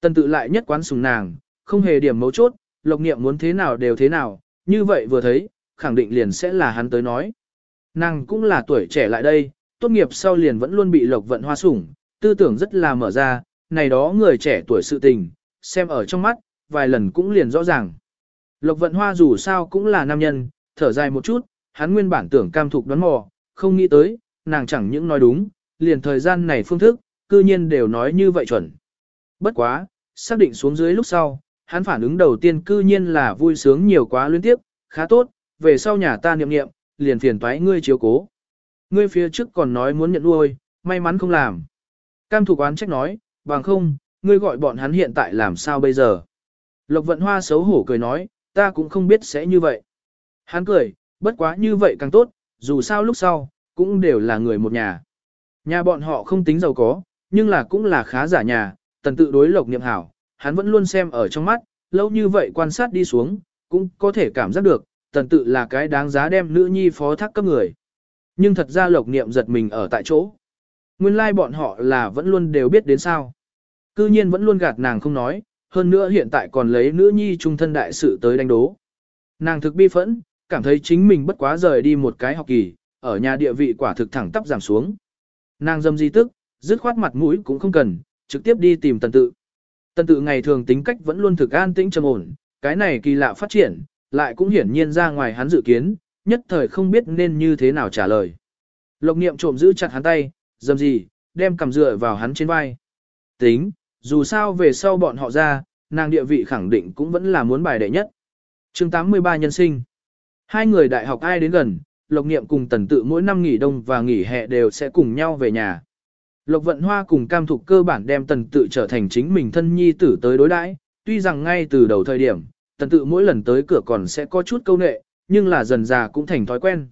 Tần tự lại nhất quán sùng nàng, không hề điểm mấu chốt, lộc niệm muốn thế nào đều thế nào, như vậy vừa thấy, khẳng định liền sẽ là hắn tới nói. Nàng cũng là tuổi trẻ lại đây, tốt nghiệp sau liền vẫn luôn bị lộc vận hoa sủng, tư tưởng rất là mở ra, này đó người trẻ tuổi sự tình, xem ở trong mắt, vài lần cũng liền rõ ràng. Lộc vận hoa dù sao cũng là nam nhân, thở dài một chút, hắn nguyên bản tưởng cam thục đoán mò, không nghĩ tới, nàng chẳng những nói đúng, liền thời gian này phương thức, cư nhiên đều nói như vậy chuẩn. Bất quá, xác định xuống dưới lúc sau, hắn phản ứng đầu tiên cư nhiên là vui sướng nhiều quá liên tiếp, khá tốt, về sau nhà ta niệm niệm, liền phiền toái ngươi chiếu cố. Ngươi phía trước còn nói muốn nhận nuôi, may mắn không làm. Cam thủ quán trách nói, bằng không, ngươi gọi bọn hắn hiện tại làm sao bây giờ. Lộc vận hoa xấu hổ cười nói, ta cũng không biết sẽ như vậy. Hắn cười, bất quá như vậy càng tốt, dù sao lúc sau, cũng đều là người một nhà. Nhà bọn họ không tính giàu có, nhưng là cũng là khá giả nhà, tần tự đối lộc niệm hảo, hắn vẫn luôn xem ở trong mắt, lâu như vậy quan sát đi xuống, cũng có thể cảm giác được, tần tự là cái đáng giá đem nữ nhi phó thác cấp người. Nhưng thật ra lộc niệm giật mình ở tại chỗ. Nguyên lai like bọn họ là vẫn luôn đều biết đến sao. Cư nhiên vẫn luôn gạt nàng không nói, hơn nữa hiện tại còn lấy nữ nhi trung thân đại sự tới đánh đố. Nàng thực bi phẫn, cảm thấy chính mình bất quá rời đi một cái học kỳ, ở nhà địa vị quả thực thẳng tắp giảm xuống. Nàng dâm di tức, dứt khoát mặt mũi cũng không cần, trực tiếp đi tìm tần tự. Tần tự ngày thường tính cách vẫn luôn thực an tĩnh trầm ổn, cái này kỳ lạ phát triển, lại cũng hiển nhiên ra ngoài hắn dự kiến, nhất thời không biết nên như thế nào trả lời. Lộc niệm trộm giữ chặt hắn tay, dầm gì, đem cầm dựa vào hắn trên vai. Tính, dù sao về sau bọn họ ra, nàng địa vị khẳng định cũng vẫn là muốn bài đệ nhất. chương 83 nhân sinh. Hai người đại học ai đến gần, Lộc Niệm cùng Tần Tự mỗi năm nghỉ đông và nghỉ hè đều sẽ cùng nhau về nhà. Lộc Vận Hoa cùng Cam Thục cơ bản đem Tần Tự trở thành chính mình thân nhi tử tới đối đãi, tuy rằng ngay từ đầu thời điểm, Tần Tự mỗi lần tới cửa còn sẽ có chút câu nệ, nhưng là dần già cũng thành thói quen.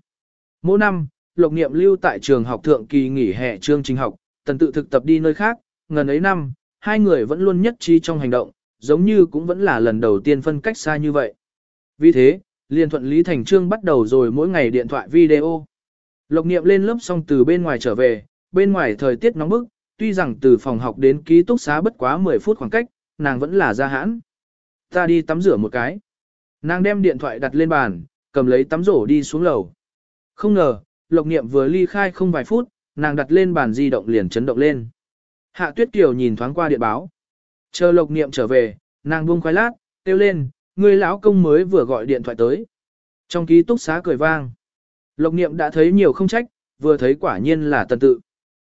Mỗi năm, Lộc Niệm lưu tại trường học thượng kỳ nghỉ hè chương trình học, Tần Tự thực tập đi nơi khác, ngần ấy năm, hai người vẫn luôn nhất trí trong hành động, giống như cũng vẫn là lần đầu tiên phân cách xa như vậy. Vì thế, liền thuận lý thành trương bắt đầu rồi mỗi ngày điện thoại video. Lộc niệm lên lớp xong từ bên ngoài trở về, bên ngoài thời tiết nóng bức, tuy rằng từ phòng học đến ký túc xá bất quá 10 phút khoảng cách, nàng vẫn là ra hãn. Ta đi tắm rửa một cái. Nàng đem điện thoại đặt lên bàn, cầm lấy tắm rổ đi xuống lầu. Không ngờ, lộc niệm vừa ly khai không vài phút, nàng đặt lên bàn di động liền chấn động lên. Hạ tuyết kiều nhìn thoáng qua điện báo. Chờ lộc niệm trở về, nàng buông khoái lát, kêu lên, người lão công mới vừa gọi điện thoại tới. Trong ký túc xá cười vang. Lộc niệm đã thấy nhiều không trách, vừa thấy quả nhiên là tần tự.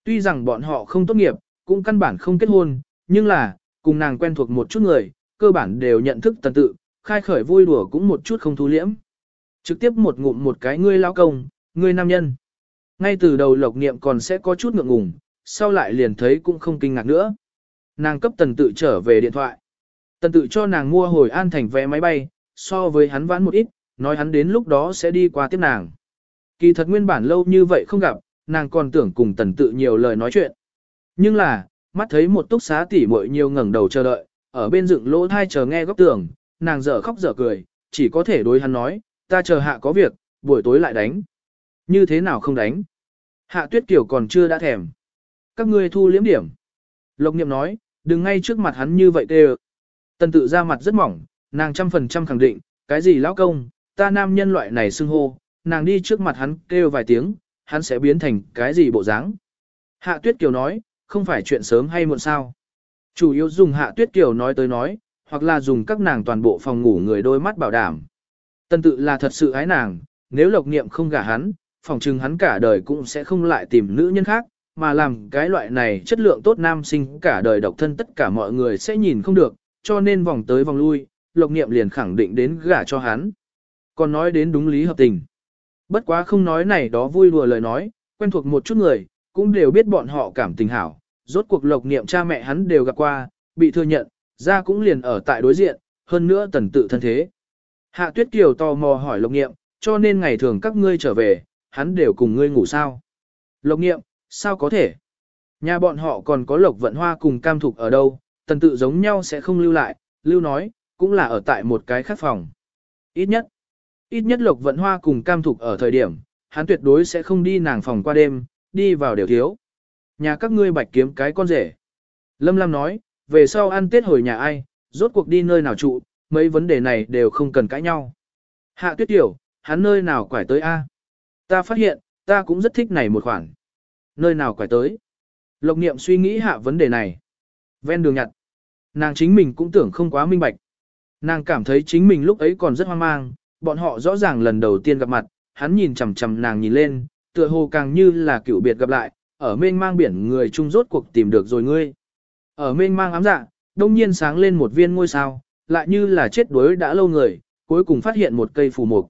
Tuy rằng bọn họ không tốt nghiệp, cũng căn bản không kết hôn, nhưng là, cùng nàng quen thuộc một chút người, cơ bản đều nhận thức tần tự, khai khởi vui đùa cũng một chút không thu liễm. Trực tiếp một ngụm một cái ngươi lao công, ngươi nam nhân. Ngay từ đầu lộc niệm còn sẽ có chút ngượng ngùng, sau lại liền thấy cũng không kinh ngạc nữa. Nàng cấp tần tự trở về điện thoại. Tần tự cho nàng mua hồi an thành vé máy bay, so với hắn vãn một ít, nói hắn đến lúc đó sẽ đi qua tiếp nàng. Kỳ thật nguyên bản lâu như vậy không gặp, nàng còn tưởng cùng tần tự nhiều lời nói chuyện. Nhưng là, mắt thấy một túc xá tỉ muội nhiều ngẩng đầu chờ đợi, ở bên dựng lỗ thai chờ nghe góc tường, nàng dở khóc dở cười, chỉ có thể đối hắn nói, ta chờ hạ có việc, buổi tối lại đánh. Như thế nào không đánh? Hạ tuyết kiểu còn chưa đã thèm. Các ngươi thu liếm điểm. Lộc niệm nói, đừng ngay trước mặt hắn như vậy tê Tần tự ra mặt rất mỏng, nàng trăm phần trăm khẳng định, cái gì lão công, ta nam nhân loại này xưng hô, nàng đi trước mặt hắn kêu vài tiếng, hắn sẽ biến thành cái gì bộ dáng. Hạ tuyết kiều nói, không phải chuyện sớm hay muộn sao. Chủ yếu dùng hạ tuyết kiều nói tới nói, hoặc là dùng các nàng toàn bộ phòng ngủ người đôi mắt bảo đảm. Tần tự là thật sự ái nàng, nếu lộc niệm không gả hắn, phòng chừng hắn cả đời cũng sẽ không lại tìm nữ nhân khác, mà làm cái loại này chất lượng tốt nam sinh cả đời độc thân tất cả mọi người sẽ nhìn không được, cho nên vòng tới vòng lui, lộc niệm liền khẳng định đến gả cho hắn. Còn nói đến đúng lý hợp tình. Bất quá không nói này đó vui đùa lời nói, quen thuộc một chút người, cũng đều biết bọn họ cảm tình hảo. Rốt cuộc lộc niệm cha mẹ hắn đều gặp qua, bị thừa nhận, ra cũng liền ở tại đối diện, hơn nữa tần tự thân thế. Hạ tuyết kiều tò mò hỏi lộc niệm, cho nên ngày thường các ngươi trở về, hắn đều cùng ngươi ngủ sao. Lộc niệm, sao có thể? Nhà bọn họ còn có lộc vận hoa cùng cam thục ở đâu, tần tự giống nhau sẽ không lưu lại, lưu nói, cũng là ở tại một cái khác phòng. Ít nhất, ít nhất lộc vận hoa cùng cam thục ở thời điểm, hắn tuyệt đối sẽ không đi nàng phòng qua đêm, đi vào đều thiếu. Nhà các ngươi bạch kiếm cái con rể. Lâm Lam nói, về sau ăn tết hồi nhà ai, rốt cuộc đi nơi nào trụ, mấy vấn đề này đều không cần cãi nhau. Hạ tuyết tiểu, hắn nơi nào quải tới A. Ta phát hiện, ta cũng rất thích này một khoản. Nơi nào quải tới. Lộc niệm suy nghĩ hạ vấn đề này. Ven đường nhặt. Nàng chính mình cũng tưởng không quá minh bạch. Nàng cảm thấy chính mình lúc ấy còn rất hoang mang, bọn họ rõ ràng lần đầu tiên gặp mặt, hắn nhìn chằm chằm nàng nhìn lên, tựa hồ càng như là cựu biệt gặp lại, ở mênh mang biển người chung rốt cuộc tìm được rồi ngươi. Ở mênh mang ám dạ, đông nhiên sáng lên một viên ngôi sao, lại như là chết đuối đã lâu người, cuối cùng phát hiện một cây phù mục.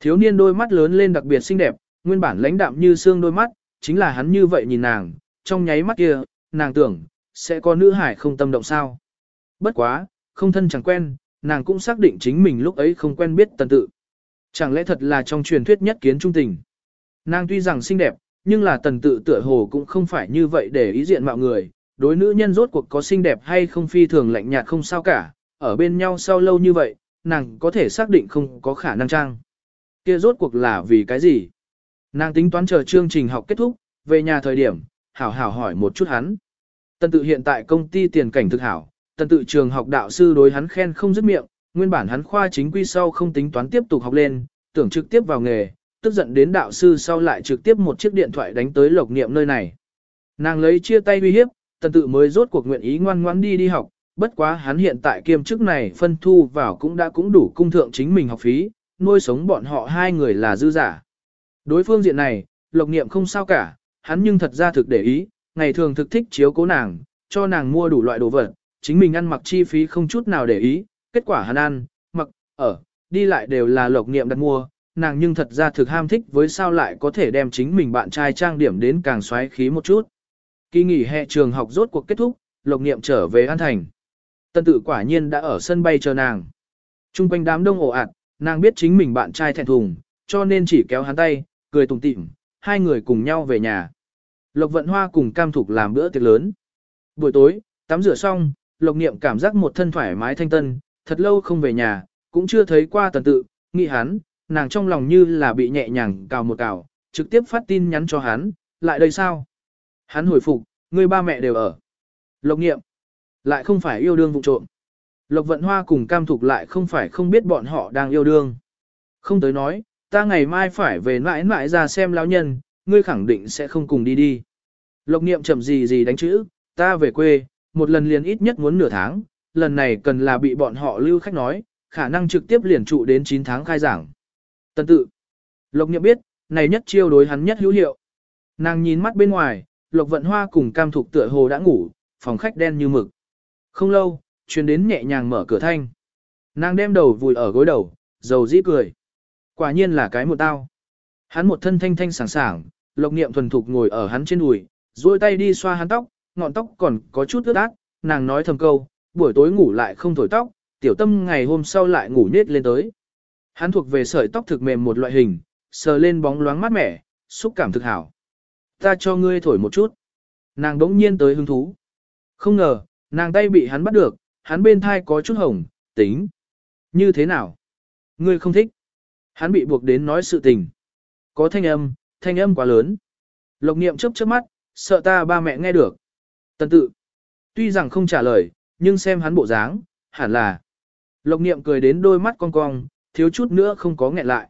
Thiếu niên đôi mắt lớn lên đặc biệt xinh đẹp, nguyên bản lãnh đạm như xương đôi mắt, chính là hắn như vậy nhìn nàng, trong nháy mắt kia, nàng tưởng, sẽ có nữ hải không tâm động sao. Bất quá, không thân chẳng quen, nàng cũng xác định chính mình lúc ấy không quen biết tần tự. Chẳng lẽ thật là trong truyền thuyết nhất kiến trung tình. Nàng tuy rằng xinh đẹp, nhưng là tần tự tựa hồ cũng không phải như vậy để ý diện mạo người, đối nữ nhân rốt cuộc có xinh đẹp hay không phi thường lạnh nhạt không sao cả, ở bên nhau sau lâu như vậy, nàng có thể xác định không có khả năng trang. Kia rốt cuộc là vì cái gì? Nàng tính toán chờ chương trình học kết thúc, về nhà thời điểm, hảo hảo hỏi một chút hắn. Tần tự hiện tại công ty tiền cảnh thực hảo, tần tự trường học đạo sư đối hắn khen không dứt miệng, nguyên bản hắn khoa chính quy sau không tính toán tiếp tục học lên, tưởng trực tiếp vào nghề, tức giận đến đạo sư sau lại trực tiếp một chiếc điện thoại đánh tới lộc niệm nơi này. Nàng lấy chia tay uy hiếp, tần tự mới rốt cuộc nguyện ý ngoan ngoãn đi đi học, bất quá hắn hiện tại kiêm chức này phân thu vào cũng đã cũng đủ cung thượng chính mình học phí, nuôi sống bọn họ hai người là dư giả. Đối phương diện này, lộc niệm không sao cả, hắn nhưng thật ra thực để ý, ngày thường thực thích chiếu cố nàng, cho nàng mua đủ loại đồ vật, chính mình ăn mặc chi phí không chút nào để ý, kết quả hắn ăn, mặc, ở, đi lại đều là lộc niệm đặt mua, nàng nhưng thật ra thực ham thích với sao lại có thể đem chính mình bạn trai trang điểm đến càng xoáy khí một chút. Kỳ nghỉ hè trường học rốt cuộc kết thúc, lộc niệm trở về An Thành. Tân tự quả nhiên đã ở sân bay chờ nàng. Trung quanh đám đông ồ ạt, nàng biết chính mình bạn trai thẹn thùng, cho nên chỉ kéo hắn tay, cười tùng tịm, hai người cùng nhau về nhà. Lộc Vận Hoa cùng Cam Thục làm bữa tiệc lớn. Buổi tối, tắm rửa xong, Lộc Niệm cảm giác một thân thoải mái thanh tân, thật lâu không về nhà, cũng chưa thấy qua tần tự, nghĩ hắn, nàng trong lòng như là bị nhẹ nhàng cào một cào, trực tiếp phát tin nhắn cho hắn, lại đây sao? Hắn hồi phục, người ba mẹ đều ở. Lộc Niệm, lại không phải yêu đương vụ trộm. Lộc Vận Hoa cùng Cam Thục lại không phải không biết bọn họ đang yêu đương. Không tới nói, ta ngày mai phải về mãi mãi ra xem lão nhân, ngươi khẳng định sẽ không cùng đi đi. Lộc niệm chậm gì gì đánh chữ, ta về quê, một lần liền ít nhất muốn nửa tháng, lần này cần là bị bọn họ lưu khách nói, khả năng trực tiếp liền trụ đến 9 tháng khai giảng. Tân tự. Lộc niệm biết, này nhất chiêu đối hắn nhất hữu hiệu. Nàng nhìn mắt bên ngoài, Lộc vận hoa cùng cam thục tựa hồ đã ngủ, phòng khách đen như mực. Không lâu, chuyến đến nhẹ nhàng mở cửa thanh. Nàng đem đầu vùi ở gối đầu, dầu dĩ cười. Quả nhiên là cái một tao. Hắn một thân thanh thanh sảng sảng, Lộc Niệm thuần thục ngồi ở hắn trên đùi, duỗi tay đi xoa hắn tóc, ngọn tóc còn có chút ướt át, nàng nói thầm câu, buổi tối ngủ lại không thổi tóc, tiểu tâm ngày hôm sau lại ngủ nết lên tới. Hắn thuộc về sợi tóc thực mềm một loại hình, sờ lên bóng loáng mát mẻ, xúc cảm thực hảo. Ta cho ngươi thổi một chút. Nàng đống nhiên tới hứng thú. Không ngờ, nàng tay bị hắn bắt được, hắn bên thai có chút hồng, tính. Như thế nào? Ngươi không thích. Hắn bị buộc đến nói sự tình. Có thanh âm, thanh âm quá lớn. Lộc niệm chớp chớp mắt, sợ ta ba mẹ nghe được. Tần tự. Tuy rằng không trả lời, nhưng xem hắn bộ dáng, hẳn là. Lộc niệm cười đến đôi mắt cong cong, thiếu chút nữa không có nghẹn lại.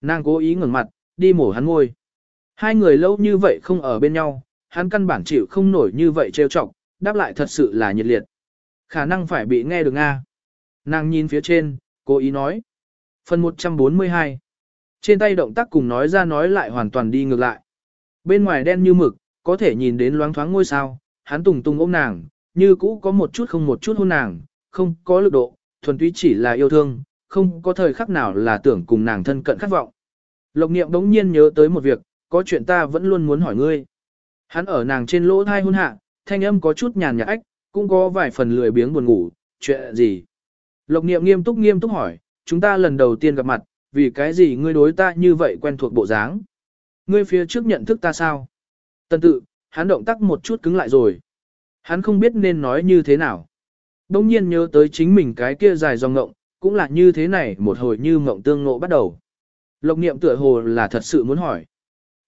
Nàng cố ý ngẩng mặt, đi mổ hắn ngôi. Hai người lâu như vậy không ở bên nhau, hắn căn bản chịu không nổi như vậy trêu chọc, đáp lại thật sự là nhiệt liệt. Khả năng phải bị nghe được Nga. Nàng nhìn phía trên, cố ý nói. Phần 142 Trên tay động tác cùng nói ra nói lại hoàn toàn đi ngược lại. Bên ngoài đen như mực, có thể nhìn đến loáng thoáng ngôi sao, hắn tùng tung ôm nàng, như cũ có một chút không một chút hôn nàng, không có lực độ, thuần túy chỉ là yêu thương, không có thời khắc nào là tưởng cùng nàng thân cận khát vọng. Lộc niệm đống nhiên nhớ tới một việc, có chuyện ta vẫn luôn muốn hỏi ngươi. Hắn ở nàng trên lỗ thai hôn hạ, thanh âm có chút nhàn nhạt ách, cũng có vài phần lười biếng buồn ngủ, chuyện gì? Lộc niệm nghiêm túc nghiêm túc hỏi, chúng ta lần đầu tiên gặp mặt, vì cái gì ngươi đối ta như vậy quen thuộc bộ dáng? Ngươi phía trước nhận thức ta sao? Tần tự, hắn động tác một chút cứng lại rồi. Hắn không biết nên nói như thế nào. Đông nhiên nhớ tới chính mình cái kia dài dòng ngộng, cũng là như thế này một hồi như mộng tương ngộ bắt đầu. Lộc niệm tựa hồ là thật sự muốn hỏi.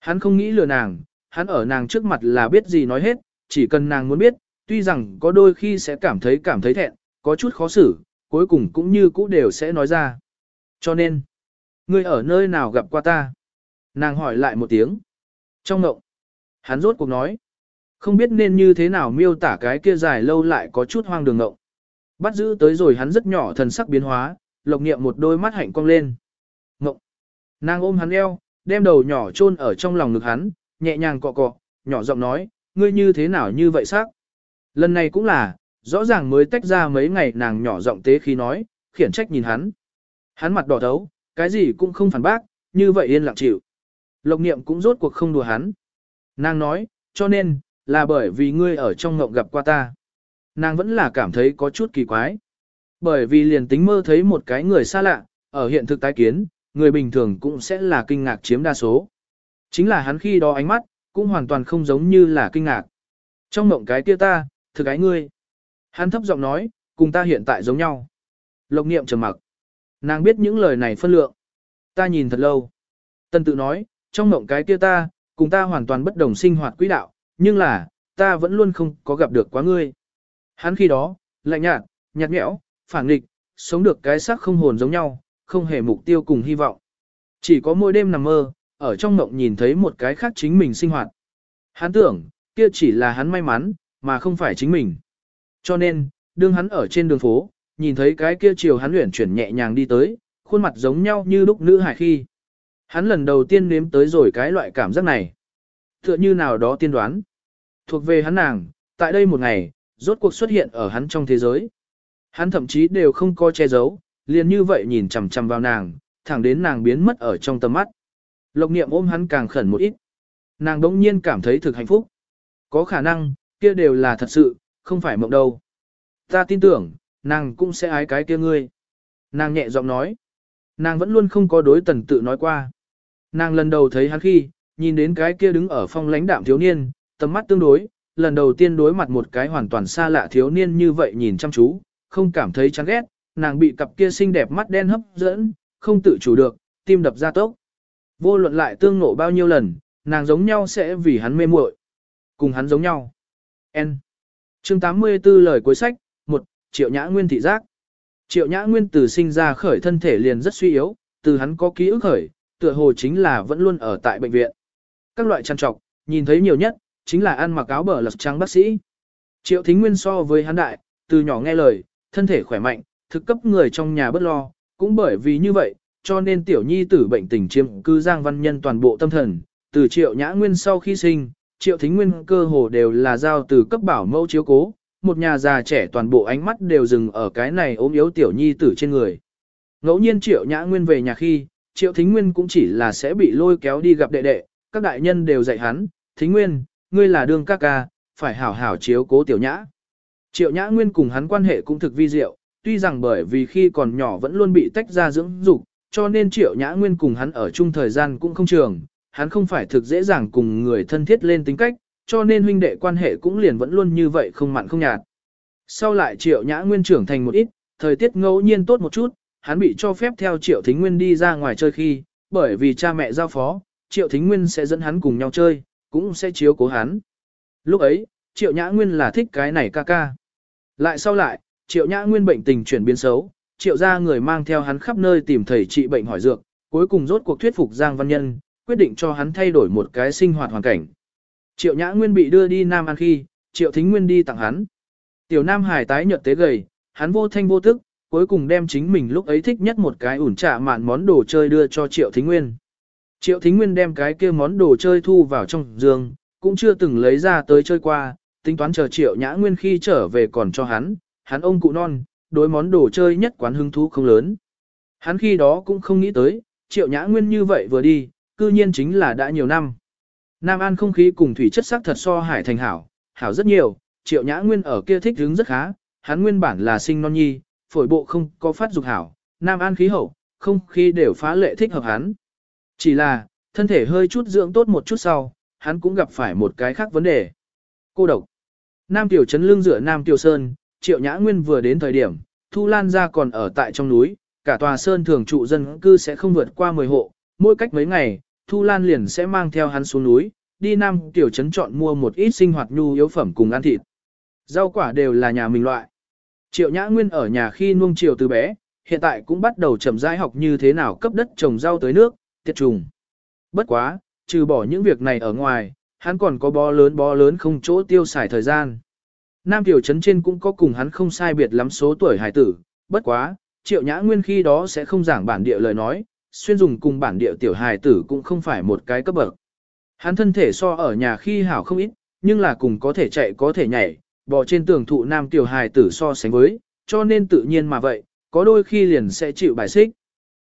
Hắn không nghĩ lừa nàng, hắn ở nàng trước mặt là biết gì nói hết, chỉ cần nàng muốn biết, tuy rằng có đôi khi sẽ cảm thấy cảm thấy thẹn, có chút khó xử, cuối cùng cũng như cũ đều sẽ nói ra. Cho nên, ngươi ở nơi nào gặp qua ta? Nàng hỏi lại một tiếng. Trong ngộng, hắn rốt cuộc nói. Không biết nên như thế nào miêu tả cái kia dài lâu lại có chút hoang đường ngộng. Bắt giữ tới rồi hắn rất nhỏ thần sắc biến hóa, lộc niệm một đôi mắt hạnh cong lên. Ngộng. Nàng ôm hắn eo, đem đầu nhỏ chôn ở trong lòng ngực hắn, nhẹ nhàng cọ cọ, nhỏ giọng nói, ngươi như thế nào như vậy sắc? Lần này cũng là, rõ ràng mới tách ra mấy ngày nàng nhỏ giọng tế khi nói, khiển trách nhìn hắn. Hắn mặt đỏ thấu, cái gì cũng không phản bác, như vậy yên lặng chịu. Lộc niệm cũng rốt cuộc không đùa hắn. Nàng nói, cho nên, là bởi vì ngươi ở trong ngộng gặp qua ta. Nàng vẫn là cảm thấy có chút kỳ quái. Bởi vì liền tính mơ thấy một cái người xa lạ, ở hiện thực tái kiến, người bình thường cũng sẽ là kinh ngạc chiếm đa số. Chính là hắn khi đó ánh mắt, cũng hoàn toàn không giống như là kinh ngạc. Trong mộng cái kia ta, thực cái ngươi. Hắn thấp giọng nói, cùng ta hiện tại giống nhau. Lộc niệm trầm mặc. Nàng biết những lời này phân lượng. Ta nhìn thật lâu. Tân tự nói, trong mộng cái kia ta, cùng ta hoàn toàn bất đồng sinh hoạt quỹ đạo, nhưng là, ta vẫn luôn không có gặp được quá ngươi. Hắn khi đó, lạnh nhạt, nhạt nhẽo, phản nghịch, sống được cái xác không hồn giống nhau, không hề mục tiêu cùng hy vọng. Chỉ có mỗi đêm nằm mơ, ở trong mộng nhìn thấy một cái khác chính mình sinh hoạt. Hắn tưởng, kia chỉ là hắn may mắn, mà không phải chính mình. Cho nên, đương hắn ở trên đường phố, nhìn thấy cái kia chiều hắn luyện chuyển nhẹ nhàng đi tới, khuôn mặt giống nhau như lúc nữ hải khi. Hắn lần đầu tiên nếm tới rồi cái loại cảm giác này. Tựa như nào đó tiên đoán. Thuộc về hắn nàng, tại đây một ngày, rốt cuộc xuất hiện ở hắn trong thế giới. Hắn thậm chí đều không coi che giấu, liền như vậy nhìn chằm chằm vào nàng, thẳng đến nàng biến mất ở trong tầm mắt. Lộc niệm ôm hắn càng khẩn một ít. Nàng đống nhiên cảm thấy thực hạnh phúc. Có khả năng, kia đều là thật sự, không phải mộng đâu. Ta tin tưởng, nàng cũng sẽ ái cái kia ngươi. Nàng nhẹ giọng nói. Nàng vẫn luôn không có đối tần tự nói qua. Nàng lần đầu thấy hắn khi, nhìn đến cái kia đứng ở phong lãnh đạm thiếu niên, tầm mắt tương đối, lần đầu tiên đối mặt một cái hoàn toàn xa lạ thiếu niên như vậy nhìn chăm chú, không cảm thấy chán ghét, nàng bị cặp kia xinh đẹp mắt đen hấp dẫn, không tự chủ được, tim đập ra tốc. Vô luận lại tương nộ bao nhiêu lần, nàng giống nhau sẽ vì hắn mê muội, cùng hắn giống nhau. N. Chương 84 lời cuối sách, 1. Triệu Nhã Nguyên thị giác. Triệu Nhã Nguyên từ sinh ra khởi thân thể liền rất suy yếu, từ hắn có ký ức khởi, tựa hồ chính là vẫn luôn ở tại bệnh viện. Các loại trăn trọc, nhìn thấy nhiều nhất, chính là ăn mặc áo bờ lật trắng bác sĩ. Triệu Thính Nguyên so với hắn đại, từ nhỏ nghe lời, thân thể khỏe mạnh, thực cấp người trong nhà bất lo, cũng bởi vì như vậy, cho nên tiểu nhi tử bệnh tình chiếm cư Giang Văn Nhân toàn bộ tâm thần, từ Triệu Nhã Nguyên sau khi sinh, Triệu Thính Nguyên cơ hồ đều là giao từ cấp bảo mẫu chiếu cố, một nhà già trẻ toàn bộ ánh mắt đều dừng ở cái này ốm yếu tiểu nhi tử trên người. Ngẫu nhiên Triệu Nhã Nguyên về nhà khi, Triệu Thính Nguyên cũng chỉ là sẽ bị lôi kéo đi gặp đệ đệ, các đại nhân đều dạy hắn, Thính Nguyên, ngươi là đương ca ca, phải hảo hảo chiếu cố tiểu nhã. Triệu Nhã Nguyên cùng hắn quan hệ cũng thực vi diệu, tuy rằng bởi vì khi còn nhỏ vẫn luôn bị tách ra dưỡng dục, cho nên Triệu Nhã Nguyên cùng hắn ở chung thời gian cũng không trường, hắn không phải thực dễ dàng cùng người thân thiết lên tính cách, cho nên huynh đệ quan hệ cũng liền vẫn luôn như vậy không mặn không nhạt. Sau lại Triệu Nhã Nguyên trưởng thành một ít, thời tiết ngẫu nhiên tốt một chút, hắn bị cho phép theo Triệu Thính Nguyên đi ra ngoài chơi khi, bởi vì cha mẹ giao phó, Triệu Thính Nguyên sẽ dẫn hắn cùng nhau chơi, cũng sẽ chiếu cố hắn. Lúc ấy, Triệu Nhã Nguyên là thích cái này ca ca. Lại sau lại, Triệu Nhã Nguyên bệnh tình chuyển biến xấu, Triệu gia người mang theo hắn khắp nơi tìm thầy trị bệnh hỏi dược, cuối cùng rốt cuộc thuyết phục Giang Văn Nhân, quyết định cho hắn thay đổi một cái sinh hoạt hoàn cảnh. Triệu Nhã Nguyên bị đưa đi Nam An khi, Triệu Thính Nguyên đi tặng hắn. Tiểu Nam Hải tái nhợt tế gầy, hắn vô thanh vô tức, cuối cùng đem chính mình lúc ấy thích nhất một cái ủn trả mạn món đồ chơi đưa cho Triệu Thính Nguyên. Triệu Thính Nguyên đem cái kia món đồ chơi thu vào trong giường, cũng chưa từng lấy ra tới chơi qua, tính toán chờ Triệu Nhã Nguyên khi trở về còn cho hắn, hắn ông cụ non, đối món đồ chơi nhất quán hứng thú không lớn. Hắn khi đó cũng không nghĩ tới, Triệu Nhã Nguyên như vậy vừa đi, cư nhiên chính là đã nhiều năm. Nam An không khí cùng thủy chất sắc thật so hải thành hảo, hảo rất nhiều, Triệu Nhã Nguyên ở kia thích hứng rất khá, hắn nguyên bản là sinh non nhi, phổi bộ không có phát dục hảo, Nam An khí hậu, không khí đều phá lệ thích hợp hắn. Chỉ là, thân thể hơi chút dưỡng tốt một chút sau, hắn cũng gặp phải một cái khác vấn đề. Cô độc. Nam Tiểu Trấn lưng dựa Nam Tiểu Sơn, Triệu Nhã Nguyên vừa đến thời điểm, Thu Lan ra còn ở tại trong núi, cả tòa sơn thường trụ dân cư sẽ không vượt qua 10 hộ, mỗi cách mấy ngày, Thu Lan liền sẽ mang theo hắn xuống núi, đi Nam Tiểu Trấn chọn mua một ít sinh hoạt nhu yếu phẩm cùng ăn thịt. Rau quả đều là nhà mình loại. Triệu Nhã Nguyên ở nhà khi nuông chiều từ bé, hiện tại cũng bắt đầu chậm rãi học như thế nào cấp đất trồng rau tới nước, tiệt trùng. Bất quá, trừ bỏ những việc này ở ngoài, hắn còn có bó lớn bó lớn không chỗ tiêu xài thời gian. Nam tiểu trấn trên cũng có cùng hắn không sai biệt lắm số tuổi hải tử, bất quá, triệu nhã nguyên khi đó sẽ không giảng bản địa lời nói, xuyên dùng cùng bản địa tiểu hài tử cũng không phải một cái cấp bậc. Hắn thân thể so ở nhà khi hảo không ít, nhưng là cùng có thể chạy có thể nhảy, bò trên tường thụ nam tiểu hài tử so sánh với, cho nên tự nhiên mà vậy, có đôi khi liền sẽ chịu bài xích.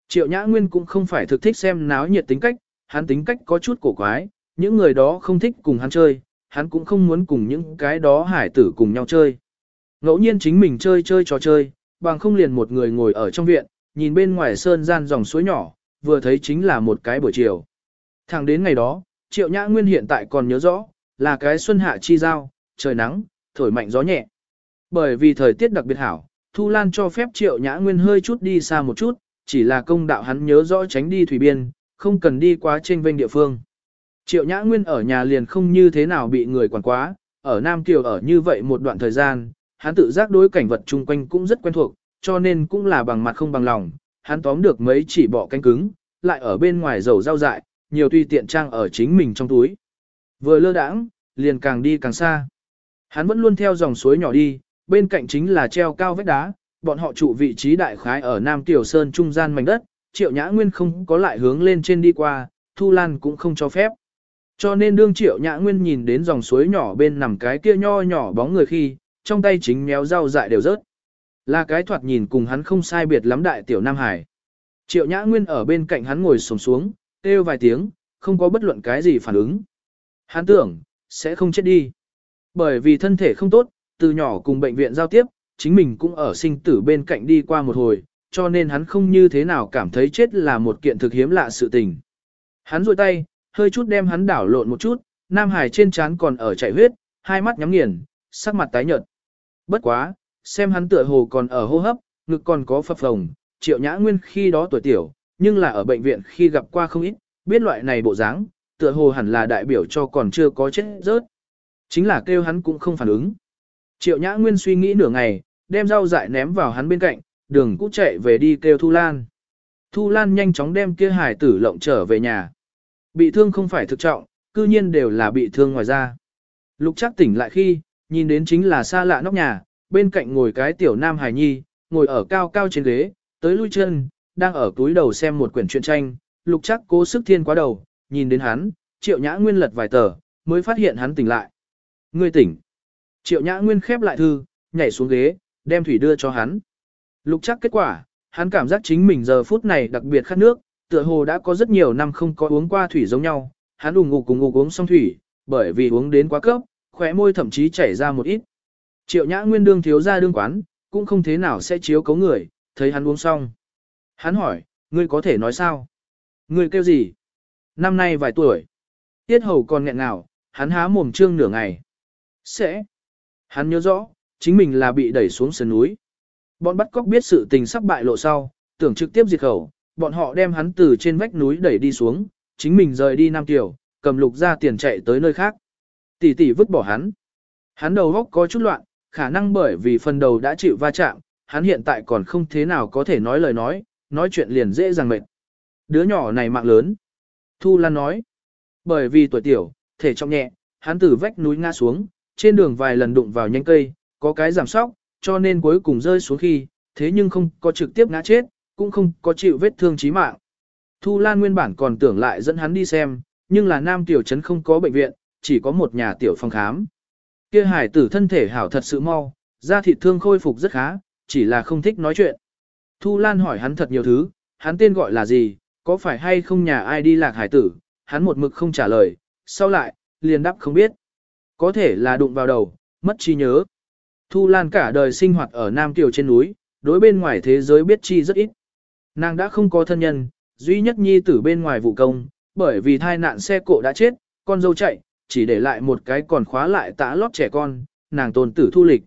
Triệu Nhã Nguyên cũng không phải thực thích xem náo nhiệt tính cách, hắn tính cách có chút cổ quái, những người đó không thích cùng hắn chơi, hắn cũng không muốn cùng những cái đó hải tử cùng nhau chơi. Ngẫu nhiên chính mình chơi chơi trò chơi, bằng không liền một người ngồi ở trong viện, nhìn bên ngoài sơn gian dòng suối nhỏ, vừa thấy chính là một cái buổi chiều. Thẳng đến ngày đó, Triệu Nhã Nguyên hiện tại còn nhớ rõ, là cái xuân hạ chi giao, trời nắng, thổi mạnh gió nhẹ. Bởi vì thời tiết đặc biệt hảo, Thu Lan cho phép Triệu Nhã Nguyên hơi chút đi xa một chút, chỉ là công đạo hắn nhớ rõ tránh đi thủy biên, không cần đi quá trên vênh địa phương. Triệu Nhã Nguyên ở nhà liền không như thế nào bị người quản quá, ở Nam Kiều ở như vậy một đoạn thời gian, hắn tự giác đối cảnh vật chung quanh cũng rất quen thuộc, cho nên cũng là bằng mặt không bằng lòng, hắn tóm được mấy chỉ bọ canh cứng, lại ở bên ngoài dầu rau dại, nhiều tuy tiện trang ở chính mình trong túi. Vừa lơ đãng, liền càng đi càng xa. Hắn vẫn luôn theo dòng suối nhỏ đi, bên cạnh chính là treo cao vách đá, bọn họ trụ vị trí đại khái ở Nam Tiểu Sơn trung gian mảnh đất, Triệu Nhã Nguyên không có lại hướng lên trên đi qua, Thu Lan cũng không cho phép. Cho nên đương Triệu Nhã Nguyên nhìn đến dòng suối nhỏ bên nằm cái kia nho nhỏ bóng người khi, trong tay chính méo rau dại đều rớt. Là cái thoạt nhìn cùng hắn không sai biệt lắm đại tiểu Nam Hải. Triệu Nhã Nguyên ở bên cạnh hắn ngồi sồm xuống, kêu vài tiếng, không có bất luận cái gì phản ứng. Hắn tưởng, sẽ không chết đi. Bởi vì thân thể không tốt, từ nhỏ cùng bệnh viện giao tiếp, chính mình cũng ở sinh tử bên cạnh đi qua một hồi, cho nên hắn không như thế nào cảm thấy chết là một kiện thực hiếm lạ sự tình. Hắn rôi tay, hơi chút đem hắn đảo lộn một chút, Nam Hải trên trán còn ở chảy huyết, hai mắt nhắm nghiền, sắc mặt tái nhợt. Bất quá, xem hắn tựa hồ còn ở hô hấp, ngực còn có phập phồng, triệu nhã nguyên khi đó tuổi tiểu, nhưng là ở bệnh viện khi gặp qua không ít, biết loại này bộ dáng, tựa hồ hẳn là đại biểu cho còn chưa có chết rớt. Chính là kêu hắn cũng không phản ứng. Triệu nhã nguyên suy nghĩ nửa ngày, đem rau dại ném vào hắn bên cạnh, đường cũ chạy về đi kêu Thu Lan. Thu Lan nhanh chóng đem kia hải tử lộng trở về nhà. Bị thương không phải thực trọng, cư nhiên đều là bị thương ngoài ra. Lục chắc tỉnh lại khi, nhìn đến chính là xa lạ nóc nhà, bên cạnh ngồi cái tiểu nam hài nhi, ngồi ở cao cao trên ghế, tới lui chân, đang ở túi đầu xem một quyển truyện tranh, lục chắc cố sức thiên quá đầu, nhìn đến hắn, triệu nhã nguyên lật vài tờ, mới phát hiện hắn tỉnh lại. Ngươi tỉnh. Triệu nhã nguyên khép lại thư, nhảy xuống ghế, đem thủy đưa cho hắn. Lục chắc kết quả, hắn cảm giác chính mình giờ phút này đặc biệt khát nước, tựa hồ đã có rất nhiều năm không có uống qua thủy giống nhau, hắn ủng ngục cùng ngục uống xong thủy, bởi vì uống đến quá cấp, khóe môi thậm chí chảy ra một ít. Triệu nhã nguyên đương thiếu ra đương quán, cũng không thế nào sẽ chiếu cấu người, thấy hắn uống xong. Hắn hỏi, ngươi có thể nói sao? Ngươi kêu gì? Năm nay vài tuổi. Tiết hầu còn nghẹn nào, hắn há mồm trương nửa ngày. Sẽ. Hắn nhớ rõ, chính mình là bị đẩy xuống sườn núi. Bọn bắt cóc biết sự tình sắp bại lộ sau, tưởng trực tiếp diệt khẩu, bọn họ đem hắn từ trên vách núi đẩy đi xuống, chính mình rời đi Nam Kiều, cầm lục ra tiền chạy tới nơi khác. Tỷ tỷ vứt bỏ hắn. Hắn đầu góc có chút loạn, khả năng bởi vì phần đầu đã chịu va chạm, hắn hiện tại còn không thế nào có thể nói lời nói, nói chuyện liền dễ dàng mệt. Đứa nhỏ này mạng lớn. Thu Lan nói. Bởi vì tuổi tiểu, thể trọng nhẹ, hắn từ vách núi ngã xuống, trên đường vài lần đụng vào nhánh cây, có cái giảm sóc, cho nên cuối cùng rơi xuống khi, thế nhưng không có trực tiếp ngã chết, cũng không có chịu vết thương chí mạng. Thu Lan nguyên bản còn tưởng lại dẫn hắn đi xem, nhưng là nam tiểu trấn không có bệnh viện, chỉ có một nhà tiểu phòng khám. Kia hải tử thân thể hảo thật sự mau, da thịt thương khôi phục rất khá, chỉ là không thích nói chuyện. Thu Lan hỏi hắn thật nhiều thứ, hắn tên gọi là gì, có phải hay không nhà ai đi lạc hải tử, hắn một mực không trả lời, sau lại, liền đáp không biết. Có thể là đụng vào đầu, mất trí nhớ. Thu Lan cả đời sinh hoạt ở Nam Kiều trên núi, đối bên ngoài thế giới biết chi rất ít. Nàng đã không có thân nhân, duy nhất nhi tử bên ngoài vụ công, bởi vì thai nạn xe cộ đã chết, con dâu chạy, chỉ để lại một cái còn khóa lại tã lót trẻ con, nàng tồn tử thu lịch.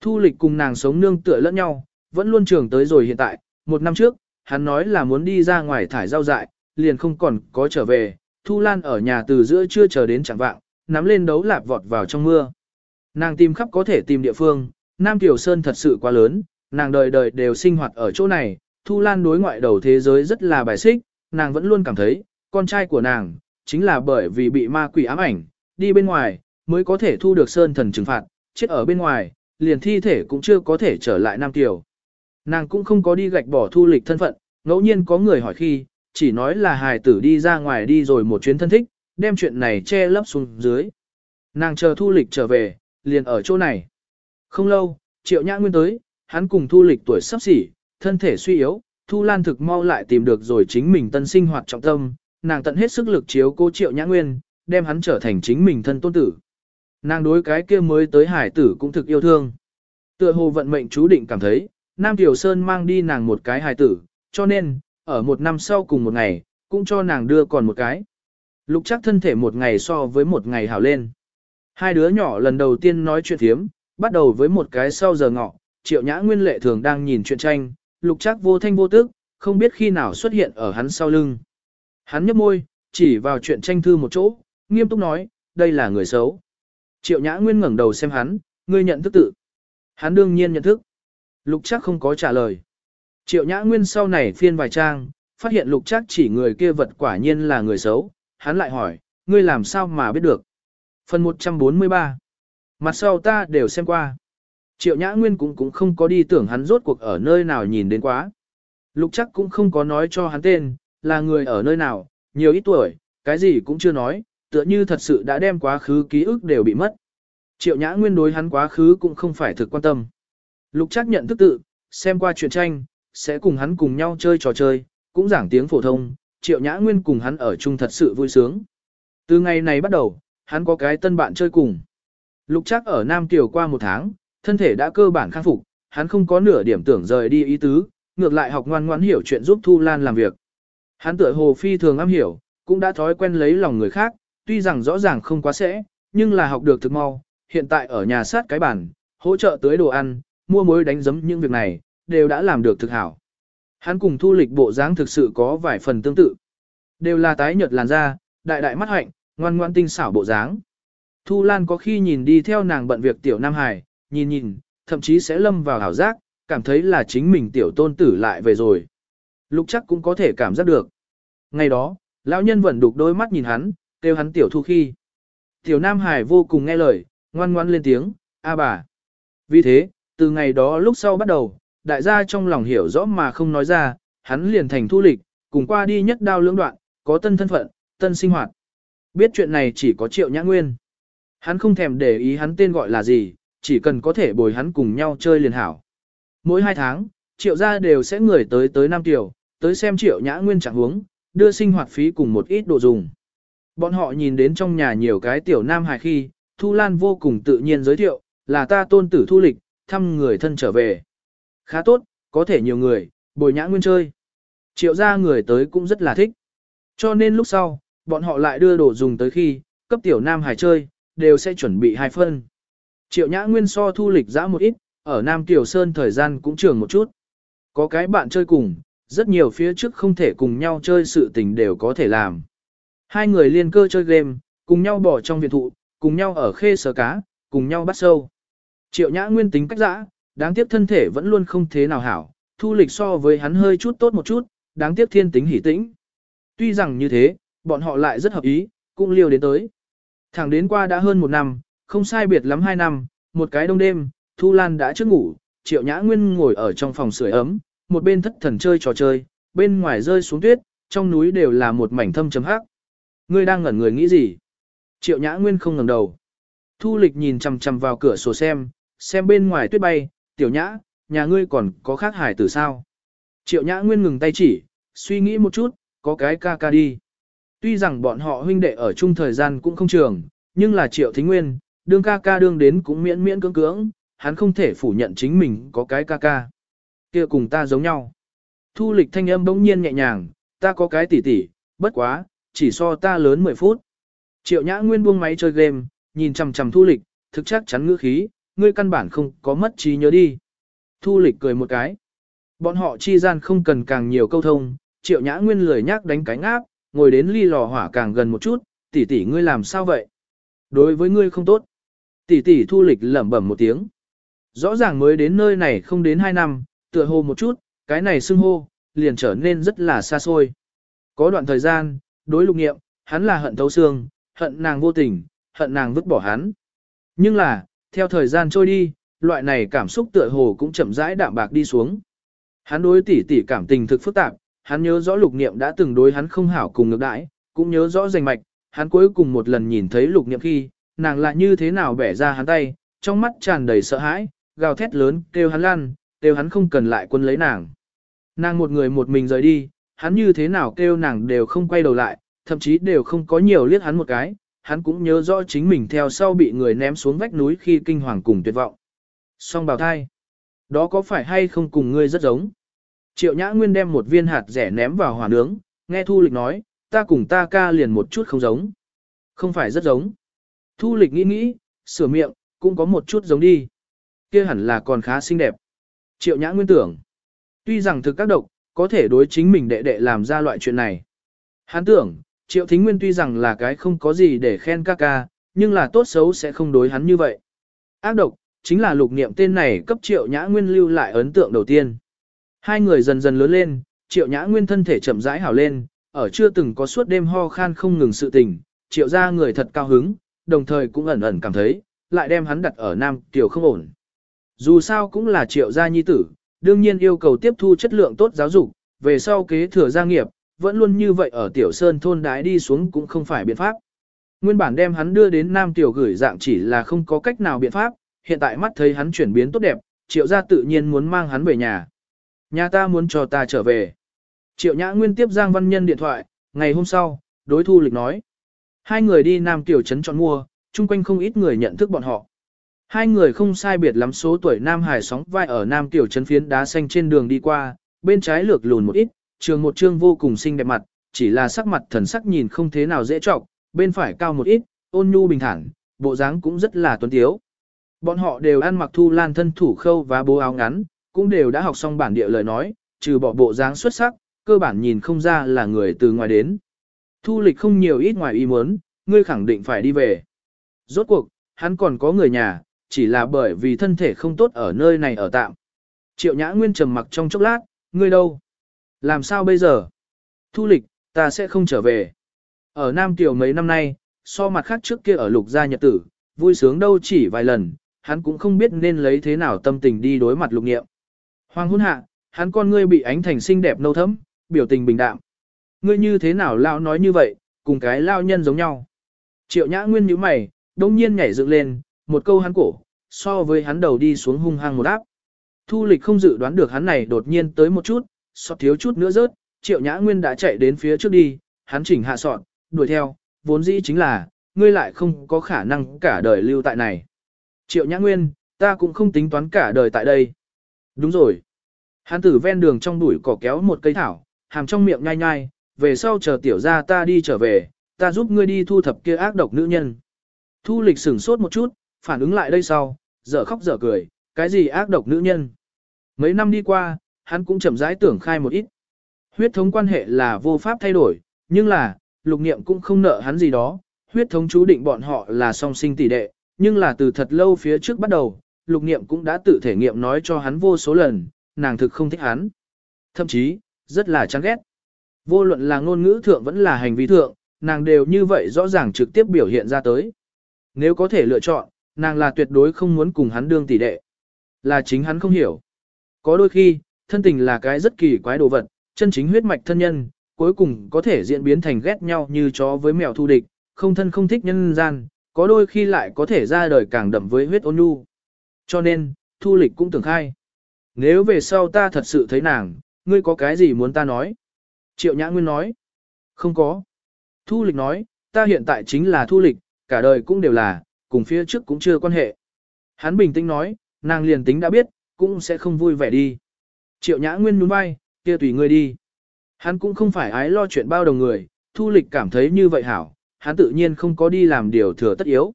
Thu lịch cùng nàng sống nương tựa lẫn nhau, vẫn luôn trường tới rồi hiện tại, một năm trước, hắn nói là muốn đi ra ngoài thải rau dại, liền không còn có trở về, Thu Lan ở nhà từ giữa trưa chờ đến chẳng vạng, nắm lên đấu lạp vọt vào trong mưa. Nàng tìm khắp có thể tìm địa phương, Nam Tiểu Sơn thật sự quá lớn, nàng đời đời đều sinh hoạt ở chỗ này, Thu Lan đối ngoại đầu thế giới rất là bài xích, nàng vẫn luôn cảm thấy, con trai của nàng, chính là bởi vì bị ma quỷ ám ảnh, đi bên ngoài, mới có thể thu được Sơn thần trừng phạt, chết ở bên ngoài, liền thi thể cũng chưa có thể trở lại Nam Tiểu. Nàng cũng không có đi gạch bỏ thu lịch thân phận, ngẫu nhiên có người hỏi khi, chỉ nói là hài tử đi ra ngoài đi rồi một chuyến thân thích, đem chuyện này che lấp xuống dưới. Nàng chờ thu lịch trở về, liền ở chỗ này. Không lâu, triệu nhã nguyên tới, hắn cùng thu lịch tuổi sắp xỉ, thân thể suy yếu, thu lan thực mau lại tìm được rồi chính mình tân sinh hoạt trọng tâm, nàng tận hết sức lực chiếu cố triệu nhã nguyên, đem hắn trở thành chính mình thân tôn tử. Nàng đối cái kia mới tới hải tử cũng thực yêu thương. Tựa hồ vận mệnh chú định cảm thấy, Nam Tiểu Sơn mang đi nàng một cái hài tử, cho nên, ở một năm sau cùng một ngày, cũng cho nàng đưa còn một cái. Lục chắc thân thể một ngày so với một ngày hảo lên. Hai đứa nhỏ lần đầu tiên nói chuyện thiếm, bắt đầu với một cái sau giờ ngọ, triệu nhã nguyên lệ thường đang nhìn chuyện tranh, lục Trác vô thanh vô tức, không biết khi nào xuất hiện ở hắn sau lưng. Hắn nhấp môi, chỉ vào chuyện tranh thư một chỗ, nghiêm túc nói, đây là người xấu. Triệu nhã nguyên ngẩng đầu xem hắn, ngươi nhận thức tự. Hắn đương nhiên nhận thức. Lục Trác không có trả lời. Triệu nhã nguyên sau này phiên vài trang, phát hiện lục Trác chỉ người kia vật quả nhiên là người xấu. Hắn lại hỏi, ngươi làm sao mà biết được. Phần 143 Mặt sau ta đều xem qua. Triệu nhã nguyên cũng cũng không có đi tưởng hắn rốt cuộc ở nơi nào nhìn đến quá. Lục chắc cũng không có nói cho hắn tên, là người ở nơi nào, nhiều ít tuổi, cái gì cũng chưa nói, tựa như thật sự đã đem quá khứ ký ức đều bị mất. Triệu nhã nguyên đối hắn quá khứ cũng không phải thực quan tâm. Lục chắc nhận thức tự, xem qua chuyện tranh, sẽ cùng hắn cùng nhau chơi trò chơi, cũng giảng tiếng phổ thông, triệu nhã nguyên cùng hắn ở chung thật sự vui sướng. Từ ngày này bắt đầu, hắn có cái tân bạn chơi cùng. Lục chắc ở Nam Kiều qua một tháng, thân thể đã cơ bản khắc phục, hắn không có nửa điểm tưởng rời đi ý tứ, ngược lại học ngoan ngoãn hiểu chuyện giúp Thu Lan làm việc. Hắn tựa hồ phi thường am hiểu, cũng đã thói quen lấy lòng người khác, tuy rằng rõ ràng không quá sẽ, nhưng là học được thực mau, hiện tại ở nhà sát cái bản, hỗ trợ tới đồ ăn, mua muối đánh giấm những việc này, đều đã làm được thực hảo. Hắn cùng thu lịch bộ dáng thực sự có vài phần tương tự. Đều là tái nhợt làn da, đại đại mắt hạnh, ngoan ngoan tinh xảo bộ dáng. Thu Lan có khi nhìn đi theo nàng bận việc tiểu Nam Hải, nhìn nhìn, thậm chí sẽ lâm vào hảo giác, cảm thấy là chính mình tiểu tôn tử lại về rồi. Lục chắc cũng có thể cảm giác được. Ngày đó, lão nhân vẫn đục đôi mắt nhìn hắn, kêu hắn tiểu thu khi. Tiểu Nam Hải vô cùng nghe lời, ngoan ngoan lên tiếng, a bà. Vì thế, từ ngày đó lúc sau bắt đầu, đại gia trong lòng hiểu rõ mà không nói ra, hắn liền thành thu lịch, cùng qua đi nhất đao lưỡng đoạn, có tân thân phận, tân sinh hoạt. Biết chuyện này chỉ có triệu nhã nguyên. Hắn không thèm để ý hắn tên gọi là gì, chỉ cần có thể bồi hắn cùng nhau chơi liền hảo. Mỗi hai tháng, triệu gia đều sẽ người tới tới Nam Tiểu, tới xem triệu nhã nguyên trạng huống, đưa sinh hoạt phí cùng một ít đồ dùng. Bọn họ nhìn đến trong nhà nhiều cái tiểu nam hài khi, Thu Lan vô cùng tự nhiên giới thiệu, là ta tôn tử thu lịch, thăm người thân trở về. Khá tốt, có thể nhiều người, bồi nhã nguyên chơi. Triệu gia người tới cũng rất là thích. Cho nên lúc sau, bọn họ lại đưa đồ dùng tới khi, cấp tiểu nam hài chơi, đều sẽ chuẩn bị hai phân. Triệu nhã nguyên so thu lịch giã một ít, ở Nam Tiểu Sơn thời gian cũng trường một chút. Có cái bạn chơi cùng, rất nhiều phía trước không thể cùng nhau chơi sự tình đều có thể làm. Hai người liên cơ chơi game, cùng nhau bỏ trong viện thụ, cùng nhau ở khê sờ cá, cùng nhau bắt sâu. Triệu nhã nguyên tính cách dã, đáng tiếc thân thể vẫn luôn không thế nào hảo, thu lịch so với hắn hơi chút tốt một chút, đáng tiếc thiên tính hỉ tĩnh. Tuy rằng như thế, bọn họ lại rất hợp ý, cũng liều đến tới. Thẳng đến qua đã hơn một năm, không sai biệt lắm hai năm, một cái đông đêm, Thu Lan đã trước ngủ, Triệu Nhã Nguyên ngồi ở trong phòng sưởi ấm, một bên thất thần chơi trò chơi, bên ngoài rơi xuống tuyết, trong núi đều là một mảnh thâm chấm hắc. Ngươi đang ngẩn người nghĩ gì? Triệu Nhã Nguyên không ngẩng đầu. Thu Lịch nhìn chằm chằm vào cửa sổ xem, xem bên ngoài tuyết bay, "Tiểu Nhã, nhà ngươi còn có khác hải tử sao?" Triệu Nhã Nguyên ngừng tay chỉ, suy nghĩ một chút, có cái ca ca đi. Tuy rằng bọn họ huynh đệ ở chung thời gian cũng không trường, nhưng là Triệu Thính Nguyên, đương ca ca đương đến cũng miễn miễn cưỡng cưỡng, hắn không thể phủ nhận chính mình có cái ca ca. Kia cùng ta giống nhau. Thu lịch thanh âm bỗng nhiên nhẹ nhàng, ta có cái tỷ tỷ, bất quá, chỉ so ta lớn 10 phút. Triệu Nhã Nguyên buông máy chơi game, nhìn chằm chằm Thu lịch, thực chắc chắn ngữ khí, ngươi căn bản không có mất trí nhớ đi. Thu lịch cười một cái. Bọn họ chi gian không cần càng nhiều câu thông, Triệu Nhã Nguyên lười nhác đánh cánh áp, ngồi đến ly lò hỏa càng gần một chút, tỷ tỷ ngươi làm sao vậy? Đối với ngươi không tốt. Tỷ tỷ thu lịch lẩm bẩm một tiếng. Rõ ràng mới đến nơi này không đến 2 năm, tựa hồ một chút, cái này xưng hô, liền trở nên rất là xa xôi. Có đoạn thời gian, đối lục nghiệm, hắn là hận thấu xương, hận nàng vô tình, hận nàng vứt bỏ hắn. Nhưng là, theo thời gian trôi đi, loại này cảm xúc tựa hồ cũng chậm rãi đạm bạc đi xuống. Hắn đối tỷ tỷ cảm tình thực phức tạp, hắn nhớ rõ lục niệm đã từng đối hắn không hảo cùng ngược đãi, cũng nhớ rõ danh mạch, hắn cuối cùng một lần nhìn thấy lục niệm khi, nàng lại như thế nào bẻ ra hắn tay, trong mắt tràn đầy sợ hãi, gào thét lớn, kêu hắn lăn, kêu hắn không cần lại quân lấy nàng. Nàng một người một mình rời đi, hắn như thế nào kêu nàng đều không quay đầu lại, thậm chí đều không có nhiều liếc hắn một cái, hắn cũng nhớ rõ chính mình theo sau bị người ném xuống vách núi khi kinh hoàng cùng tuyệt vọng. Song bào thai. Đó có phải hay không cùng ngươi rất giống? Triệu Nhã Nguyên đem một viên hạt rẻ ném vào hỏa nướng, nghe Thu Lịch nói, ta cùng ta ca liền một chút không giống. Không phải rất giống. Thu Lịch nghĩ nghĩ, sửa miệng, cũng có một chút giống đi. Kia hẳn là còn khá xinh đẹp. Triệu Nhã Nguyên tưởng. Tuy rằng thực các độc, có thể đối chính mình đệ đệ làm ra loại chuyện này. Hắn tưởng, Triệu Thính Nguyên tuy rằng là cái không có gì để khen ca ca, nhưng là tốt xấu sẽ không đối hắn như vậy. Ác độc, chính là lục niệm tên này cấp Triệu Nhã Nguyên lưu lại ấn tượng đầu tiên. Hai người dần dần lớn lên, Triệu Nhã Nguyên thân thể chậm rãi hảo lên, ở chưa từng có suốt đêm ho khan không ngừng sự tình, Triệu ra người thật cao hứng, đồng thời cũng ẩn ẩn cảm thấy, lại đem hắn đặt ở Nam Kiều không ổn. Dù sao cũng là Triệu gia nhi tử, đương nhiên yêu cầu tiếp thu chất lượng tốt giáo dục, về sau kế thừa gia nghiệp, vẫn luôn như vậy ở Tiểu Sơn thôn đái đi xuống cũng không phải biện pháp. Nguyên bản đem hắn đưa đến Nam Tiểu gửi dạng chỉ là không có cách nào biện pháp, hiện tại mắt thấy hắn chuyển biến tốt đẹp, Triệu gia tự nhiên muốn mang hắn về nhà. Nhà ta muốn cho ta trở về. Triệu Nhã Nguyên tiếp Giang Văn Nhân điện thoại, ngày hôm sau, đối thu lịch nói. Hai người đi Nam Tiểu Trấn chọn mua, chung quanh không ít người nhận thức bọn họ. Hai người không sai biệt lắm số tuổi Nam Hải sóng vai ở Nam Tiểu Trấn phiến đá xanh trên đường đi qua, bên trái lược lùn một ít, trường một trương vô cùng xinh đẹp mặt, chỉ là sắc mặt thần sắc nhìn không thế nào dễ trọng, bên phải cao một ít, ôn nhu bình thản, bộ dáng cũng rất là tuấn tiếu. Bọn họ đều ăn mặc thu lan thân thủ khâu và bố áo ngắn, cũng đều đã học xong bản địa lời nói, trừ bỏ bộ dáng xuất sắc, cơ bản nhìn không ra là người từ ngoài đến. Thu lịch không nhiều ít ngoài ý muốn, ngươi khẳng định phải đi về. Rốt cuộc, hắn còn có người nhà, chỉ là bởi vì thân thể không tốt ở nơi này ở tạm. Triệu Nhã Nguyên trầm mặc trong chốc lát, ngươi đâu? Làm sao bây giờ? Thu lịch, ta sẽ không trở về. Ở Nam Tiểu mấy năm nay, so mặt khác trước kia ở lục gia nhật tử, vui sướng đâu chỉ vài lần, hắn cũng không biết nên lấy thế nào tâm tình đi đối mặt lục nghiệm. Hoàng hôn hạ, hắn con ngươi bị ánh thành xinh đẹp nâu thấm, biểu tình bình đạm. Ngươi như thế nào lão nói như vậy, cùng cái lao nhân giống nhau. Triệu nhã nguyên nhíu mày, đông nhiên nhảy dựng lên, một câu hắn cổ, so với hắn đầu đi xuống hung hăng một áp. Thu lịch không dự đoán được hắn này đột nhiên tới một chút, sọt thiếu chút nữa rớt, triệu nhã nguyên đã chạy đến phía trước đi, hắn chỉnh hạ sọt, đuổi theo, vốn dĩ chính là, ngươi lại không có khả năng cả đời lưu tại này. Triệu nhã nguyên, ta cũng không tính toán cả đời tại đây. Đúng rồi. Hắn tử ven đường trong bụi cỏ kéo một cây thảo, hàm trong miệng nhai nhai, về sau chờ tiểu ra ta đi trở về, ta giúp ngươi đi thu thập kia ác độc nữ nhân. Thu lịch sửng sốt một chút, phản ứng lại đây sau, dở khóc dở cười, cái gì ác độc nữ nhân. Mấy năm đi qua, hắn cũng chậm rãi tưởng khai một ít. Huyết thống quan hệ là vô pháp thay đổi, nhưng là, lục niệm cũng không nợ hắn gì đó, huyết thống chú định bọn họ là song sinh tỷ đệ, nhưng là từ thật lâu phía trước bắt đầu, lục niệm cũng đã tự thể nghiệm nói cho hắn vô số lần, nàng thực không thích hắn. Thậm chí, rất là chán ghét. Vô luận là ngôn ngữ thượng vẫn là hành vi thượng, nàng đều như vậy rõ ràng trực tiếp biểu hiện ra tới. Nếu có thể lựa chọn, nàng là tuyệt đối không muốn cùng hắn đương tỷ đệ. Là chính hắn không hiểu. Có đôi khi, thân tình là cái rất kỳ quái đồ vật, chân chính huyết mạch thân nhân, cuối cùng có thể diễn biến thành ghét nhau như chó với mèo thu địch, không thân không thích nhân gian, có đôi khi lại có thể ra đời càng đậm với huyết ôn nhu. Cho nên, thu lịch cũng tưởng khai. Nếu về sau ta thật sự thấy nàng, ngươi có cái gì muốn ta nói? Triệu Nhã Nguyên nói. Không có. Thu lịch nói, ta hiện tại chính là thu lịch, cả đời cũng đều là, cùng phía trước cũng chưa quan hệ. Hắn bình tĩnh nói, nàng liền tính đã biết, cũng sẽ không vui vẻ đi. Triệu Nhã Nguyên nhún vai, kia tùy ngươi đi. Hắn cũng không phải ái lo chuyện bao đồng người, thu lịch cảm thấy như vậy hảo, hắn tự nhiên không có đi làm điều thừa tất yếu.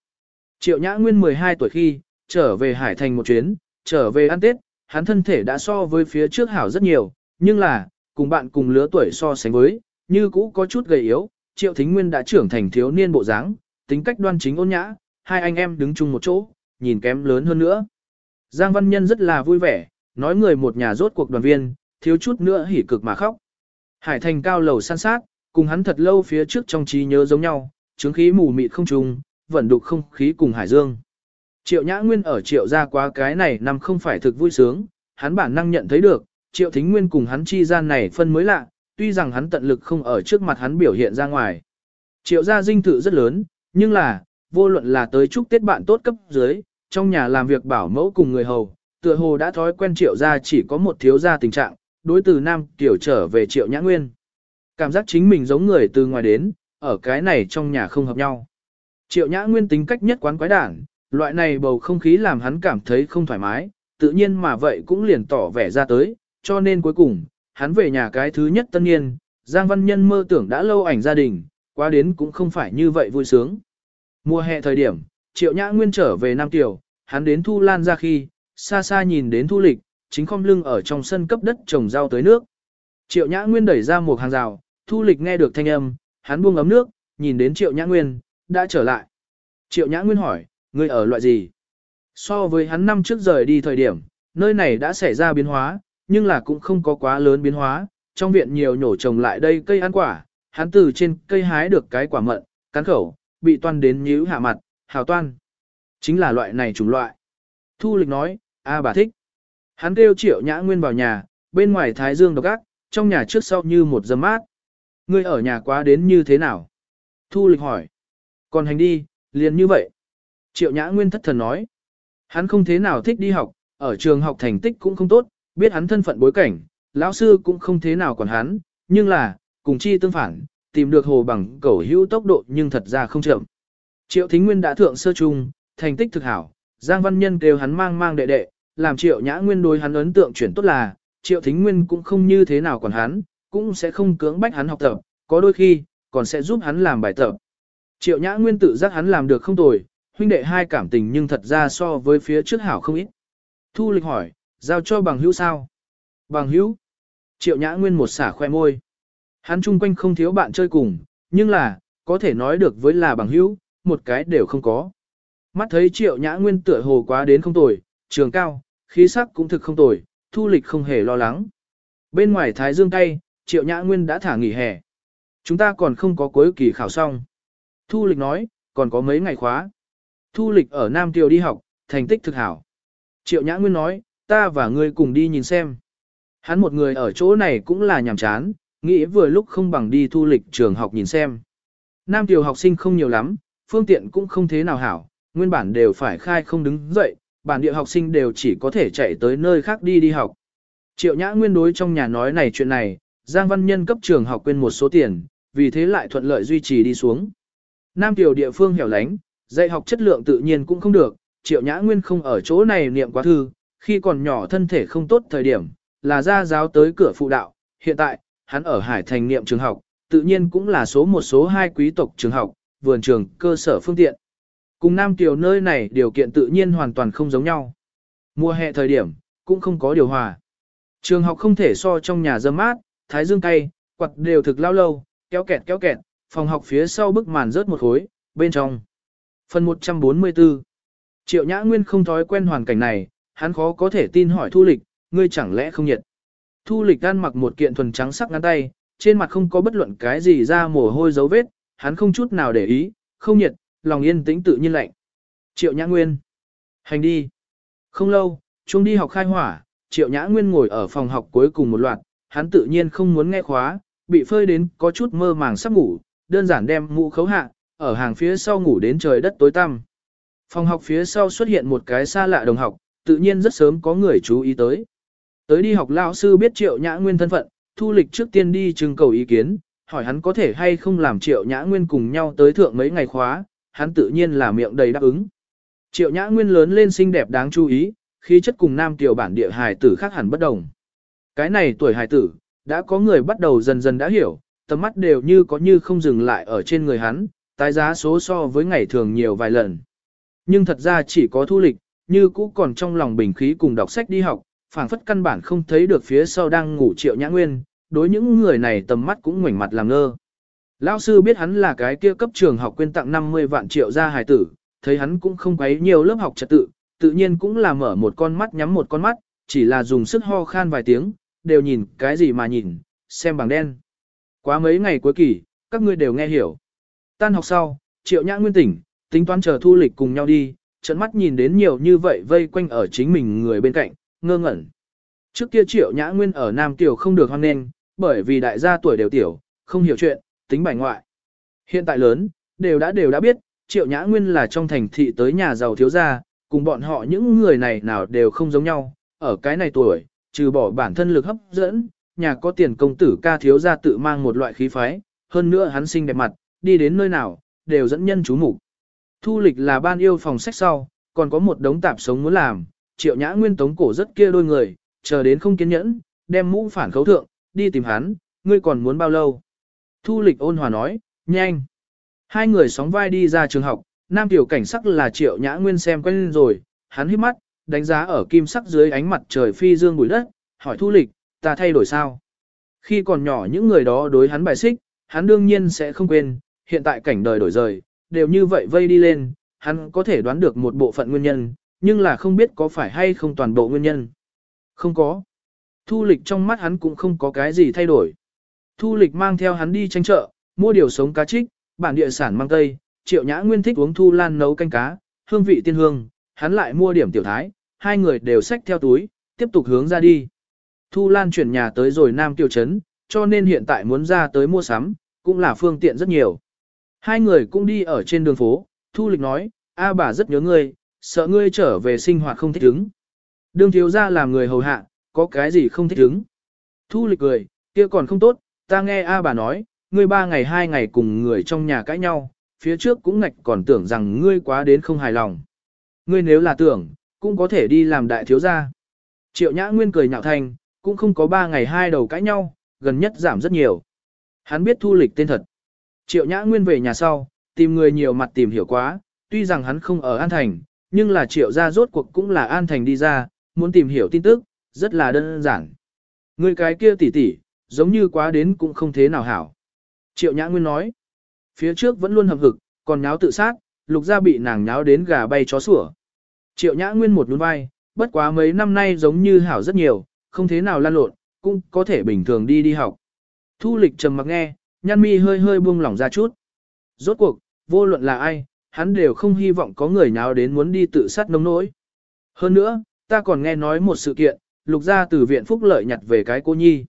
Triệu Nhã Nguyên 12 tuổi khi, trở về Hải Thành một chuyến, trở về ăn Tết, hắn thân thể đã so với phía trước hảo rất nhiều, nhưng là, cùng bạn cùng lứa tuổi so sánh với, như cũ có chút gầy yếu, Triệu Thính Nguyên đã trưởng thành thiếu niên bộ dáng, tính cách đoan chính ôn nhã, hai anh em đứng chung một chỗ, nhìn kém lớn hơn nữa. Giang Văn Nhân rất là vui vẻ, nói người một nhà rốt cuộc đoàn viên, thiếu chút nữa hỉ cực mà khóc. Hải Thành cao lầu san sát, cùng hắn thật lâu phía trước trong trí nhớ giống nhau, chứng khí mù mịt không trùng, vẫn đục không khí cùng Hải Dương. Triệu Nhã Nguyên ở triệu gia quá cái này năm không phải thực vui sướng, hắn bản năng nhận thấy được, triệu thính nguyên cùng hắn chi gian này phân mới lạ, tuy rằng hắn tận lực không ở trước mặt hắn biểu hiện ra ngoài. Triệu gia dinh thự rất lớn, nhưng là, vô luận là tới chúc Tết bạn tốt cấp dưới, trong nhà làm việc bảo mẫu cùng người hầu, tựa hồ đã thói quen triệu gia chỉ có một thiếu gia tình trạng, đối từ nam tiểu trở về triệu nhã nguyên. Cảm giác chính mình giống người từ ngoài đến, ở cái này trong nhà không hợp nhau. Triệu nhã nguyên tính cách nhất quán quái đản, loại này bầu không khí làm hắn cảm thấy không thoải mái, tự nhiên mà vậy cũng liền tỏ vẻ ra tới, cho nên cuối cùng, hắn về nhà cái thứ nhất tân niên, Giang Văn Nhân mơ tưởng đã lâu ảnh gia đình, qua đến cũng không phải như vậy vui sướng. Mùa hè thời điểm, Triệu Nhã Nguyên trở về Nam Tiểu, hắn đến Thu Lan ra khi, xa xa nhìn đến Thu Lịch, chính không lưng ở trong sân cấp đất trồng rau tới nước. Triệu Nhã Nguyên đẩy ra một hàng rào, Thu Lịch nghe được thanh âm, hắn buông ấm nước, nhìn đến Triệu Nhã Nguyên, đã trở lại. Triệu Nhã Nguyên hỏi, ngươi ở loại gì? So với hắn năm trước rời đi thời điểm, nơi này đã xảy ra biến hóa, nhưng là cũng không có quá lớn biến hóa, trong viện nhiều nhổ trồng lại đây cây ăn quả, hắn từ trên cây hái được cái quả mận, cắn khẩu, bị toan đến nhíu hạ mặt, hào toan. Chính là loại này chủng loại. Thu lịch nói, a bà thích. Hắn kêu triệu nhã nguyên vào nhà, bên ngoài thái dương độc ác, trong nhà trước sau như một dâm mát. Ngươi ở nhà quá đến như thế nào? Thu lịch hỏi. Còn hành đi, liền như vậy. Triệu nhã nguyên thất thần nói. Hắn không thế nào thích đi học, ở trường học thành tích cũng không tốt, biết hắn thân phận bối cảnh, lão sư cũng không thế nào còn hắn, nhưng là, cùng chi tương phản, tìm được hồ bằng cẩu hữu tốc độ nhưng thật ra không chậm. Triệu Thính Nguyên đã thượng sơ trung, thành tích thực hảo, Giang Văn Nhân kêu hắn mang mang đệ đệ, làm Triệu Nhã Nguyên đối hắn ấn tượng chuyển tốt là, Triệu Thính Nguyên cũng không như thế nào còn hắn, cũng sẽ không cưỡng bách hắn học tập, có đôi khi, còn sẽ giúp hắn làm bài tập. Triệu Nhã Nguyên tự giác hắn làm được không tồi, huynh đệ hai cảm tình nhưng thật ra so với phía trước hảo không ít. Thu lịch hỏi, giao cho bằng hữu sao? Bằng hữu? Triệu Nhã Nguyên một xả khoe môi. Hắn chung quanh không thiếu bạn chơi cùng, nhưng là, có thể nói được với là bằng hữu, một cái đều không có. Mắt thấy Triệu Nhã Nguyên tựa hồ quá đến không tồi, trường cao, khí sắc cũng thực không tồi, thu lịch không hề lo lắng. Bên ngoài Thái Dương Tây, Triệu Nhã Nguyên đã thả nghỉ hè. Chúng ta còn không có cuối kỳ khảo xong. Thu lịch nói, còn có mấy ngày khóa. Thu lịch ở Nam Tiêu đi học, thành tích thực hảo. Triệu Nhã Nguyên nói, ta và ngươi cùng đi nhìn xem. Hắn một người ở chỗ này cũng là nhàm chán, nghĩ vừa lúc không bằng đi thu lịch trường học nhìn xem. Nam tiểu học sinh không nhiều lắm, phương tiện cũng không thế nào hảo, nguyên bản đều phải khai không đứng dậy, bản địa học sinh đều chỉ có thể chạy tới nơi khác đi đi học. Triệu Nhã Nguyên đối trong nhà nói này chuyện này, Giang Văn Nhân cấp trường học quên một số tiền, vì thế lại thuận lợi duy trì đi xuống. Nam Tiểu địa phương hẻo lánh, dạy học chất lượng tự nhiên cũng không được, Triệu Nhã Nguyên không ở chỗ này niệm quá thư, khi còn nhỏ thân thể không tốt thời điểm, là ra giáo tới cửa phụ đạo, hiện tại, hắn ở Hải Thành niệm trường học, tự nhiên cũng là số một số hai quý tộc trường học, vườn trường, cơ sở phương tiện. Cùng Nam Kiều nơi này điều kiện tự nhiên hoàn toàn không giống nhau. Mùa hè thời điểm, cũng không có điều hòa. Trường học không thể so trong nhà dâm mát, thái dương cay, quạt đều thực lao lâu, kéo kẹt kéo kẹt, phòng học phía sau bức màn rớt một khối, bên trong. Phần 144 Triệu Nhã Nguyên không thói quen hoàn cảnh này, hắn khó có thể tin hỏi Thu Lịch, ngươi chẳng lẽ không nhiệt. Thu Lịch ăn mặc một kiện thuần trắng sắc ngắn tay, trên mặt không có bất luận cái gì ra mồ hôi dấu vết, hắn không chút nào để ý, không nhiệt, lòng yên tĩnh tự nhiên lạnh. Triệu Nhã Nguyên. Hành đi. Không lâu, chúng đi học khai hỏa, Triệu Nhã Nguyên ngồi ở phòng học cuối cùng một loạt, hắn tự nhiên không muốn nghe khóa, bị phơi đến có chút mơ màng sắp ngủ, đơn giản đem mũ khấu hạ, ở hàng phía sau ngủ đến trời đất tối tăm. Phòng học phía sau xuất hiện một cái xa lạ đồng học, tự nhiên rất sớm có người chú ý tới. Tới đi học lão sư biết Triệu Nhã Nguyên thân phận, thu lịch trước tiên đi trưng cầu ý kiến, hỏi hắn có thể hay không làm Triệu Nhã Nguyên cùng nhau tới thượng mấy ngày khóa, hắn tự nhiên là miệng đầy đáp ứng. Triệu Nhã Nguyên lớn lên xinh đẹp đáng chú ý, khí chất cùng nam tiểu bản địa hài tử khác hẳn bất đồng. Cái này tuổi hài tử, đã có người bắt đầu dần dần đã hiểu, tầm mắt đều như có như không dừng lại ở trên người hắn, tái giá số so với ngày thường nhiều vài lần. Nhưng thật ra chỉ có thu lịch, như cũ còn trong lòng bình khí cùng đọc sách đi học, phảng phất căn bản không thấy được phía sau đang ngủ triệu nhã nguyên, đối những người này tầm mắt cũng ngoảnh mặt làm ngơ. Lão sư biết hắn là cái kia cấp trường học quên tặng 50 vạn triệu ra hài tử, thấy hắn cũng không quấy nhiều lớp học trật tự, tự nhiên cũng là mở một con mắt nhắm một con mắt, chỉ là dùng sức ho khan vài tiếng, đều nhìn cái gì mà nhìn, xem bằng đen. Quá mấy ngày cuối kỳ, các ngươi đều nghe hiểu. Tan học sau, triệu nhã nguyên tỉnh, tính toán chờ thu lịch cùng nhau đi, trận mắt nhìn đến nhiều như vậy vây quanh ở chính mình người bên cạnh, ngơ ngẩn. Trước kia triệu nhã nguyên ở Nam Tiểu không được hoan nghênh, bởi vì đại gia tuổi đều tiểu, không hiểu chuyện, tính bài ngoại. Hiện tại lớn, đều đã đều đã biết, triệu nhã nguyên là trong thành thị tới nhà giàu thiếu gia, cùng bọn họ những người này nào đều không giống nhau, ở cái này tuổi, trừ bỏ bản thân lực hấp dẫn, nhà có tiền công tử ca thiếu gia tự mang một loại khí phái, hơn nữa hắn sinh đẹp mặt, đi đến nơi nào, đều dẫn nhân chú mục Thu lịch là ban yêu phòng sách sau, còn có một đống tạp sống muốn làm, triệu nhã nguyên tống cổ rất kia đôi người, chờ đến không kiên nhẫn, đem mũ phản khấu thượng, đi tìm hắn, ngươi còn muốn bao lâu? Thu lịch ôn hòa nói, nhanh. Hai người sóng vai đi ra trường học, nam tiểu cảnh sắc là triệu nhã nguyên xem quen rồi, hắn hít mắt, đánh giá ở kim sắc dưới ánh mặt trời phi dương bụi đất, hỏi thu lịch, ta thay đổi sao? Khi còn nhỏ những người đó đối hắn bài xích, hắn đương nhiên sẽ không quên, hiện tại cảnh đời đổi rời, đều như vậy vây đi lên, hắn có thể đoán được một bộ phận nguyên nhân, nhưng là không biết có phải hay không toàn bộ nguyên nhân. Không có. Thu lịch trong mắt hắn cũng không có cái gì thay đổi. Thu lịch mang theo hắn đi tranh chợ, mua điều sống cá trích, bản địa sản mang tây, triệu nhã nguyên thích uống thu lan nấu canh cá, hương vị tiên hương, hắn lại mua điểm tiểu thái, hai người đều xách theo túi, tiếp tục hướng ra đi. Thu lan chuyển nhà tới rồi Nam Tiêu Trấn, cho nên hiện tại muốn ra tới mua sắm, cũng là phương tiện rất nhiều. Hai người cũng đi ở trên đường phố, Thu Lịch nói, a bà rất nhớ ngươi, sợ ngươi trở về sinh hoạt không thích ứng. Đương thiếu ra làm người hầu hạ, có cái gì không thích ứng. Thu Lịch cười, kia còn không tốt, ta nghe a bà nói, ngươi ba ngày hai ngày cùng người trong nhà cãi nhau, phía trước cũng ngạch còn tưởng rằng ngươi quá đến không hài lòng. Ngươi nếu là tưởng, cũng có thể đi làm đại thiếu gia. Triệu Nhã Nguyên cười nhạo thành, cũng không có ba ngày hai đầu cãi nhau, gần nhất giảm rất nhiều. Hắn biết thu lịch tên thật. Triệu Nhã Nguyên về nhà sau, tìm người nhiều mặt tìm hiểu quá, tuy rằng hắn không ở An Thành, nhưng là triệu gia rốt cuộc cũng là An Thành đi ra, muốn tìm hiểu tin tức, rất là đơn giản. Người cái kia tỉ tỉ, giống như quá đến cũng không thế nào hảo. Triệu Nhã Nguyên nói, phía trước vẫn luôn hầm hực, còn nháo tự sát, lục gia bị nàng nháo đến gà bay chó sủa. Triệu Nhã Nguyên một nhún vai, bất quá mấy năm nay giống như hảo rất nhiều, không thế nào lan lộn, cũng có thể bình thường đi đi học. Thu lịch trầm mặc nghe, nhăn mi hơi hơi buông lỏng ra chút. Rốt cuộc, vô luận là ai, hắn đều không hy vọng có người nào đến muốn đi tự sát nông nỗi. Hơn nữa, ta còn nghe nói một sự kiện, lục ra từ viện phúc lợi nhặt về cái cô nhi.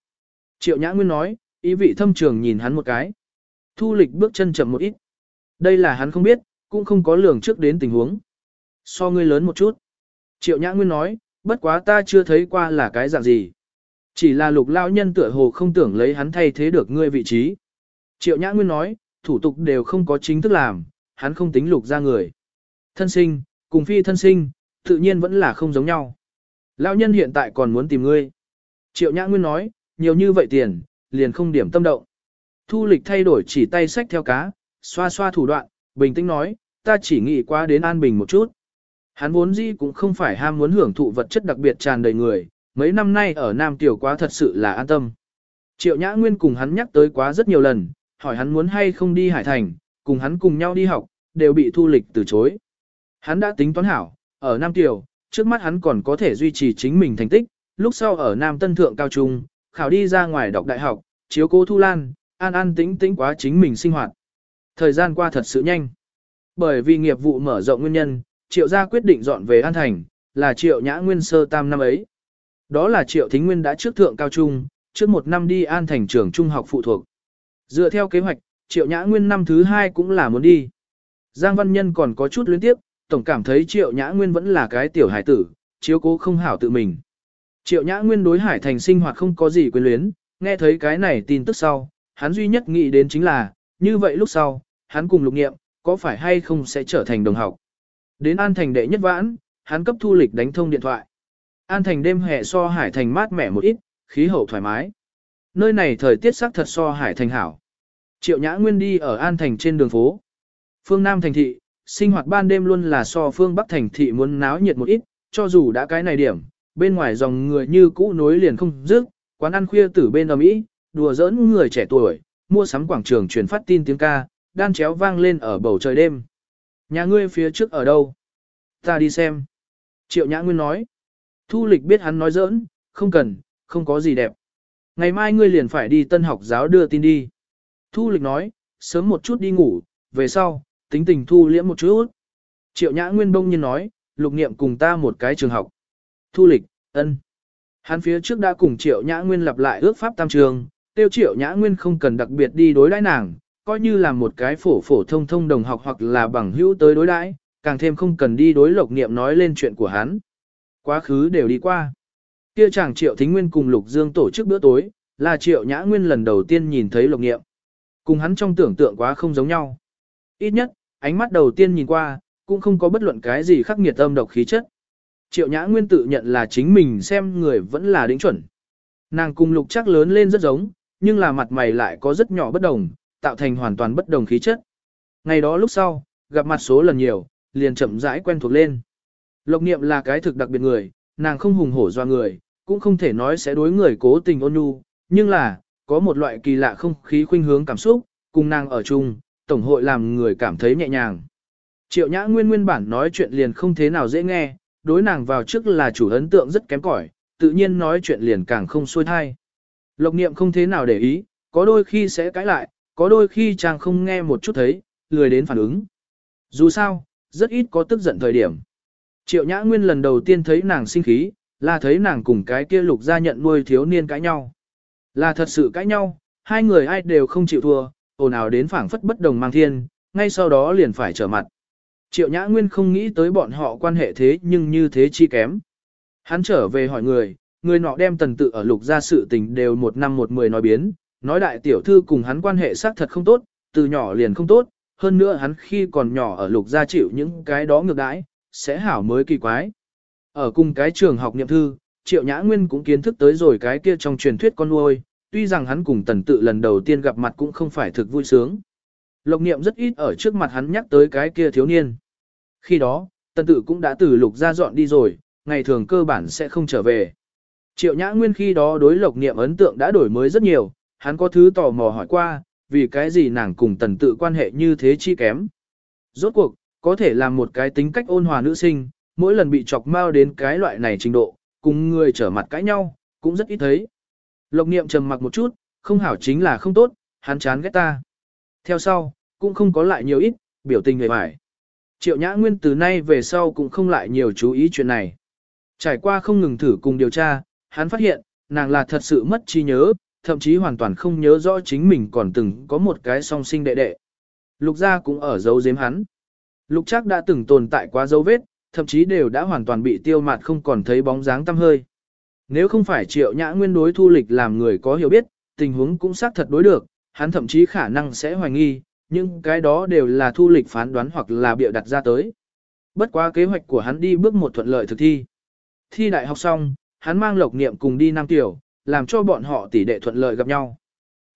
Triệu Nhã Nguyên nói, ý vị thâm trường nhìn hắn một cái. Thu lịch bước chân chậm một ít. Đây là hắn không biết, cũng không có lường trước đến tình huống. So ngươi lớn một chút. Triệu Nhã Nguyên nói, bất quá ta chưa thấy qua là cái dạng gì. Chỉ là lục lao nhân tựa hồ không tưởng lấy hắn thay thế được ngươi vị trí. Triệu Nhã Nguyên nói, thủ tục đều không có chính thức làm, hắn không tính lục ra người. Thân sinh, cùng phi thân sinh, tự nhiên vẫn là không giống nhau. Lão nhân hiện tại còn muốn tìm ngươi. Triệu Nhã Nguyên nói, nhiều như vậy tiền, liền không điểm tâm động. Thu lịch thay đổi chỉ tay sách theo cá, xoa xoa thủ đoạn, bình tĩnh nói, ta chỉ nghĩ qua đến an bình một chút. Hắn vốn dĩ cũng không phải ham muốn hưởng thụ vật chất đặc biệt tràn đầy người, mấy năm nay ở Nam Tiểu quá thật sự là an tâm. Triệu Nhã Nguyên cùng hắn nhắc tới quá rất nhiều lần, hỏi hắn muốn hay không đi Hải Thành, cùng hắn cùng nhau đi học, đều bị thu lịch từ chối. Hắn đã tính toán hảo, ở Nam Tiểu, trước mắt hắn còn có thể duy trì chính mình thành tích, lúc sau ở Nam Tân Thượng Cao Trung, khảo đi ra ngoài đọc đại học, chiếu cố Thu Lan, an an tĩnh tĩnh quá chính mình sinh hoạt. Thời gian qua thật sự nhanh. Bởi vì nghiệp vụ mở rộng nguyên nhân, Triệu gia quyết định dọn về An Thành, là Triệu Nhã Nguyên sơ tam năm ấy. Đó là Triệu Thính Nguyên đã trước thượng cao trung, trước một năm đi An Thành trường trung học phụ thuộc. Dựa theo kế hoạch, Triệu Nhã Nguyên năm thứ hai cũng là muốn đi. Giang Văn Nhân còn có chút luyến tiếp, tổng cảm thấy Triệu Nhã Nguyên vẫn là cái tiểu hải tử, chiếu cố không hảo tự mình. Triệu Nhã Nguyên đối Hải Thành sinh hoạt không có gì quyến luyến, nghe thấy cái này tin tức sau, hắn duy nhất nghĩ đến chính là, như vậy lúc sau, hắn cùng lục nghiệm, có phải hay không sẽ trở thành đồng học. Đến An Thành đệ nhất vãn, hắn cấp thu lịch đánh thông điện thoại. An Thành đêm hè so Hải Thành mát mẻ một ít, khí hậu thoải mái. Nơi này thời tiết sắc thật so Hải Thành hảo. Triệu Nhã Nguyên đi ở An Thành trên đường phố. Phương Nam thành thị, sinh hoạt ban đêm luôn là so phương Bắc thành thị muốn náo nhiệt một ít, cho dù đã cái này điểm, bên ngoài dòng người như cũ nối liền không dứt, quán ăn khuya tử bên ở Mỹ, đùa giỡn người trẻ tuổi, mua sắm quảng trường truyền phát tin tiếng ca, đan chéo vang lên ở bầu trời đêm. Nhà ngươi phía trước ở đâu? Ta đi xem. Triệu Nhã Nguyên nói. Thu lịch biết hắn nói giỡn, không cần, không có gì đẹp. Ngày mai ngươi liền phải đi tân học giáo đưa tin đi. Thu lịch nói, sớm một chút đi ngủ, về sau, tính tình thu liễm một chút. Triệu Nhã Nguyên bông nhiên nói, lục niệm cùng ta một cái trường học. Thu lịch, ân. Hắn phía trước đã cùng Triệu Nhã Nguyên lặp lại ước pháp tam trường, tiêu Triệu Nhã Nguyên không cần đặc biệt đi đối đãi nàng, coi như là một cái phổ phổ thông thông đồng học hoặc là bằng hữu tới đối đãi, càng thêm không cần đi đối lộc niệm nói lên chuyện của hắn. Quá khứ đều đi qua. Kia chàng Triệu Thính Nguyên cùng Lục Dương tổ chức bữa tối, là Triệu Nhã Nguyên lần đầu tiên nhìn thấy lộc niệm. Cùng hắn trong tưởng tượng quá không giống nhau. Ít nhất, ánh mắt đầu tiên nhìn qua, cũng không có bất luận cái gì khắc nghiệt âm độc khí chất. Triệu Nhã Nguyên tự nhận là chính mình xem người vẫn là đỉnh chuẩn. Nàng cùng lục chắc lớn lên rất giống, nhưng là mặt mày lại có rất nhỏ bất đồng, tạo thành hoàn toàn bất đồng khí chất. Ngày đó lúc sau, gặp mặt số lần nhiều, liền chậm rãi quen thuộc lên. Lộc niệm là cái thực đặc biệt người, nàng không hùng hổ doa người, cũng không thể nói sẽ đối người cố tình ôn nhu, nhưng là, có một loại kỳ lạ không khí khuynh hướng cảm xúc, cùng nàng ở chung, tổng hội làm người cảm thấy nhẹ nhàng. Triệu Nhã Nguyên nguyên bản nói chuyện liền không thế nào dễ nghe, đối nàng vào trước là chủ ấn tượng rất kém cỏi, tự nhiên nói chuyện liền càng không xuôi thai. Lộc niệm không thế nào để ý, có đôi khi sẽ cãi lại, có đôi khi chàng không nghe một chút thấy, lười đến phản ứng. Dù sao, rất ít có tức giận thời điểm. Triệu Nhã Nguyên lần đầu tiên thấy nàng sinh khí, là thấy nàng cùng cái kia lục gia nhận nuôi thiếu niên cãi nhau. Là thật sự cãi nhau, hai người ai đều không chịu thua, ồn ào đến phảng phất bất đồng mang thiên, ngay sau đó liền phải trở mặt. Triệu Nhã Nguyên không nghĩ tới bọn họ quan hệ thế nhưng như thế chi kém. Hắn trở về hỏi người, người nọ đem tần tự ở lục gia sự tình đều một năm một mười nói biến, nói đại tiểu thư cùng hắn quan hệ xác thật không tốt, từ nhỏ liền không tốt, hơn nữa hắn khi còn nhỏ ở lục gia chịu những cái đó ngược đãi, sẽ hảo mới kỳ quái. Ở cùng cái trường học niệm thư, Triệu Nhã Nguyên cũng kiến thức tới rồi cái kia trong truyền thuyết con nuôi, tuy rằng hắn cùng tần tự lần đầu tiên gặp mặt cũng không phải thực vui sướng. Lộc niệm rất ít ở trước mặt hắn nhắc tới cái kia thiếu niên. Khi đó, tần tự cũng đã từ lục ra dọn đi rồi, ngày thường cơ bản sẽ không trở về. Triệu Nhã Nguyên khi đó đối lộc niệm ấn tượng đã đổi mới rất nhiều, hắn có thứ tò mò hỏi qua, vì cái gì nàng cùng tần tự quan hệ như thế chi kém. Rốt cuộc, có thể làm một cái tính cách ôn hòa nữ sinh, mỗi lần bị chọc mau đến cái loại này trình độ, cùng người trở mặt cãi nhau, cũng rất ít thấy. Lộc niệm trầm mặc một chút, không hảo chính là không tốt, hắn chán ghét ta. Theo sau, cũng không có lại nhiều ít, biểu tình người mải. Triệu Nhã Nguyên từ nay về sau cũng không lại nhiều chú ý chuyện này. Trải qua không ngừng thử cùng điều tra, hắn phát hiện, nàng là thật sự mất trí nhớ, thậm chí hoàn toàn không nhớ rõ chính mình còn từng có một cái song sinh đệ đệ. Lục gia cũng ở dấu giếm hắn. Lục chắc đã từng tồn tại quá dấu vết, thậm chí đều đã hoàn toàn bị tiêu mạt không còn thấy bóng dáng tăm hơi. Nếu không phải triệu nhã nguyên đối thu lịch làm người có hiểu biết, tình huống cũng xác thật đối được, hắn thậm chí khả năng sẽ hoài nghi, nhưng cái đó đều là thu lịch phán đoán hoặc là bịa đặt ra tới. Bất quá kế hoạch của hắn đi bước một thuận lợi thực thi. Thi đại học xong, hắn mang lộc niệm cùng đi Nam Tiểu, làm cho bọn họ tỷ đệ thuận lợi gặp nhau.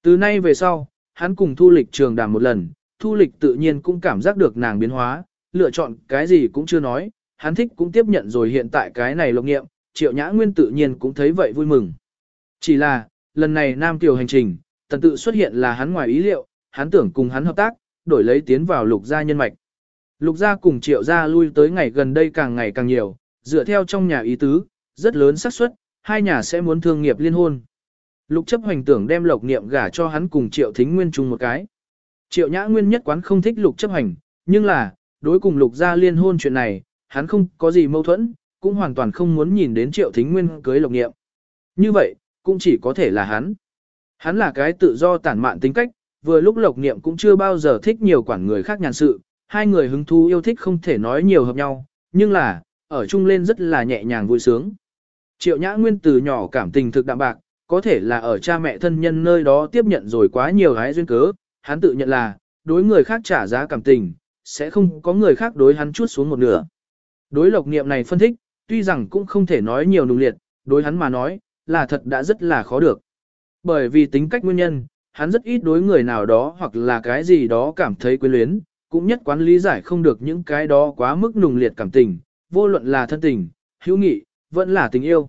Từ nay về sau, hắn cùng thu lịch trường đàm một lần, thu lịch tự nhiên cũng cảm giác được nàng biến hóa, lựa chọn cái gì cũng chưa nói, hắn thích cũng tiếp nhận rồi hiện tại cái này lộc nghiệm, triệu nhã nguyên tự nhiên cũng thấy vậy vui mừng. Chỉ là, lần này Nam Kiều hành trình, tần tự xuất hiện là hắn ngoài ý liệu, hắn tưởng cùng hắn hợp tác, đổi lấy tiến vào lục gia nhân mạch. Lục gia cùng triệu gia lui tới ngày gần đây càng ngày càng nhiều, dựa theo trong nhà ý tứ, rất lớn xác suất, hai nhà sẽ muốn thương nghiệp liên hôn. Lục chấp hoành tưởng đem lộc niệm gả cho hắn cùng triệu thính nguyên chung một cái. Triệu nhã nguyên nhất quán không thích lục chấp hành, nhưng là, đối cùng lục gia liên hôn chuyện này, hắn không có gì mâu thuẫn, cũng hoàn toàn không muốn nhìn đến triệu thính nguyên cưới lộc nghiệm. Như vậy, cũng chỉ có thể là hắn. Hắn là cái tự do tản mạn tính cách, vừa lúc lộc niệm cũng chưa bao giờ thích nhiều quản người khác nhàn sự, hai người hứng thú yêu thích không thể nói nhiều hợp nhau, nhưng là, ở chung lên rất là nhẹ nhàng vui sướng. Triệu Nhã Nguyên từ nhỏ cảm tình thực đạm bạc, có thể là ở cha mẹ thân nhân nơi đó tiếp nhận rồi quá nhiều hái duyên cớ, hắn tự nhận là, đối người khác trả giá cảm tình, sẽ không có người khác đối hắn chút xuống một nửa. Đối lộc niệm này phân thích, tuy rằng cũng không thể nói nhiều nùng liệt, đối hắn mà nói, là thật đã rất là khó được. Bởi vì tính cách nguyên nhân, hắn rất ít đối người nào đó hoặc là cái gì đó cảm thấy quyến luyến, cũng nhất quán lý giải không được những cái đó quá mức nùng liệt cảm tình, vô luận là thân tình, hữu nghị, vẫn là tình yêu.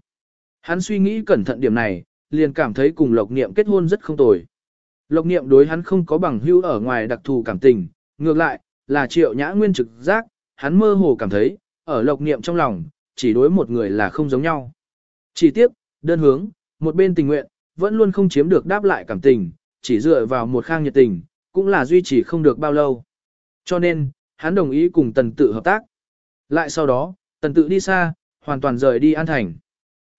Hắn suy nghĩ cẩn thận điểm này, liền cảm thấy cùng Lộc Niệm kết hôn rất không tồi. Lộc Niệm đối hắn không có bằng hữu ở ngoài đặc thù cảm tình, ngược lại, là triệu nhã nguyên trực giác, hắn mơ hồ cảm thấy, ở Lộc Niệm trong lòng, chỉ đối một người là không giống nhau. Chỉ tiếp, đơn hướng, một bên tình nguyện, vẫn luôn không chiếm được đáp lại cảm tình, chỉ dựa vào một khang nhiệt tình, cũng là duy trì không được bao lâu. Cho nên, hắn đồng ý cùng tần tự hợp tác. Lại sau đó, tần tự đi xa, hoàn toàn rời đi An Thành.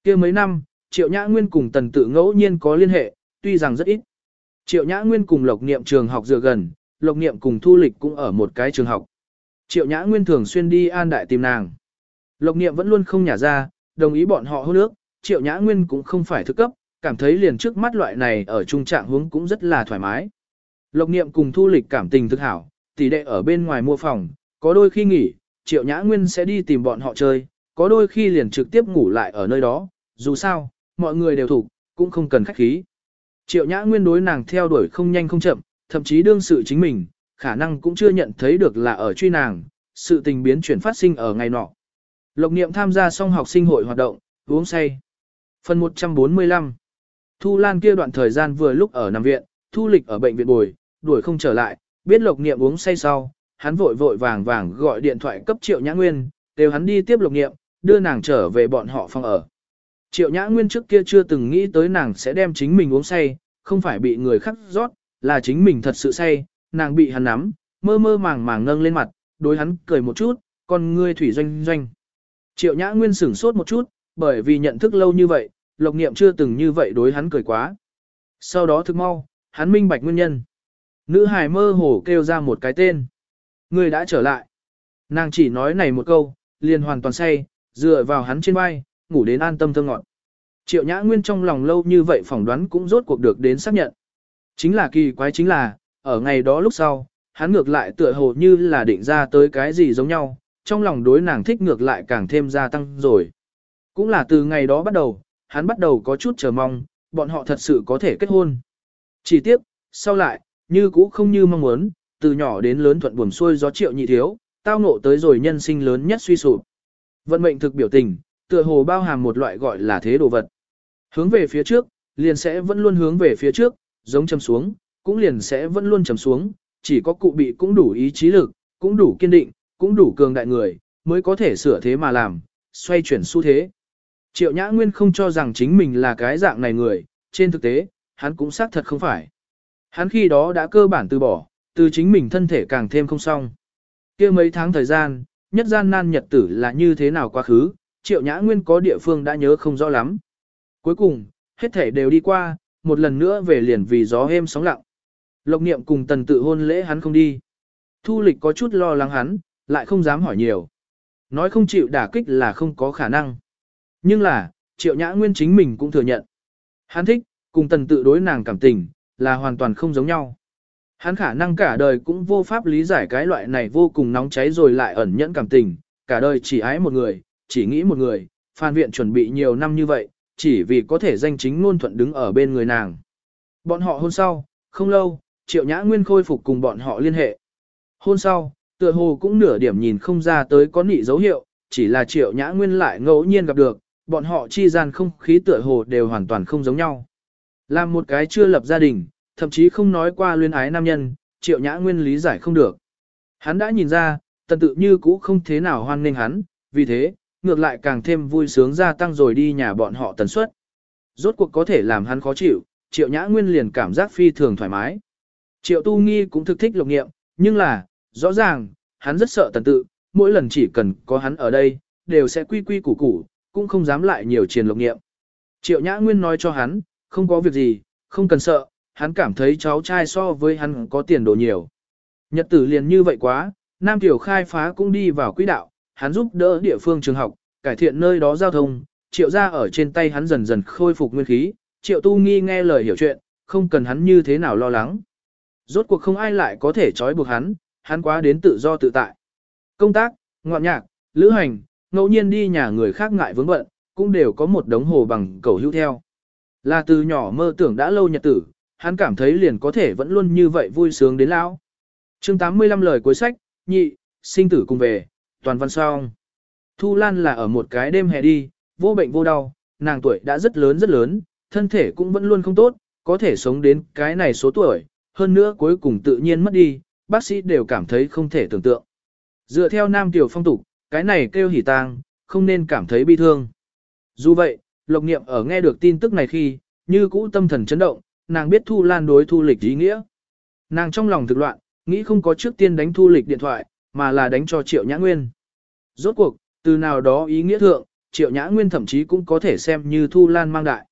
kia mấy năm, Triệu Nhã Nguyên cùng tần tự ngẫu nhiên có liên hệ, tuy rằng rất ít. Triệu Nhã Nguyên cùng Lộc Niệm trường học dựa gần, Lộc Niệm cùng Thu Lịch cũng ở một cái trường học. Triệu Nhã Nguyên thường xuyên đi An Đại tìm nàng. Lộc Niệm vẫn luôn không nhả ra, đồng ý bọn họ hôn nước, Triệu Nhã Nguyên cũng không phải thức cấp, cảm thấy liền trước mắt loại này ở trung trạng hướng cũng rất là thoải mái. Lộc Niệm cùng Thu Lịch cảm tình thực hảo, tỷ đệ ở bên ngoài mua phòng, có đôi khi nghỉ, Triệu Nhã Nguyên sẽ đi tìm bọn họ chơi, có đôi khi liền trực tiếp ngủ lại ở nơi đó, dù sao, mọi người đều thủ, cũng không cần khách khí. Triệu Nhã Nguyên đối nàng theo đuổi không nhanh không chậm, thậm chí đương sự chính mình, khả năng cũng chưa nhận thấy được là ở truy nàng, sự tình biến chuyển phát sinh ở ngày nọ. Lộc Niệm tham gia xong học sinh hội hoạt động, uống say. Phần 145 Thu Lan kia đoạn thời gian vừa lúc ở nằm viện, thu lịch ở bệnh viện bồi, đuổi không trở lại, biết Lộc Niệm uống say sau, hắn vội vội vàng vàng gọi điện thoại cấp Triệu Nhã Nguyên, đều hắn đi tiếp Lộc Niệm, đưa nàng trở về bọn họ phòng ở. Triệu Nhã Nguyên trước kia chưa từng nghĩ tới nàng sẽ đem chính mình uống say, không phải bị người khác rót, là chính mình thật sự say, nàng bị hắn nắm, mơ mơ màng màng nâng lên mặt, đối hắn cười một chút, con ngươi thủy doanh doanh. Triệu Nhã Nguyên sửng sốt một chút, bởi vì nhận thức lâu như vậy, Lộc Niệm chưa từng như vậy đối hắn cười quá. Sau đó thực mau, hắn minh bạch nguyên nhân. Nữ hài mơ hồ kêu ra một cái tên. Người đã trở lại. Nàng chỉ nói này một câu, liền hoàn toàn say, dựa vào hắn trên vai, ngủ đến an tâm thơ ngọn. Triệu Nhã Nguyên trong lòng lâu như vậy phỏng đoán cũng rốt cuộc được đến xác nhận. Chính là kỳ quái chính là, ở ngày đó lúc sau, hắn ngược lại tựa hồ như là định ra tới cái gì giống nhau, trong lòng đối nàng thích ngược lại càng thêm gia tăng rồi. Cũng là từ ngày đó bắt đầu, hắn bắt đầu có chút chờ mong, bọn họ thật sự có thể kết hôn. Chỉ tiếc, sau lại, như cũ không như mong muốn, từ nhỏ đến lớn thuận buồm xuôi gió triệu nhị thiếu, tao ngộ tới rồi nhân sinh lớn nhất suy sụp. Vận mệnh thực biểu tình, tựa hồ bao hàm một loại gọi là thế đồ vật. Hướng về phía trước, liền sẽ vẫn luôn hướng về phía trước, giống châm xuống, cũng liền sẽ vẫn luôn chầm xuống, chỉ có cụ bị cũng đủ ý chí lực, cũng đủ kiên định, cũng đủ cường đại người, mới có thể sửa thế mà làm, xoay chuyển xu thế. Triệu Nhã Nguyên không cho rằng chính mình là cái dạng này người, trên thực tế, hắn cũng xác thật không phải. Hắn khi đó đã cơ bản từ bỏ, từ chính mình thân thể càng thêm không xong. kia mấy tháng thời gian, nhất gian nan nhật tử là như thế nào quá khứ, Triệu Nhã Nguyên có địa phương đã nhớ không rõ lắm. Cuối cùng, hết thể đều đi qua, một lần nữa về liền vì gió êm sóng lặng. Lộc niệm cùng tần tự hôn lễ hắn không đi. Thu lịch có chút lo lắng hắn, lại không dám hỏi nhiều. Nói không chịu đả kích là không có khả năng. Nhưng là, triệu nhã nguyên chính mình cũng thừa nhận. Hắn thích, cùng tần tự đối nàng cảm tình, là hoàn toàn không giống nhau. Hắn khả năng cả đời cũng vô pháp lý giải cái loại này vô cùng nóng cháy rồi lại ẩn nhẫn cảm tình, cả đời chỉ ái một người, chỉ nghĩ một người, phan viện chuẩn bị nhiều năm như vậy, chỉ vì có thể danh chính ngôn thuận đứng ở bên người nàng. Bọn họ hôn sau, không lâu, triệu nhã nguyên khôi phục cùng bọn họ liên hệ. Hôn sau, tựa hồ cũng nửa điểm nhìn không ra tới có nị dấu hiệu, chỉ là triệu nhã nguyên lại ngẫu nhiên gặp được, bọn họ chi gian không khí tựa hồ đều hoàn toàn không giống nhau. Làm một cái chưa lập gia đình, thậm chí không nói qua luyên ái nam nhân, triệu nhã nguyên lý giải không được. Hắn đã nhìn ra, tần tự như cũ không thế nào hoan nghênh hắn, vì thế, ngược lại càng thêm vui sướng gia tăng rồi đi nhà bọn họ tần suất. Rốt cuộc có thể làm hắn khó chịu, triệu nhã nguyên liền cảm giác phi thường thoải mái. Triệu tu nghi cũng thực thích lục nghiệm, nhưng là, rõ ràng, hắn rất sợ tần tự, mỗi lần chỉ cần có hắn ở đây, đều sẽ quy quy củ củ, cũng không dám lại nhiều triền lục nghiệm. Triệu nhã nguyên nói cho hắn, không có việc gì, không cần sợ, hắn cảm thấy cháu trai so với hắn có tiền đồ nhiều. Nhật tử liền như vậy quá, Nam Tiểu khai phá cũng đi vào quỹ đạo, hắn giúp đỡ địa phương trường học, cải thiện nơi đó giao thông, triệu ra ở trên tay hắn dần dần khôi phục nguyên khí, triệu tu nghi nghe lời hiểu chuyện, không cần hắn như thế nào lo lắng. Rốt cuộc không ai lại có thể trói buộc hắn, hắn quá đến tự do tự tại. Công tác, ngoạn nhạc, lữ hành, ngẫu nhiên đi nhà người khác ngại vướng bận, cũng đều có một đống hồ bằng cầu hữu theo. Là từ nhỏ mơ tưởng đã lâu nhật tử, hắn cảm thấy liền có thể vẫn luôn như vậy vui sướng đến lão. chương 85 lời cuối sách, nhị, sinh tử cùng về, toàn văn song. Thu Lan là ở một cái đêm hè đi, vô bệnh vô đau, nàng tuổi đã rất lớn rất lớn, thân thể cũng vẫn luôn không tốt, có thể sống đến cái này số tuổi, hơn nữa cuối cùng tự nhiên mất đi, bác sĩ đều cảm thấy không thể tưởng tượng. Dựa theo nam tiểu phong tục, cái này kêu hỉ tang, không nên cảm thấy bi thương. Dù vậy, Lộc Niệm ở nghe được tin tức này khi, như cũ tâm thần chấn động, nàng biết Thu Lan đối Thu Lịch ý nghĩa. Nàng trong lòng thực loạn, nghĩ không có trước tiên đánh Thu Lịch điện thoại, mà là đánh cho Triệu Nhã Nguyên. Rốt cuộc, từ nào đó ý nghĩa thượng, Triệu Nhã Nguyên thậm chí cũng có thể xem như Thu Lan mang đại.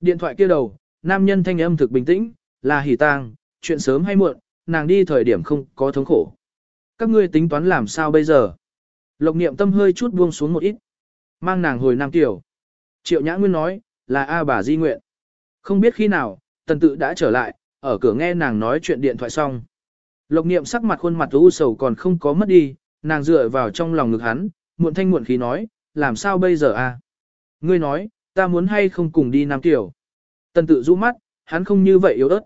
Điện thoại kia đầu, nam nhân thanh âm thực bình tĩnh, là hỉ tang, chuyện sớm hay muộn, nàng đi thời điểm không có thống khổ. Các ngươi tính toán làm sao bây giờ? Lộc niệm tâm hơi chút buông xuống một ít. Mang nàng hồi Nam Tiểu. Triệu Nhã Nguyên nói, là A bà di nguyện. Không biết khi nào, tần tự đã trở lại, ở cửa nghe nàng nói chuyện điện thoại xong. Lộc niệm sắc mặt khuôn mặt u sầu còn không có mất đi, nàng dựa vào trong lòng ngực hắn, muộn thanh muộn khí nói, làm sao bây giờ à? Ngươi nói, ta muốn hay không cùng đi Nam Tiểu. Tần tự rũ mắt, hắn không như vậy yếu ớt.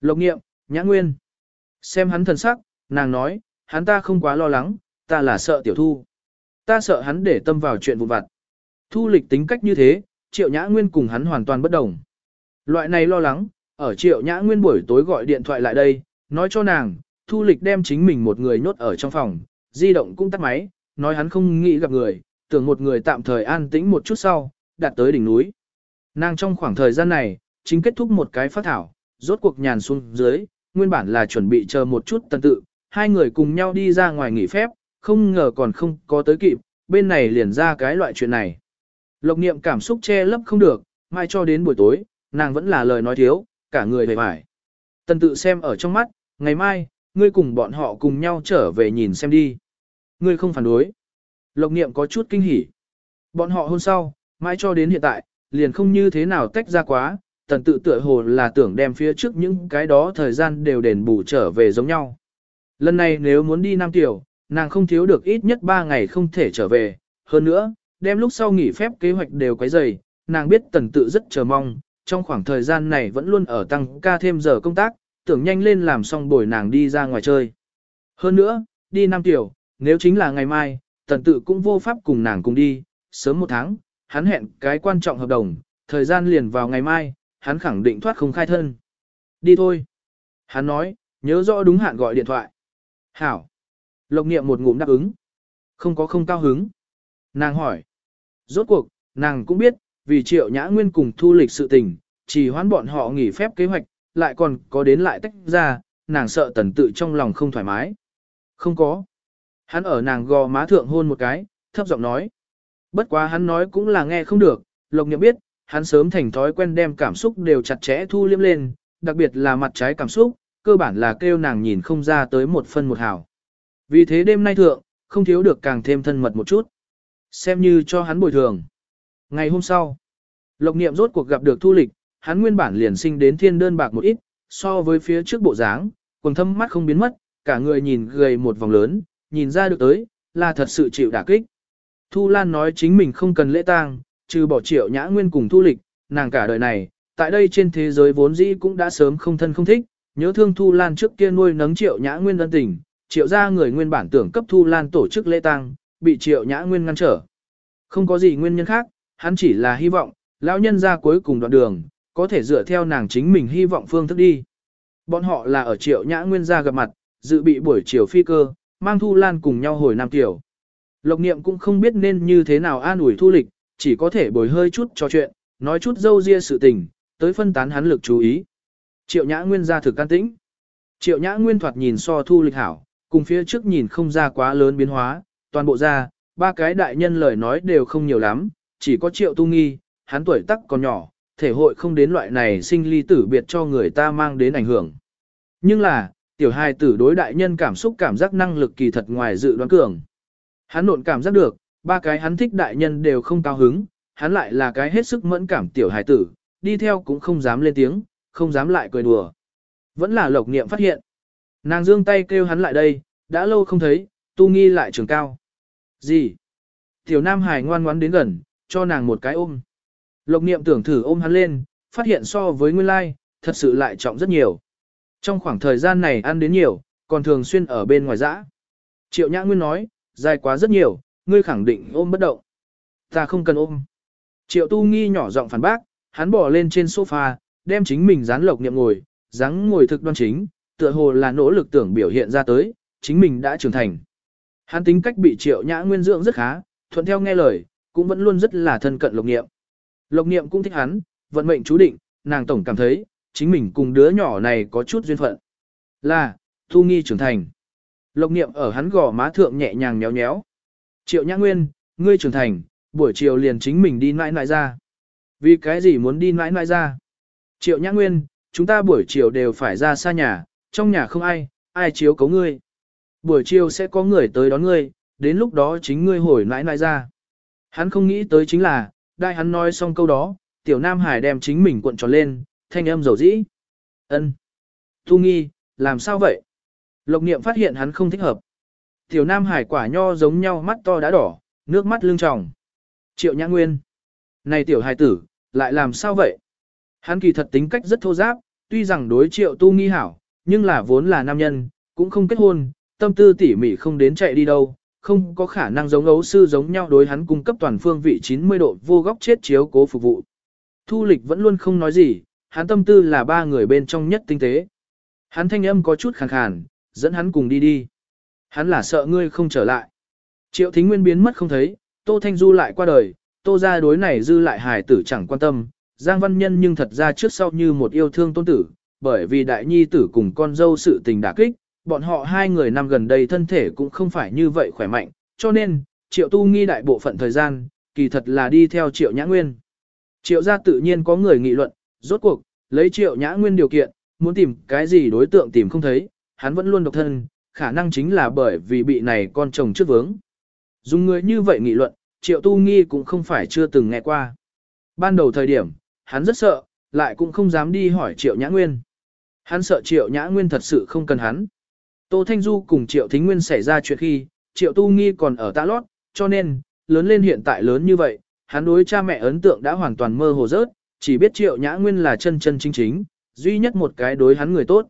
Lộc nghiệm, nhã nguyên. Xem hắn thần sắc, nàng nói, hắn ta không quá lo lắng, ta là sợ tiểu thu. Ta sợ hắn để tâm vào chuyện vụn vặt. Thu lịch tính cách như thế, triệu nhã nguyên cùng hắn hoàn toàn bất đồng. Loại này lo lắng, ở triệu nhã nguyên buổi tối gọi điện thoại lại đây, nói cho nàng, thu lịch đem chính mình một người nhốt ở trong phòng, di động cũng tắt máy, nói hắn không nghĩ gặp người, tưởng một người tạm thời an tĩnh một chút sau, đạt tới đỉnh núi. Nàng trong khoảng thời gian này, chính kết thúc một cái phát thảo, rốt cuộc nhàn xuống dưới, nguyên bản là chuẩn bị chờ một chút tần tự, hai người cùng nhau đi ra ngoài nghỉ phép, không ngờ còn không có tới kịp, bên này liền ra cái loại chuyện này. Lộc niệm cảm xúc che lấp không được, mai cho đến buổi tối, nàng vẫn là lời nói thiếu, cả người về vải. Tần tự xem ở trong mắt, ngày mai, ngươi cùng bọn họ cùng nhau trở về nhìn xem đi. Ngươi không phản đối. Lộc niệm có chút kinh hỉ. Bọn họ hôn sau, mãi cho đến hiện tại, liền không như thế nào tách ra quá, tần tự tựa hồ là tưởng đem phía trước những cái đó thời gian đều đền bù trở về giống nhau. Lần này nếu muốn đi Nam Tiểu, nàng không thiếu được ít nhất 3 ngày không thể trở về, hơn nữa, đem lúc sau nghỉ phép kế hoạch đều quấy dày, nàng biết tần tự rất chờ mong, trong khoảng thời gian này vẫn luôn ở tăng ca thêm giờ công tác, tưởng nhanh lên làm xong buổi nàng đi ra ngoài chơi. Hơn nữa, đi Nam Tiểu, nếu chính là ngày mai, tần tự cũng vô pháp cùng nàng cùng đi, sớm một tháng, hắn hẹn cái quan trọng hợp đồng, thời gian liền vào ngày mai, hắn khẳng định thoát không khai thân. Đi thôi. Hắn nói, nhớ rõ đúng hạn gọi điện thoại. Hảo. Lộc niệm một ngụm đáp ứng. Không có không cao hứng. Nàng hỏi. Rốt cuộc, nàng cũng biết, vì triệu nhã nguyên cùng thu lịch sự tình, chỉ hoán bọn họ nghỉ phép kế hoạch, lại còn có đến lại tách ra, nàng sợ tần tự trong lòng không thoải mái. Không có. Hắn ở nàng gò má thượng hôn một cái, thấp giọng nói. Bất quá hắn nói cũng là nghe không được, Lộc Niệm biết, hắn sớm thành thói quen đem cảm xúc đều chặt chẽ thu liếm lên, đặc biệt là mặt trái cảm xúc, cơ bản là kêu nàng nhìn không ra tới một phân một hào. Vì thế đêm nay thượng, không thiếu được càng thêm thân mật một chút. Xem như cho hắn bồi thường. Ngày hôm sau, Lộc Niệm rốt cuộc gặp được Thu Lịch, hắn nguyên bản liền sinh đến thiên đơn bạc một ít, so với phía trước bộ dáng, quần thâm mắt không biến mất, cả người nhìn gầy một vòng lớn, nhìn ra được tới, là thật sự chịu đả kích. Thu Lan nói chính mình không cần lễ tang, trừ bỏ triệu nhã nguyên cùng thu lịch, nàng cả đời này, tại đây trên thế giới vốn dĩ cũng đã sớm không thân không thích, nhớ thương Thu Lan trước kia nuôi nấng triệu nhã nguyên ân tình, triệu ra người nguyên bản tưởng cấp Thu Lan tổ chức lễ tang, bị triệu nhã nguyên ngăn trở. Không có gì nguyên nhân khác, hắn chỉ là hy vọng, lão nhân ra cuối cùng đoạn đường, có thể dựa theo nàng chính mình hy vọng phương thức đi. Bọn họ là ở triệu nhã nguyên gia gặp mặt, dự bị buổi chiều phi cơ, mang Thu Lan cùng nhau hồi Nam Tiểu. Lộc niệm cũng không biết nên như thế nào an ủi thu lịch, chỉ có thể bồi hơi chút trò chuyện, nói chút dâu ria sự tình, tới phân tán hắn lực chú ý. Triệu Nhã Nguyên ra thực can tĩnh. Triệu Nhã Nguyên thoạt nhìn so thu lịch hảo, cùng phía trước nhìn không ra quá lớn biến hóa, toàn bộ ra, ba cái đại nhân lời nói đều không nhiều lắm, chỉ có Triệu Tu Nghi, hắn tuổi tác còn nhỏ, thể hội không đến loại này sinh ly tử biệt cho người ta mang đến ảnh hưởng. Nhưng là, tiểu hài tử đối đại nhân cảm xúc cảm giác năng lực kỳ thật ngoài dự đoán cường. Hắn nộn cảm giác được, ba cái hắn thích đại nhân đều không cao hứng, hắn lại là cái hết sức mẫn cảm tiểu hài tử, đi theo cũng không dám lên tiếng, không dám lại cười đùa. Vẫn là lộc niệm phát hiện. Nàng dương tay kêu hắn lại đây, đã lâu không thấy, tu nghi lại trường cao. Gì? Tiểu nam hải ngoan ngoãn đến gần, cho nàng một cái ôm. Lộc niệm tưởng thử ôm hắn lên, phát hiện so với nguyên lai, thật sự lại trọng rất nhiều. Trong khoảng thời gian này ăn đến nhiều, còn thường xuyên ở bên ngoài dã. Triệu Nhã Nguyên nói, dài quá rất nhiều, ngươi khẳng định ôm bất động. Ta không cần ôm. Triệu tu nghi nhỏ giọng phản bác, hắn bỏ lên trên sofa, đem chính mình dán lộc niệm ngồi, dáng ngồi thực đoan chính, tựa hồ là nỗ lực tưởng biểu hiện ra tới, chính mình đã trưởng thành. Hắn tính cách bị triệu nhã nguyên dưỡng rất khá, thuận theo nghe lời, cũng vẫn luôn rất là thân cận lộc niệm. Lộc niệm cũng thích hắn, vận mệnh chú định, nàng tổng cảm thấy, chính mình cùng đứa nhỏ này có chút duyên phận. Là, thu nghi trưởng thành. Lộc niệm ở hắn gò má thượng nhẹ nhàng nhéo nhéo. Triệu Nhã Nguyên, ngươi trưởng thành, buổi chiều liền chính mình đi nãi nãi ra. Vì cái gì muốn đi nãi nãi ra? Triệu Nhã Nguyên, chúng ta buổi chiều đều phải ra xa nhà, trong nhà không ai, ai chiếu cấu ngươi. Buổi chiều sẽ có người tới đón ngươi, đến lúc đó chính ngươi hồi nãi nãi ra. Hắn không nghĩ tới chính là, đại hắn nói xong câu đó, tiểu Nam Hải đem chính mình cuộn tròn lên, thanh âm dầu dĩ. ân Thu nghi, làm sao vậy? Lộc niệm phát hiện hắn không thích hợp. Tiểu Nam Hải quả nho giống nhau mắt to đã đỏ, nước mắt lưng tròng. Triệu Nhã Nguyên. Này tiểu hài tử, lại làm sao vậy? Hắn kỳ thật tính cách rất thô giáp, tuy rằng đối triệu tu nghi hảo, nhưng là vốn là nam nhân, cũng không kết hôn, tâm tư tỉ mỉ không đến chạy đi đâu, không có khả năng giống ấu sư giống nhau đối hắn cung cấp toàn phương vị 90 độ vô góc chết chiếu cố phục vụ. Thu lịch vẫn luôn không nói gì, hắn tâm tư là ba người bên trong nhất tinh tế. Hắn thanh âm có chút khàn khàn, dẫn hắn cùng đi đi. Hắn là sợ ngươi không trở lại. Triệu thính nguyên biến mất không thấy, Tô Thanh Du lại qua đời, Tô ra đối này dư lại hài tử chẳng quan tâm. Giang Văn Nhân nhưng thật ra trước sau như một yêu thương tôn tử, bởi vì đại nhi tử cùng con dâu sự tình đả kích, bọn họ hai người năm gần đây thân thể cũng không phải như vậy khỏe mạnh, cho nên, triệu tu nghi đại bộ phận thời gian, kỳ thật là đi theo triệu nhã nguyên. Triệu gia tự nhiên có người nghị luận, rốt cuộc, lấy triệu nhã nguyên điều kiện, muốn tìm cái gì đối tượng tìm không thấy, hắn vẫn luôn độc thân, khả năng chính là bởi vì bị này con chồng trước vướng. Dùng người như vậy nghị luận, triệu tu nghi cũng không phải chưa từng nghe qua. Ban đầu thời điểm, hắn rất sợ, lại cũng không dám đi hỏi triệu nhã nguyên. Hắn sợ triệu nhã nguyên thật sự không cần hắn. Tô Thanh Du cùng triệu thính nguyên xảy ra chuyện khi, triệu tu nghi còn ở tạ lót, cho nên, lớn lên hiện tại lớn như vậy, hắn đối cha mẹ ấn tượng đã hoàn toàn mơ hồ rớt, chỉ biết triệu nhã nguyên là chân chân chính chính, duy nhất một cái đối hắn người tốt.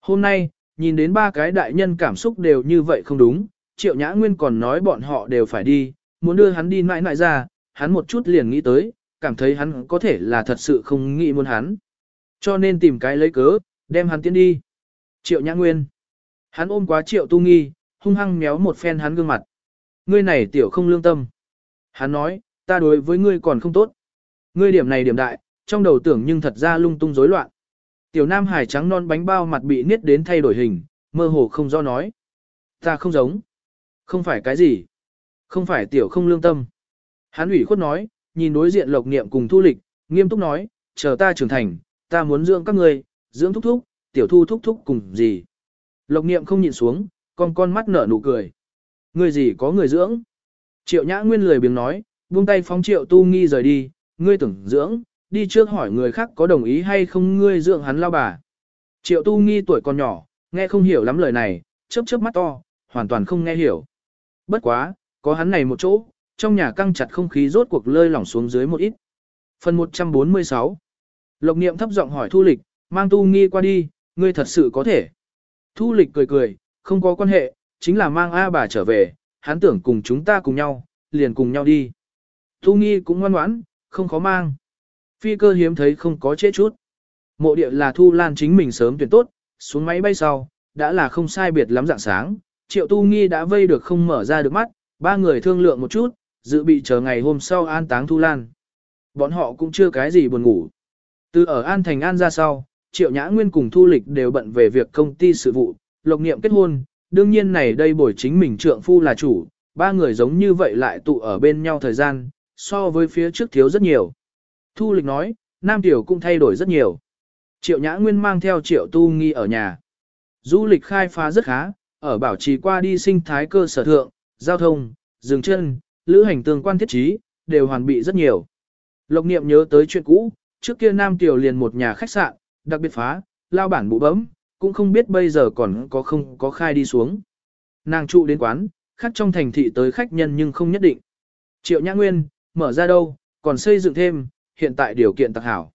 Hôm nay, nhìn đến ba cái đại nhân cảm xúc đều như vậy không đúng, triệu nhã nguyên còn nói bọn họ đều phải đi, muốn đưa hắn đi mãi mãi ra, hắn một chút liền nghĩ tới, cảm thấy hắn có thể là thật sự không nghĩ muốn hắn. Cho nên tìm cái lấy cớ, đem hắn tiến đi. Triệu nhã nguyên. Hắn ôm quá triệu tu nghi, hung hăng méo một phen hắn gương mặt. Ngươi này tiểu không lương tâm. Hắn nói, ta đối với ngươi còn không tốt. Ngươi điểm này điểm đại, trong đầu tưởng nhưng thật ra lung tung rối loạn. Tiểu nam hải trắng non bánh bao mặt bị niết đến thay đổi hình, mơ hồ không do nói. Ta không giống. Không phải cái gì. Không phải tiểu không lương tâm. Hán ủy khuất nói, nhìn đối diện lộc niệm cùng thu lịch, nghiêm túc nói, chờ ta trưởng thành, ta muốn dưỡng các ngươi, dưỡng thúc thúc, tiểu thu thúc thúc cùng gì. Lộc niệm không nhìn xuống, con con mắt nở nụ cười. Ngươi gì có người dưỡng? Triệu nhã nguyên lười biếng nói, buông tay phóng triệu tu nghi rời đi, ngươi tưởng dưỡng, đi trước hỏi người khác có đồng ý hay không ngươi dưỡng hắn lao bà. Triệu tu nghi tuổi còn nhỏ, nghe không hiểu lắm lời này, chớp chớp mắt to, hoàn toàn không nghe hiểu. Bất quá, có hắn này một chỗ, trong nhà căng chặt không khí rốt cuộc lơi lỏng xuống dưới một ít. Phần 146 Lộc niệm thấp giọng hỏi Thu Lịch, mang tu nghi qua đi, ngươi thật sự có thể. Thu Lịch cười cười, không có quan hệ, chính là mang A bà trở về, hắn tưởng cùng chúng ta cùng nhau, liền cùng nhau đi. Tu nghi cũng ngoan ngoãn, không khó mang. Phi cơ hiếm thấy không có chết chút. Mộ địa là Thu Lan chính mình sớm tuyển tốt, xuống máy bay sau, đã là không sai biệt lắm dạng sáng. Triệu Tu Nghi đã vây được không mở ra được mắt, ba người thương lượng một chút, dự bị chờ ngày hôm sau an táng Thu Lan. Bọn họ cũng chưa cái gì buồn ngủ. Từ ở An Thành An ra sau, Triệu Nhã Nguyên cùng Thu Lịch đều bận về việc công ty sự vụ, lộc niệm kết hôn, đương nhiên này đây bổi chính mình trượng phu là chủ, ba người giống như vậy lại tụ ở bên nhau thời gian, so với phía trước thiếu rất nhiều. Thu Lịch nói, Nam Tiểu cũng thay đổi rất nhiều. Triệu Nhã Nguyên mang theo Triệu Tu Nghi ở nhà. Du lịch khai phá rất khá, ở bảo trì qua đi sinh thái cơ sở thượng, giao thông, dừng chân, lữ hành tương quan thiết trí, đều hoàn bị rất nhiều. Lộc niệm nhớ tới chuyện cũ, trước kia Nam Tiểu liền một nhà khách sạn, đặc biệt phá, lao bản bụ bấm, cũng không biết bây giờ còn có không có khai đi xuống. Nàng trụ đến quán, khách trong thành thị tới khách nhân nhưng không nhất định. Triệu Nhã Nguyên, mở ra đâu, còn xây dựng thêm, hiện tại điều kiện tặc hảo.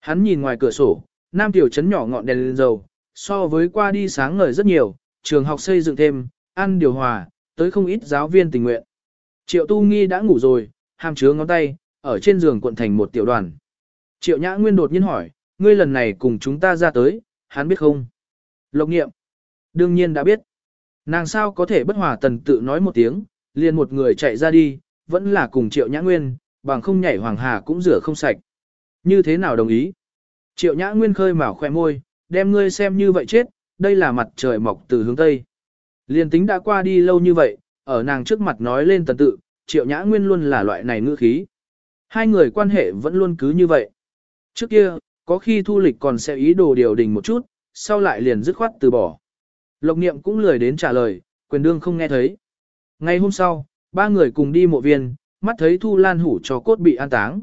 Hắn nhìn ngoài cửa sổ, Nam Tiểu Trấn nhỏ ngọn đèn lên dầu, so với qua đi sáng ngời rất nhiều, trường học xây dựng thêm, ăn điều hòa, tới không ít giáo viên tình nguyện. Triệu Tu Nghi đã ngủ rồi, hàm chứa ngón tay, ở trên giường cuộn thành một tiểu đoàn. Triệu Nhã Nguyên đột nhiên hỏi, ngươi lần này cùng chúng ta ra tới, hắn biết không? Lộc nghiệm. Đương nhiên đã biết. Nàng sao có thể bất hòa tần tự nói một tiếng, liền một người chạy ra đi, vẫn là cùng Triệu Nhã Nguyên, bằng không nhảy hoàng hà cũng rửa không sạch. Như thế nào đồng ý? Triệu Nhã Nguyên khơi mào khoe môi, đem ngươi xem như vậy chết, đây là mặt trời mọc từ hướng Tây. Liên tính đã qua đi lâu như vậy, ở nàng trước mặt nói lên tần tự, Triệu Nhã Nguyên luôn là loại này ngữ khí. Hai người quan hệ vẫn luôn cứ như vậy. Trước kia, có khi thu lịch còn sẽ ý đồ điều đình một chút, sau lại liền dứt khoát từ bỏ. Lộc niệm cũng lười đến trả lời, quyền đương không nghe thấy. Ngày hôm sau, ba người cùng đi mộ viên, mắt thấy Thu Lan hủ cho cốt bị an táng.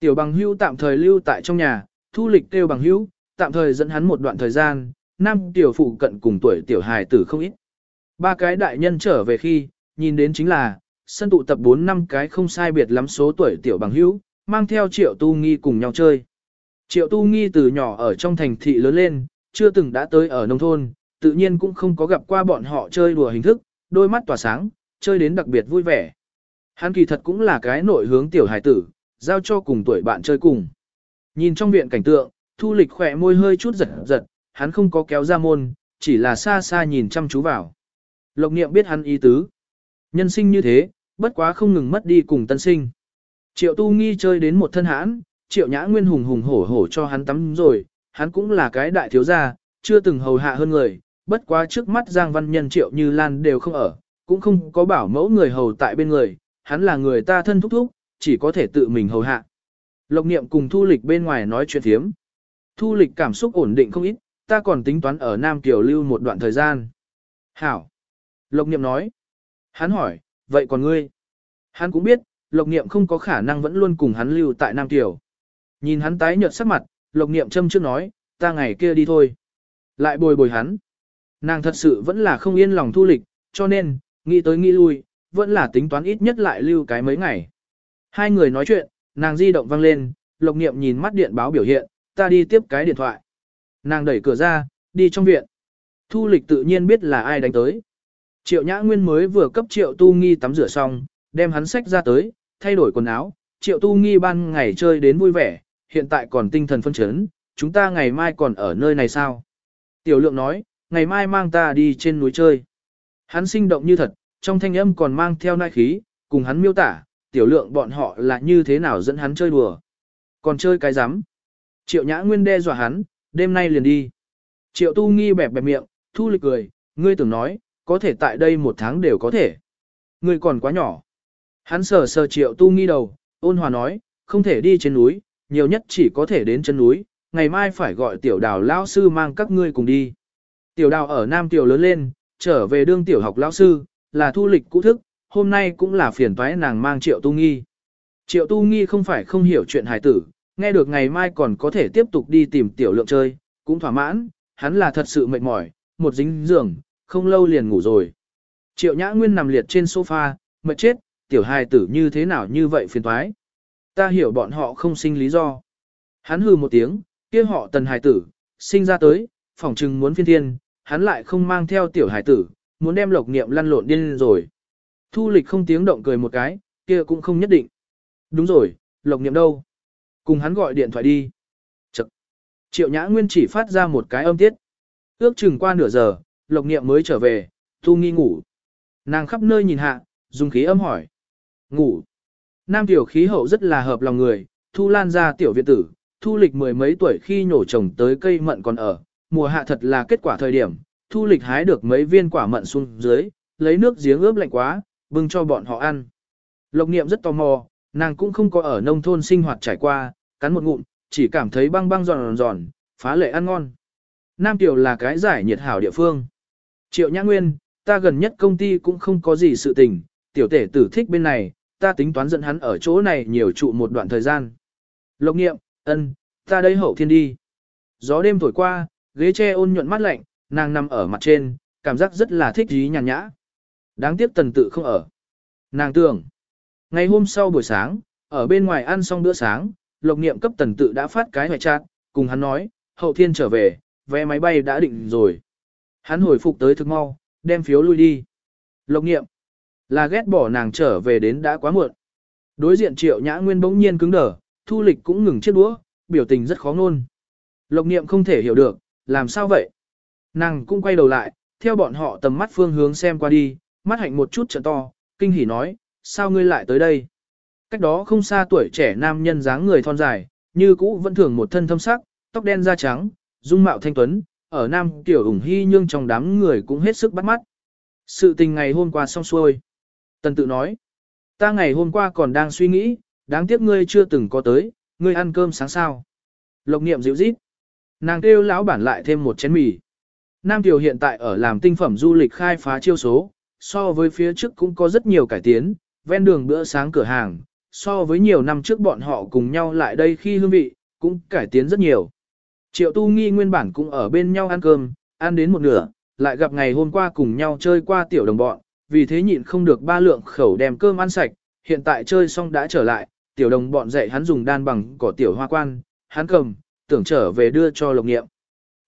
Tiểu bằng hưu tạm thời lưu tại trong nhà, thu lịch kêu bằng hưu, tạm thời dẫn hắn một đoạn thời gian, năm tiểu phụ cận cùng tuổi tiểu hài tử không ít. Ba cái đại nhân trở về khi, nhìn đến chính là, sân tụ tập 4 năm cái không sai biệt lắm số tuổi tiểu bằng hữu, mang theo triệu tu nghi cùng nhau chơi. Triệu tu nghi từ nhỏ ở trong thành thị lớn lên, chưa từng đã tới ở nông thôn, tự nhiên cũng không có gặp qua bọn họ chơi đùa hình thức, đôi mắt tỏa sáng, chơi đến đặc biệt vui vẻ. Hắn kỳ thật cũng là cái nội hướng tiểu hải tử, giao cho cùng tuổi bạn chơi cùng. Nhìn trong viện cảnh tượng, thu lịch khỏe môi hơi chút giật giật, hắn không có kéo ra môn, chỉ là xa xa nhìn chăm chú vào. Lộc niệm biết hắn ý tứ. Nhân sinh như thế, bất quá không ngừng mất đi cùng tân sinh. Triệu tu nghi chơi đến một thân hãn, triệu nhã nguyên hùng hùng hổ hổ cho hắn tắm rồi, hắn cũng là cái đại thiếu gia, chưa từng hầu hạ hơn người, bất quá trước mắt Giang Văn Nhân triệu như Lan đều không ở, cũng không có bảo mẫu người hầu tại bên người, hắn là người ta thân thúc thúc, chỉ có thể tự mình hầu hạ. Lộc niệm cùng thu lịch bên ngoài nói chuyện thiếm. Thu lịch cảm xúc ổn định không ít, ta còn tính toán ở Nam Kiều lưu một đoạn thời gian. Hảo. Lộc niệm nói. Hắn hỏi, vậy còn ngươi? Hắn cũng biết, Lộc niệm không có khả năng vẫn luôn cùng hắn lưu tại Nam Kiều. Nhìn hắn tái nhợt sắc mặt, Lộc niệm châm trước nói, ta ngày kia đi thôi. Lại bồi bồi hắn. Nàng thật sự vẫn là không yên lòng thu lịch, cho nên, nghĩ tới nghĩ lui, vẫn là tính toán ít nhất lại lưu cái mấy ngày. Hai người nói chuyện, nàng di động vang lên, Lộc niệm nhìn mắt điện báo biểu hiện, ta đi tiếp cái điện thoại. Nàng đẩy cửa ra, đi trong viện. Thu lịch tự nhiên biết là ai đánh tới. Triệu Nhã Nguyên mới vừa cấp Triệu Tu Nghi tắm rửa xong, đem hắn sách ra tới, thay đổi quần áo. Triệu Tu Nghi ban ngày chơi đến vui vẻ, hiện tại còn tinh thần phân chấn, chúng ta ngày mai còn ở nơi này sao? Tiểu Lượng nói, ngày mai mang ta đi trên núi chơi. Hắn sinh động như thật, trong thanh âm còn mang theo nai khí, cùng hắn miêu tả, Tiểu Lượng bọn họ là như thế nào dẫn hắn chơi đùa. Còn chơi cái rắm Triệu Nhã Nguyên đe dọa hắn, đêm nay liền đi. Triệu Tu Nghi bẹp bẹp miệng, thu lịch cười, ngươi tưởng nói, có thể tại đây một tháng đều có thể. Ngươi còn quá nhỏ. Hắn sờ sờ Triệu Tu Nghi đầu, ôn hòa nói, không thể đi trên núi, nhiều nhất chỉ có thể đến chân núi, ngày mai phải gọi tiểu đào lão sư mang các ngươi cùng đi. Tiểu đào ở Nam Tiểu lớn lên, trở về đương tiểu học lão sư, là thu lịch cũ thức, hôm nay cũng là phiền toái nàng mang Triệu Tu Nghi. Triệu Tu Nghi không phải không hiểu chuyện hài tử, nghe được ngày mai còn có thể tiếp tục đi tìm tiểu lượng chơi, cũng thỏa mãn, hắn là thật sự mệt mỏi, một dính giường, không lâu liền ngủ rồi. Triệu Nhã Nguyên nằm liệt trên sofa, mệt chết, tiểu hài tử như thế nào như vậy phiền toái. Ta hiểu bọn họ không sinh lý do. Hắn hừ một tiếng, kia họ tần hài tử, sinh ra tới, phỏng chừng muốn phiên thiên, hắn lại không mang theo tiểu hài tử, muốn đem lộc niệm lăn lộn điên rồi. Thu lịch không tiếng động cười một cái, kia cũng không nhất định. Đúng rồi, lộc niệm đâu? Cùng hắn gọi điện thoại đi. Chật. Triệu Nhã Nguyên chỉ phát ra một cái âm tiết. Ước chừng qua nửa giờ, Lộc Niệm mới trở về, Thu Nghi ngủ. Nàng khắp nơi nhìn hạ, dùng khí âm hỏi. Ngủ. Nam tiểu khí hậu rất là hợp lòng người, Thu Lan ra tiểu viện tử, Thu lịch mười mấy tuổi khi nhổ trồng tới cây mận còn ở. Mùa hạ thật là kết quả thời điểm, Thu lịch hái được mấy viên quả mận xuống dưới, lấy nước giếng ướp lạnh quá, bưng cho bọn họ ăn. Lộc Niệm rất tò mò, nàng cũng không có ở nông thôn sinh hoạt trải qua, cắn một ngụm, chỉ cảm thấy băng băng giòn giòn, phá lệ ăn ngon. Nam Tiểu là cái giải nhiệt hảo địa phương. Triệu Nhã Nguyên, ta gần nhất công ty cũng không có gì sự tình, tiểu tể tử thích bên này, ta tính toán dẫn hắn ở chỗ này nhiều trụ một đoạn thời gian. Lộc nghiệm, ân, ta đây hậu thiên đi. Gió đêm thổi qua, ghế tre ôn nhuận mắt lạnh, nàng nằm ở mặt trên, cảm giác rất là thích ý nhàn nhã. Đáng tiếc tần tự không ở. Nàng tưởng, ngày hôm sau buổi sáng, ở bên ngoài ăn xong bữa sáng, lộc niệm cấp tần tự đã phát cái hoài chát, cùng hắn nói, hậu thiên trở về, vé máy bay đã định rồi. Hắn hồi phục tới thực mau, đem phiếu lui đi. Lộc niệm, là ghét bỏ nàng trở về đến đã quá muộn. Đối diện triệu nhã nguyên bỗng nhiên cứng đờ, thu lịch cũng ngừng chiếc đũa, biểu tình rất khó ngôn. Lộc niệm không thể hiểu được, làm sao vậy? Nàng cũng quay đầu lại, theo bọn họ tầm mắt phương hướng xem qua đi, mắt hạnh một chút trợ to, kinh hỉ nói, sao ngươi lại tới đây? Cách đó không xa tuổi trẻ nam nhân dáng người thon dài, như cũ vẫn thường một thân thâm sắc, tóc đen da trắng, dung mạo thanh tuấn, ở nam tiểu ủng hy nhưng trong đám người cũng hết sức bắt mắt. Sự tình ngày hôm qua xong xuôi. Tần tự nói, ta ngày hôm qua còn đang suy nghĩ, đáng tiếc ngươi chưa từng có tới, ngươi ăn cơm sáng sao. Lộc niệm dịu rít. Nàng kêu lão bản lại thêm một chén mì. Nam Kiều hiện tại ở làm tinh phẩm du lịch khai phá chiêu số, so với phía trước cũng có rất nhiều cải tiến, ven đường bữa sáng cửa hàng, so với nhiều năm trước bọn họ cùng nhau lại đây khi hương vị, cũng cải tiến rất nhiều. Triệu tu nghi nguyên bản cũng ở bên nhau ăn cơm, ăn đến một nửa, lại gặp ngày hôm qua cùng nhau chơi qua tiểu đồng bọn, vì thế nhịn không được ba lượng khẩu đem cơm ăn sạch, hiện tại chơi xong đã trở lại, tiểu đồng bọn dạy hắn dùng đan bằng cỏ tiểu hoa quan, hắn cầm, tưởng trở về đưa cho lộc nghiệm.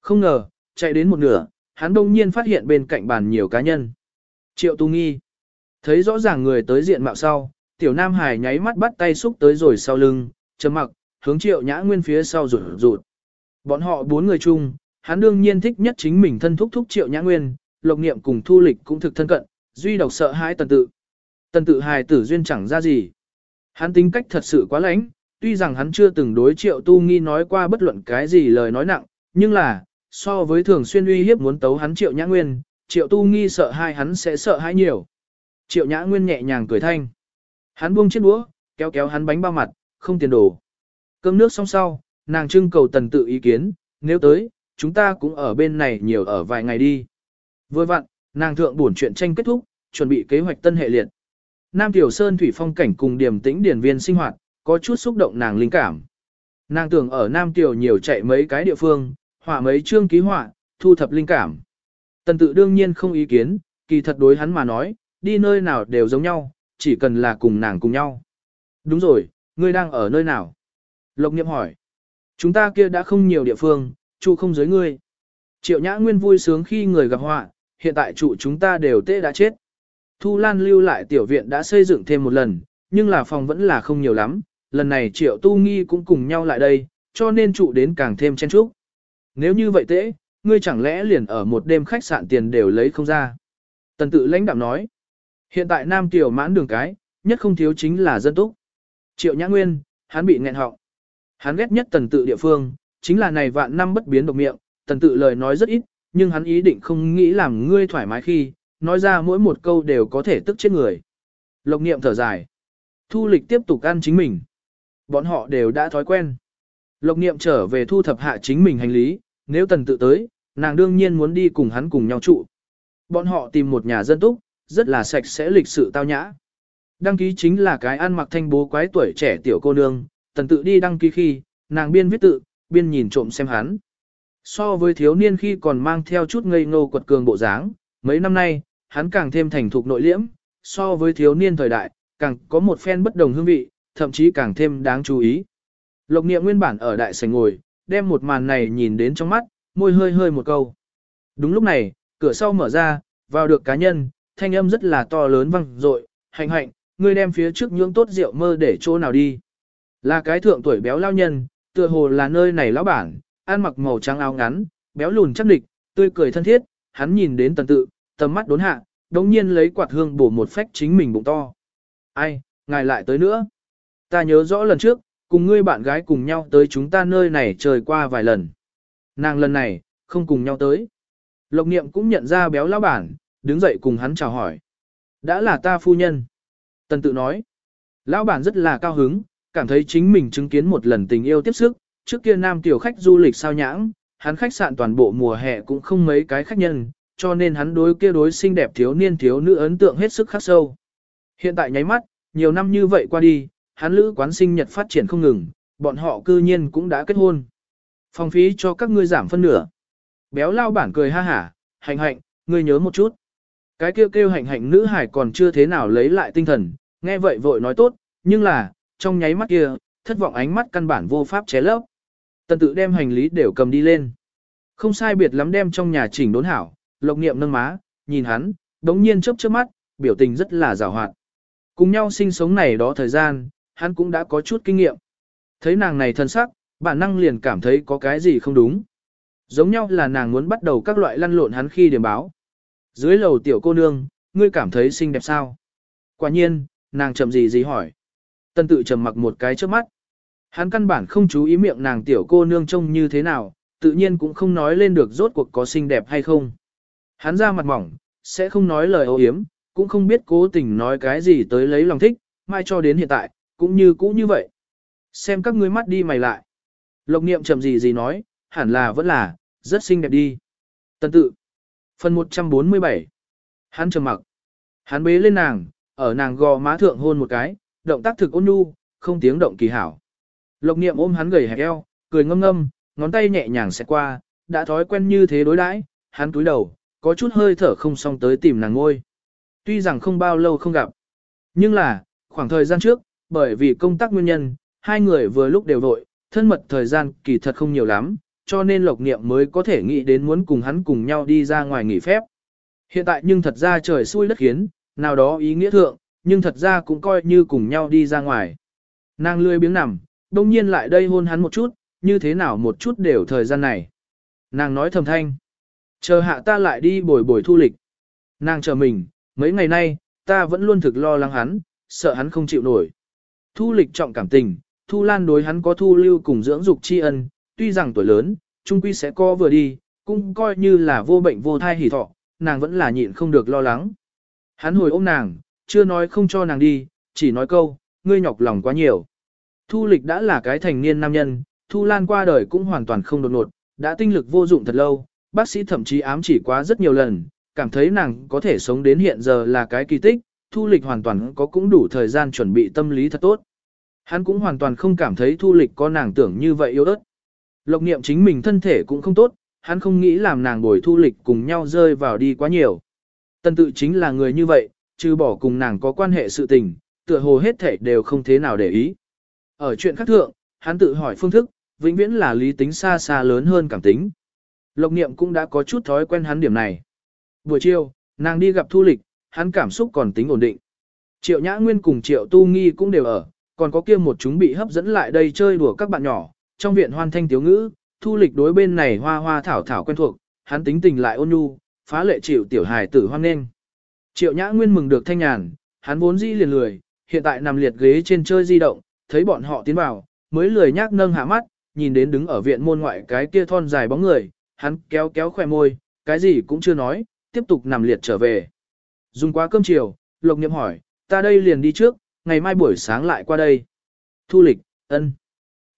Không ngờ, chạy đến một nửa, hắn đông nhiên phát hiện bên cạnh bàn nhiều cá nhân. Triệu tu nghi. Thấy rõ ràng người tới diện mạo sau, tiểu nam hải nháy mắt bắt tay xúc tới rồi sau lưng, chấm mặc, hướng triệu nhã nguyên phía sau rụt rụt. Bọn họ bốn người chung, hắn đương nhiên thích nhất chính mình thân thúc thúc triệu nhã nguyên, lộc niệm cùng thu lịch cũng thực thân cận, duy độc sợ hãi tần tự. Tần tự hài tử duyên chẳng ra gì. Hắn tính cách thật sự quá lãnh, tuy rằng hắn chưa từng đối triệu tu nghi nói qua bất luận cái gì lời nói nặng, nhưng là, so với thường xuyên uy hiếp muốn tấu hắn triệu nhã nguyên, triệu tu nghi sợ hai hắn sẽ sợ hãi nhiều. Triệu nhã nguyên nhẹ nhàng cười thanh. Hắn buông chiếc đũa, kéo kéo hắn bánh bao mặt, không tiền đồ. Cơm nước xong sau, nàng trưng cầu tần tự ý kiến, nếu tới, chúng ta cũng ở bên này nhiều ở vài ngày đi. Vừa vặn, nàng thượng buồn chuyện tranh kết thúc, chuẩn bị kế hoạch tân hệ liệt. Nam Tiểu Sơn thủy phong cảnh cùng điểm tĩnh điển viên sinh hoạt, có chút xúc động nàng linh cảm. Nàng tưởng ở Nam Tiểu nhiều chạy mấy cái địa phương, họa mấy chương ký họa, thu thập linh cảm. Tần tự đương nhiên không ý kiến, kỳ thật đối hắn mà nói, đi nơi nào đều giống nhau, chỉ cần là cùng nàng cùng nhau. Đúng rồi, ngươi đang ở nơi nào? Lộc Niệm hỏi. Chúng ta kia đã không nhiều địa phương, trụ không giới ngươi. Triệu Nhã Nguyên vui sướng khi người gặp họa, hiện tại trụ chúng ta đều tê đã chết. Thu Lan lưu lại tiểu viện đã xây dựng thêm một lần, nhưng là phòng vẫn là không nhiều lắm, lần này Triệu Tu Nghi cũng cùng nhau lại đây, cho nên trụ đến càng thêm chen chúc. Nếu như vậy tễ, ngươi chẳng lẽ liền ở một đêm khách sạn tiền đều lấy không ra. Tần tự lãnh đạm nói, hiện tại Nam Tiểu mãn đường cái, nhất không thiếu chính là dân túc. Triệu Nhã Nguyên, hắn bị nghẹn họng. Hắn ghét nhất tần tự địa phương, chính là này vạn năm bất biến độc miệng, tần tự lời nói rất ít, nhưng hắn ý định không nghĩ làm ngươi thoải mái khi, nói ra mỗi một câu đều có thể tức chết người. Lộc niệm thở dài. Thu lịch tiếp tục ăn chính mình. Bọn họ đều đã thói quen. Lộc niệm trở về thu thập hạ chính mình hành lý, nếu tần tự tới, nàng đương nhiên muốn đi cùng hắn cùng nhau trụ. Bọn họ tìm một nhà dân túc, rất là sạch sẽ lịch sự tao nhã. Đăng ký chính là cái ăn mặc thanh bố quái tuổi trẻ tiểu cô nương, tần tự đi đăng ký khi, nàng biên viết tự, biên nhìn trộm xem hắn. So với thiếu niên khi còn mang theo chút ngây ngô quật cường bộ dáng, mấy năm nay, hắn càng thêm thành thục nội liễm, so với thiếu niên thời đại, càng có một phen bất đồng hương vị, thậm chí càng thêm đáng chú ý. Lộc niệm nguyên bản ở đại sảnh ngồi, đem một màn này nhìn đến trong mắt, môi hơi hơi một câu. Đúng lúc này, cửa sau mở ra, vào được cá nhân, thanh âm rất là to lớn vang dội, hạnh hạnh, ngươi đem phía trước nhưỡng tốt rượu mơ để chỗ nào đi. Là cái thượng tuổi béo lao nhân, tựa hồ là nơi này lão bản, ăn mặc màu trắng áo ngắn, béo lùn chắc địch, tươi cười thân thiết, hắn nhìn đến tần tự, tầm mắt đốn hạ, đống nhiên lấy quạt hương bổ một phách chính mình bụng to. Ai, ngài lại tới nữa. Ta nhớ rõ lần trước, cùng ngươi bạn gái cùng nhau tới chúng ta nơi này trời qua vài lần. Nàng lần này, không cùng nhau tới. Lộc niệm cũng nhận ra béo lão bản, đứng dậy cùng hắn chào hỏi. Đã là ta phu nhân. Tần tự nói. Lão bản rất là cao hứng, cảm thấy chính mình chứng kiến một lần tình yêu tiếp sức, trước kia nam tiểu khách du lịch sao nhãng, hắn khách sạn toàn bộ mùa hè cũng không mấy cái khách nhân, cho nên hắn đối kia đối xinh đẹp thiếu niên thiếu nữ ấn tượng hết sức khắc sâu. Hiện tại nháy mắt, nhiều năm như vậy qua đi, hắn lữ quán sinh nhật phát triển không ngừng, bọn họ cư nhiên cũng đã kết hôn. Phòng phí cho các ngươi giảm phân nửa. Béo lao bản cười ha hả, hạnh hạnh, ngươi nhớ một chút. Cái kêu kêu hạnh hạnh nữ hải còn chưa thế nào lấy lại tinh thần, nghe vậy vội nói tốt, nhưng là, trong nháy mắt kia, thất vọng ánh mắt căn bản vô pháp ché lấp. Tần tự đem hành lý đều cầm đi lên. Không sai biệt lắm đem trong nhà chỉnh đốn hảo, lộc niệm nâng má, nhìn hắn, đống nhiên chớp chớp mắt, biểu tình rất là rào hoạt. Cùng nhau sinh sống này đó thời gian, hắn cũng đã có chút kinh nghiệm. Thấy nàng này thân sắc, bản năng liền cảm thấy có cái gì không đúng. Giống nhau là nàng muốn bắt đầu các loại lăn lộn hắn khi điểm báo. Dưới lầu tiểu cô nương, ngươi cảm thấy xinh đẹp sao? Quả nhiên, nàng chậm gì gì hỏi. Tân tự trầm mặc một cái trước mắt. Hắn căn bản không chú ý miệng nàng tiểu cô nương trông như thế nào, tự nhiên cũng không nói lên được rốt cuộc có xinh đẹp hay không. Hắn ra mặt mỏng, sẽ không nói lời ô hiếm, cũng không biết cố tình nói cái gì tới lấy lòng thích, mai cho đến hiện tại, cũng như cũ như vậy. Xem các ngươi mắt đi mày lại. Lộc niệm chậm gì gì nói, hẳn là vẫn là, rất xinh đẹp đi. Tân tự. Phần 147. Hắn trầm mặc. Hắn bế lên nàng, ở nàng gò má thượng hôn một cái, động tác thực ôn nhu, không tiếng động kỳ hảo. Lộc niệm ôm hắn gầy hẹp eo, cười ngâm ngâm, ngón tay nhẹ nhàng xẹt qua, đã thói quen như thế đối đãi, hắn túi đầu, có chút hơi thở không xong tới tìm nàng ngôi. Tuy rằng không bao lâu không gặp, nhưng là, khoảng thời gian trước, bởi vì công tác nguyên nhân, hai người vừa lúc đều vội, thân mật thời gian kỳ thật không nhiều lắm, cho nên Lộc Niệm mới có thể nghĩ đến muốn cùng hắn cùng nhau đi ra ngoài nghỉ phép. Hiện tại nhưng thật ra trời xui đất khiến, nào đó ý nghĩa thượng, nhưng thật ra cũng coi như cùng nhau đi ra ngoài. Nàng lươi biếng nằm, đông nhiên lại đây hôn hắn một chút, như thế nào một chút đều thời gian này. Nàng nói thầm thanh. Chờ hạ ta lại đi bồi bồi thu lịch. Nàng chờ mình, mấy ngày nay, ta vẫn luôn thực lo lắng hắn, sợ hắn không chịu nổi. Thu lịch trọng cảm tình, thu lan đối hắn có thu lưu cùng dưỡng dục tri ân, tuy rằng tuổi lớn, trung quy sẽ co vừa đi, cũng coi như là vô bệnh vô thai hỉ thọ, nàng vẫn là nhịn không được lo lắng. Hắn hồi ôm nàng, chưa nói không cho nàng đi, chỉ nói câu, ngươi nhọc lòng quá nhiều. Thu lịch đã là cái thành niên nam nhân, Thu Lan qua đời cũng hoàn toàn không đột ngột, đã tinh lực vô dụng thật lâu, bác sĩ thậm chí ám chỉ quá rất nhiều lần, cảm thấy nàng có thể sống đến hiện giờ là cái kỳ tích, Thu lịch hoàn toàn có cũng đủ thời gian chuẩn bị tâm lý thật tốt. Hắn cũng hoàn toàn không cảm thấy Thu lịch có nàng tưởng như vậy yếu ớt. Lộc niệm chính mình thân thể cũng không tốt, hắn không nghĩ làm nàng bồi Thu lịch cùng nhau rơi vào đi quá nhiều. Tân tự chính là người như vậy, trừ bỏ cùng nàng có quan hệ sự tình, tựa hồ hết thể đều không thế nào để ý. Ở chuyện khác thượng, hắn tự hỏi phương thức, vĩnh viễn là lý tính xa xa lớn hơn cảm tính. Lộc niệm cũng đã có chút thói quen hắn điểm này. Buổi chiều, nàng đi gặp thu lịch, hắn cảm xúc còn tính ổn định. Triệu Nhã Nguyên cùng Triệu Tu Nghi cũng đều ở, còn có kia một chúng bị hấp dẫn lại đây chơi đùa các bạn nhỏ, trong viện hoan thanh tiếu ngữ, thu lịch đối bên này hoa hoa thảo thảo quen thuộc, hắn tính tình lại ôn nhu, phá lệ chịu tiểu hài tử hoan nên. Triệu Nhã Nguyên mừng được thanh nhàn, hắn vốn dĩ liền lười, hiện tại nằm liệt ghế trên chơi di động, thấy bọn họ tiến vào, mới lười nhác nâng hạ mắt, nhìn đến đứng ở viện môn ngoại cái kia thon dài bóng người, hắn kéo kéo khỏe môi, cái gì cũng chưa nói, tiếp tục nằm liệt trở về. Dùng quá cơm chiều, Lộc Niệm hỏi, ta đây liền đi trước, ngày mai buổi sáng lại qua đây. Thu lịch, ân,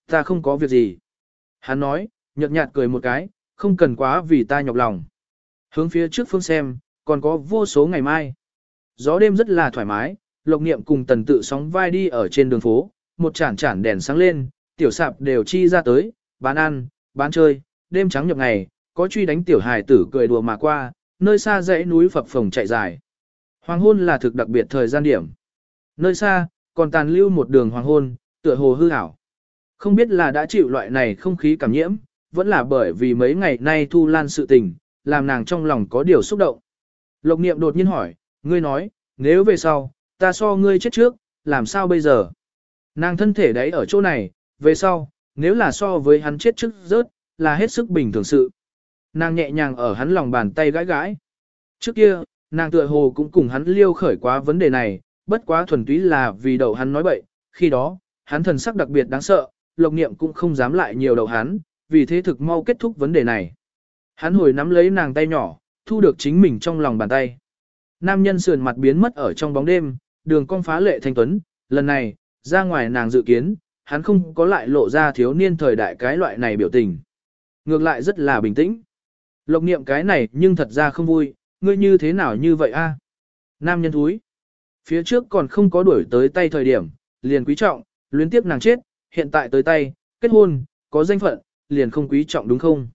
ta không có việc gì. Hắn nói, nhợt nhạt cười một cái, không cần quá vì ta nhọc lòng. Hướng phía trước phương xem, còn có vô số ngày mai. Gió đêm rất là thoải mái, Lộc Niệm cùng tần tự sóng vai đi ở trên đường phố, một chản chản đèn sáng lên, tiểu sạp đều chi ra tới, bán ăn, bán chơi, đêm trắng nhập ngày, có truy đánh tiểu hài tử cười đùa mà qua, nơi xa dãy núi phập phồng chạy dài. Hoàng hôn là thực đặc biệt thời gian điểm. Nơi xa, còn tàn lưu một đường hoàng hôn, tựa hồ hư ảo. Không biết là đã chịu loại này không khí cảm nhiễm, vẫn là bởi vì mấy ngày nay thu lan sự tình, làm nàng trong lòng có điều xúc động. Lộc niệm đột nhiên hỏi, ngươi nói, nếu về sau, ta so ngươi chết trước, làm sao bây giờ? Nàng thân thể đấy ở chỗ này, về sau, nếu là so với hắn chết trước rớt, là hết sức bình thường sự. Nàng nhẹ nhàng ở hắn lòng bàn tay gãi gãi. Trước kia, nàng tựa hồ cũng cùng hắn liêu khởi quá vấn đề này, bất quá thuần túy là vì đầu hắn nói bậy, khi đó, hắn thần sắc đặc biệt đáng sợ, lộc niệm cũng không dám lại nhiều đầu hắn, vì thế thực mau kết thúc vấn đề này. Hắn hồi nắm lấy nàng tay nhỏ, thu được chính mình trong lòng bàn tay. Nam nhân sườn mặt biến mất ở trong bóng đêm, đường cong phá lệ thanh tuấn, lần này, ra ngoài nàng dự kiến, hắn không có lại lộ ra thiếu niên thời đại cái loại này biểu tình. Ngược lại rất là bình tĩnh. Lộc niệm cái này nhưng thật ra không vui, ngươi như thế nào như vậy a? Nam nhân thúi. Phía trước còn không có đuổi tới tay thời điểm, liền quý trọng, luyến tiếp nàng chết, hiện tại tới tay, kết hôn, có danh phận, liền không quý trọng đúng không?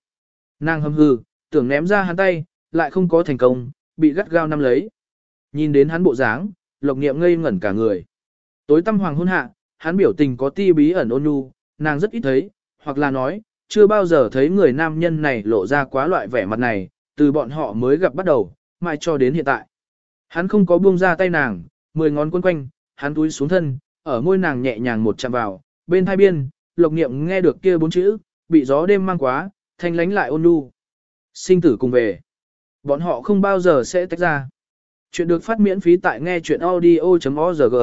Nàng hâm hừ, tưởng ném ra hắn tay, lại không có thành công, bị gắt gao nắm lấy. Nhìn đến hắn bộ dáng, lộc niệm ngây ngẩn cả người. Tối tâm hoàng hôn hạ, hắn biểu tình có ti bí ẩn ôn nhu, nàng rất ít thấy, hoặc là nói, chưa bao giờ thấy người nam nhân này lộ ra quá loại vẻ mặt này, từ bọn họ mới gặp bắt đầu, mãi cho đến hiện tại. Hắn không có buông ra tay nàng, mười ngón quấn quanh, hắn túi xuống thân, ở môi nàng nhẹ nhàng một chạm vào, bên hai biên, lộc niệm nghe được kia bốn chữ, bị gió đêm mang quá, thanh lánh lại ôn nhu. Sinh tử cùng về. Bọn họ không bao giờ sẽ tách ra. Chuyện được phát miễn phí tại nghe chuyện audio.org.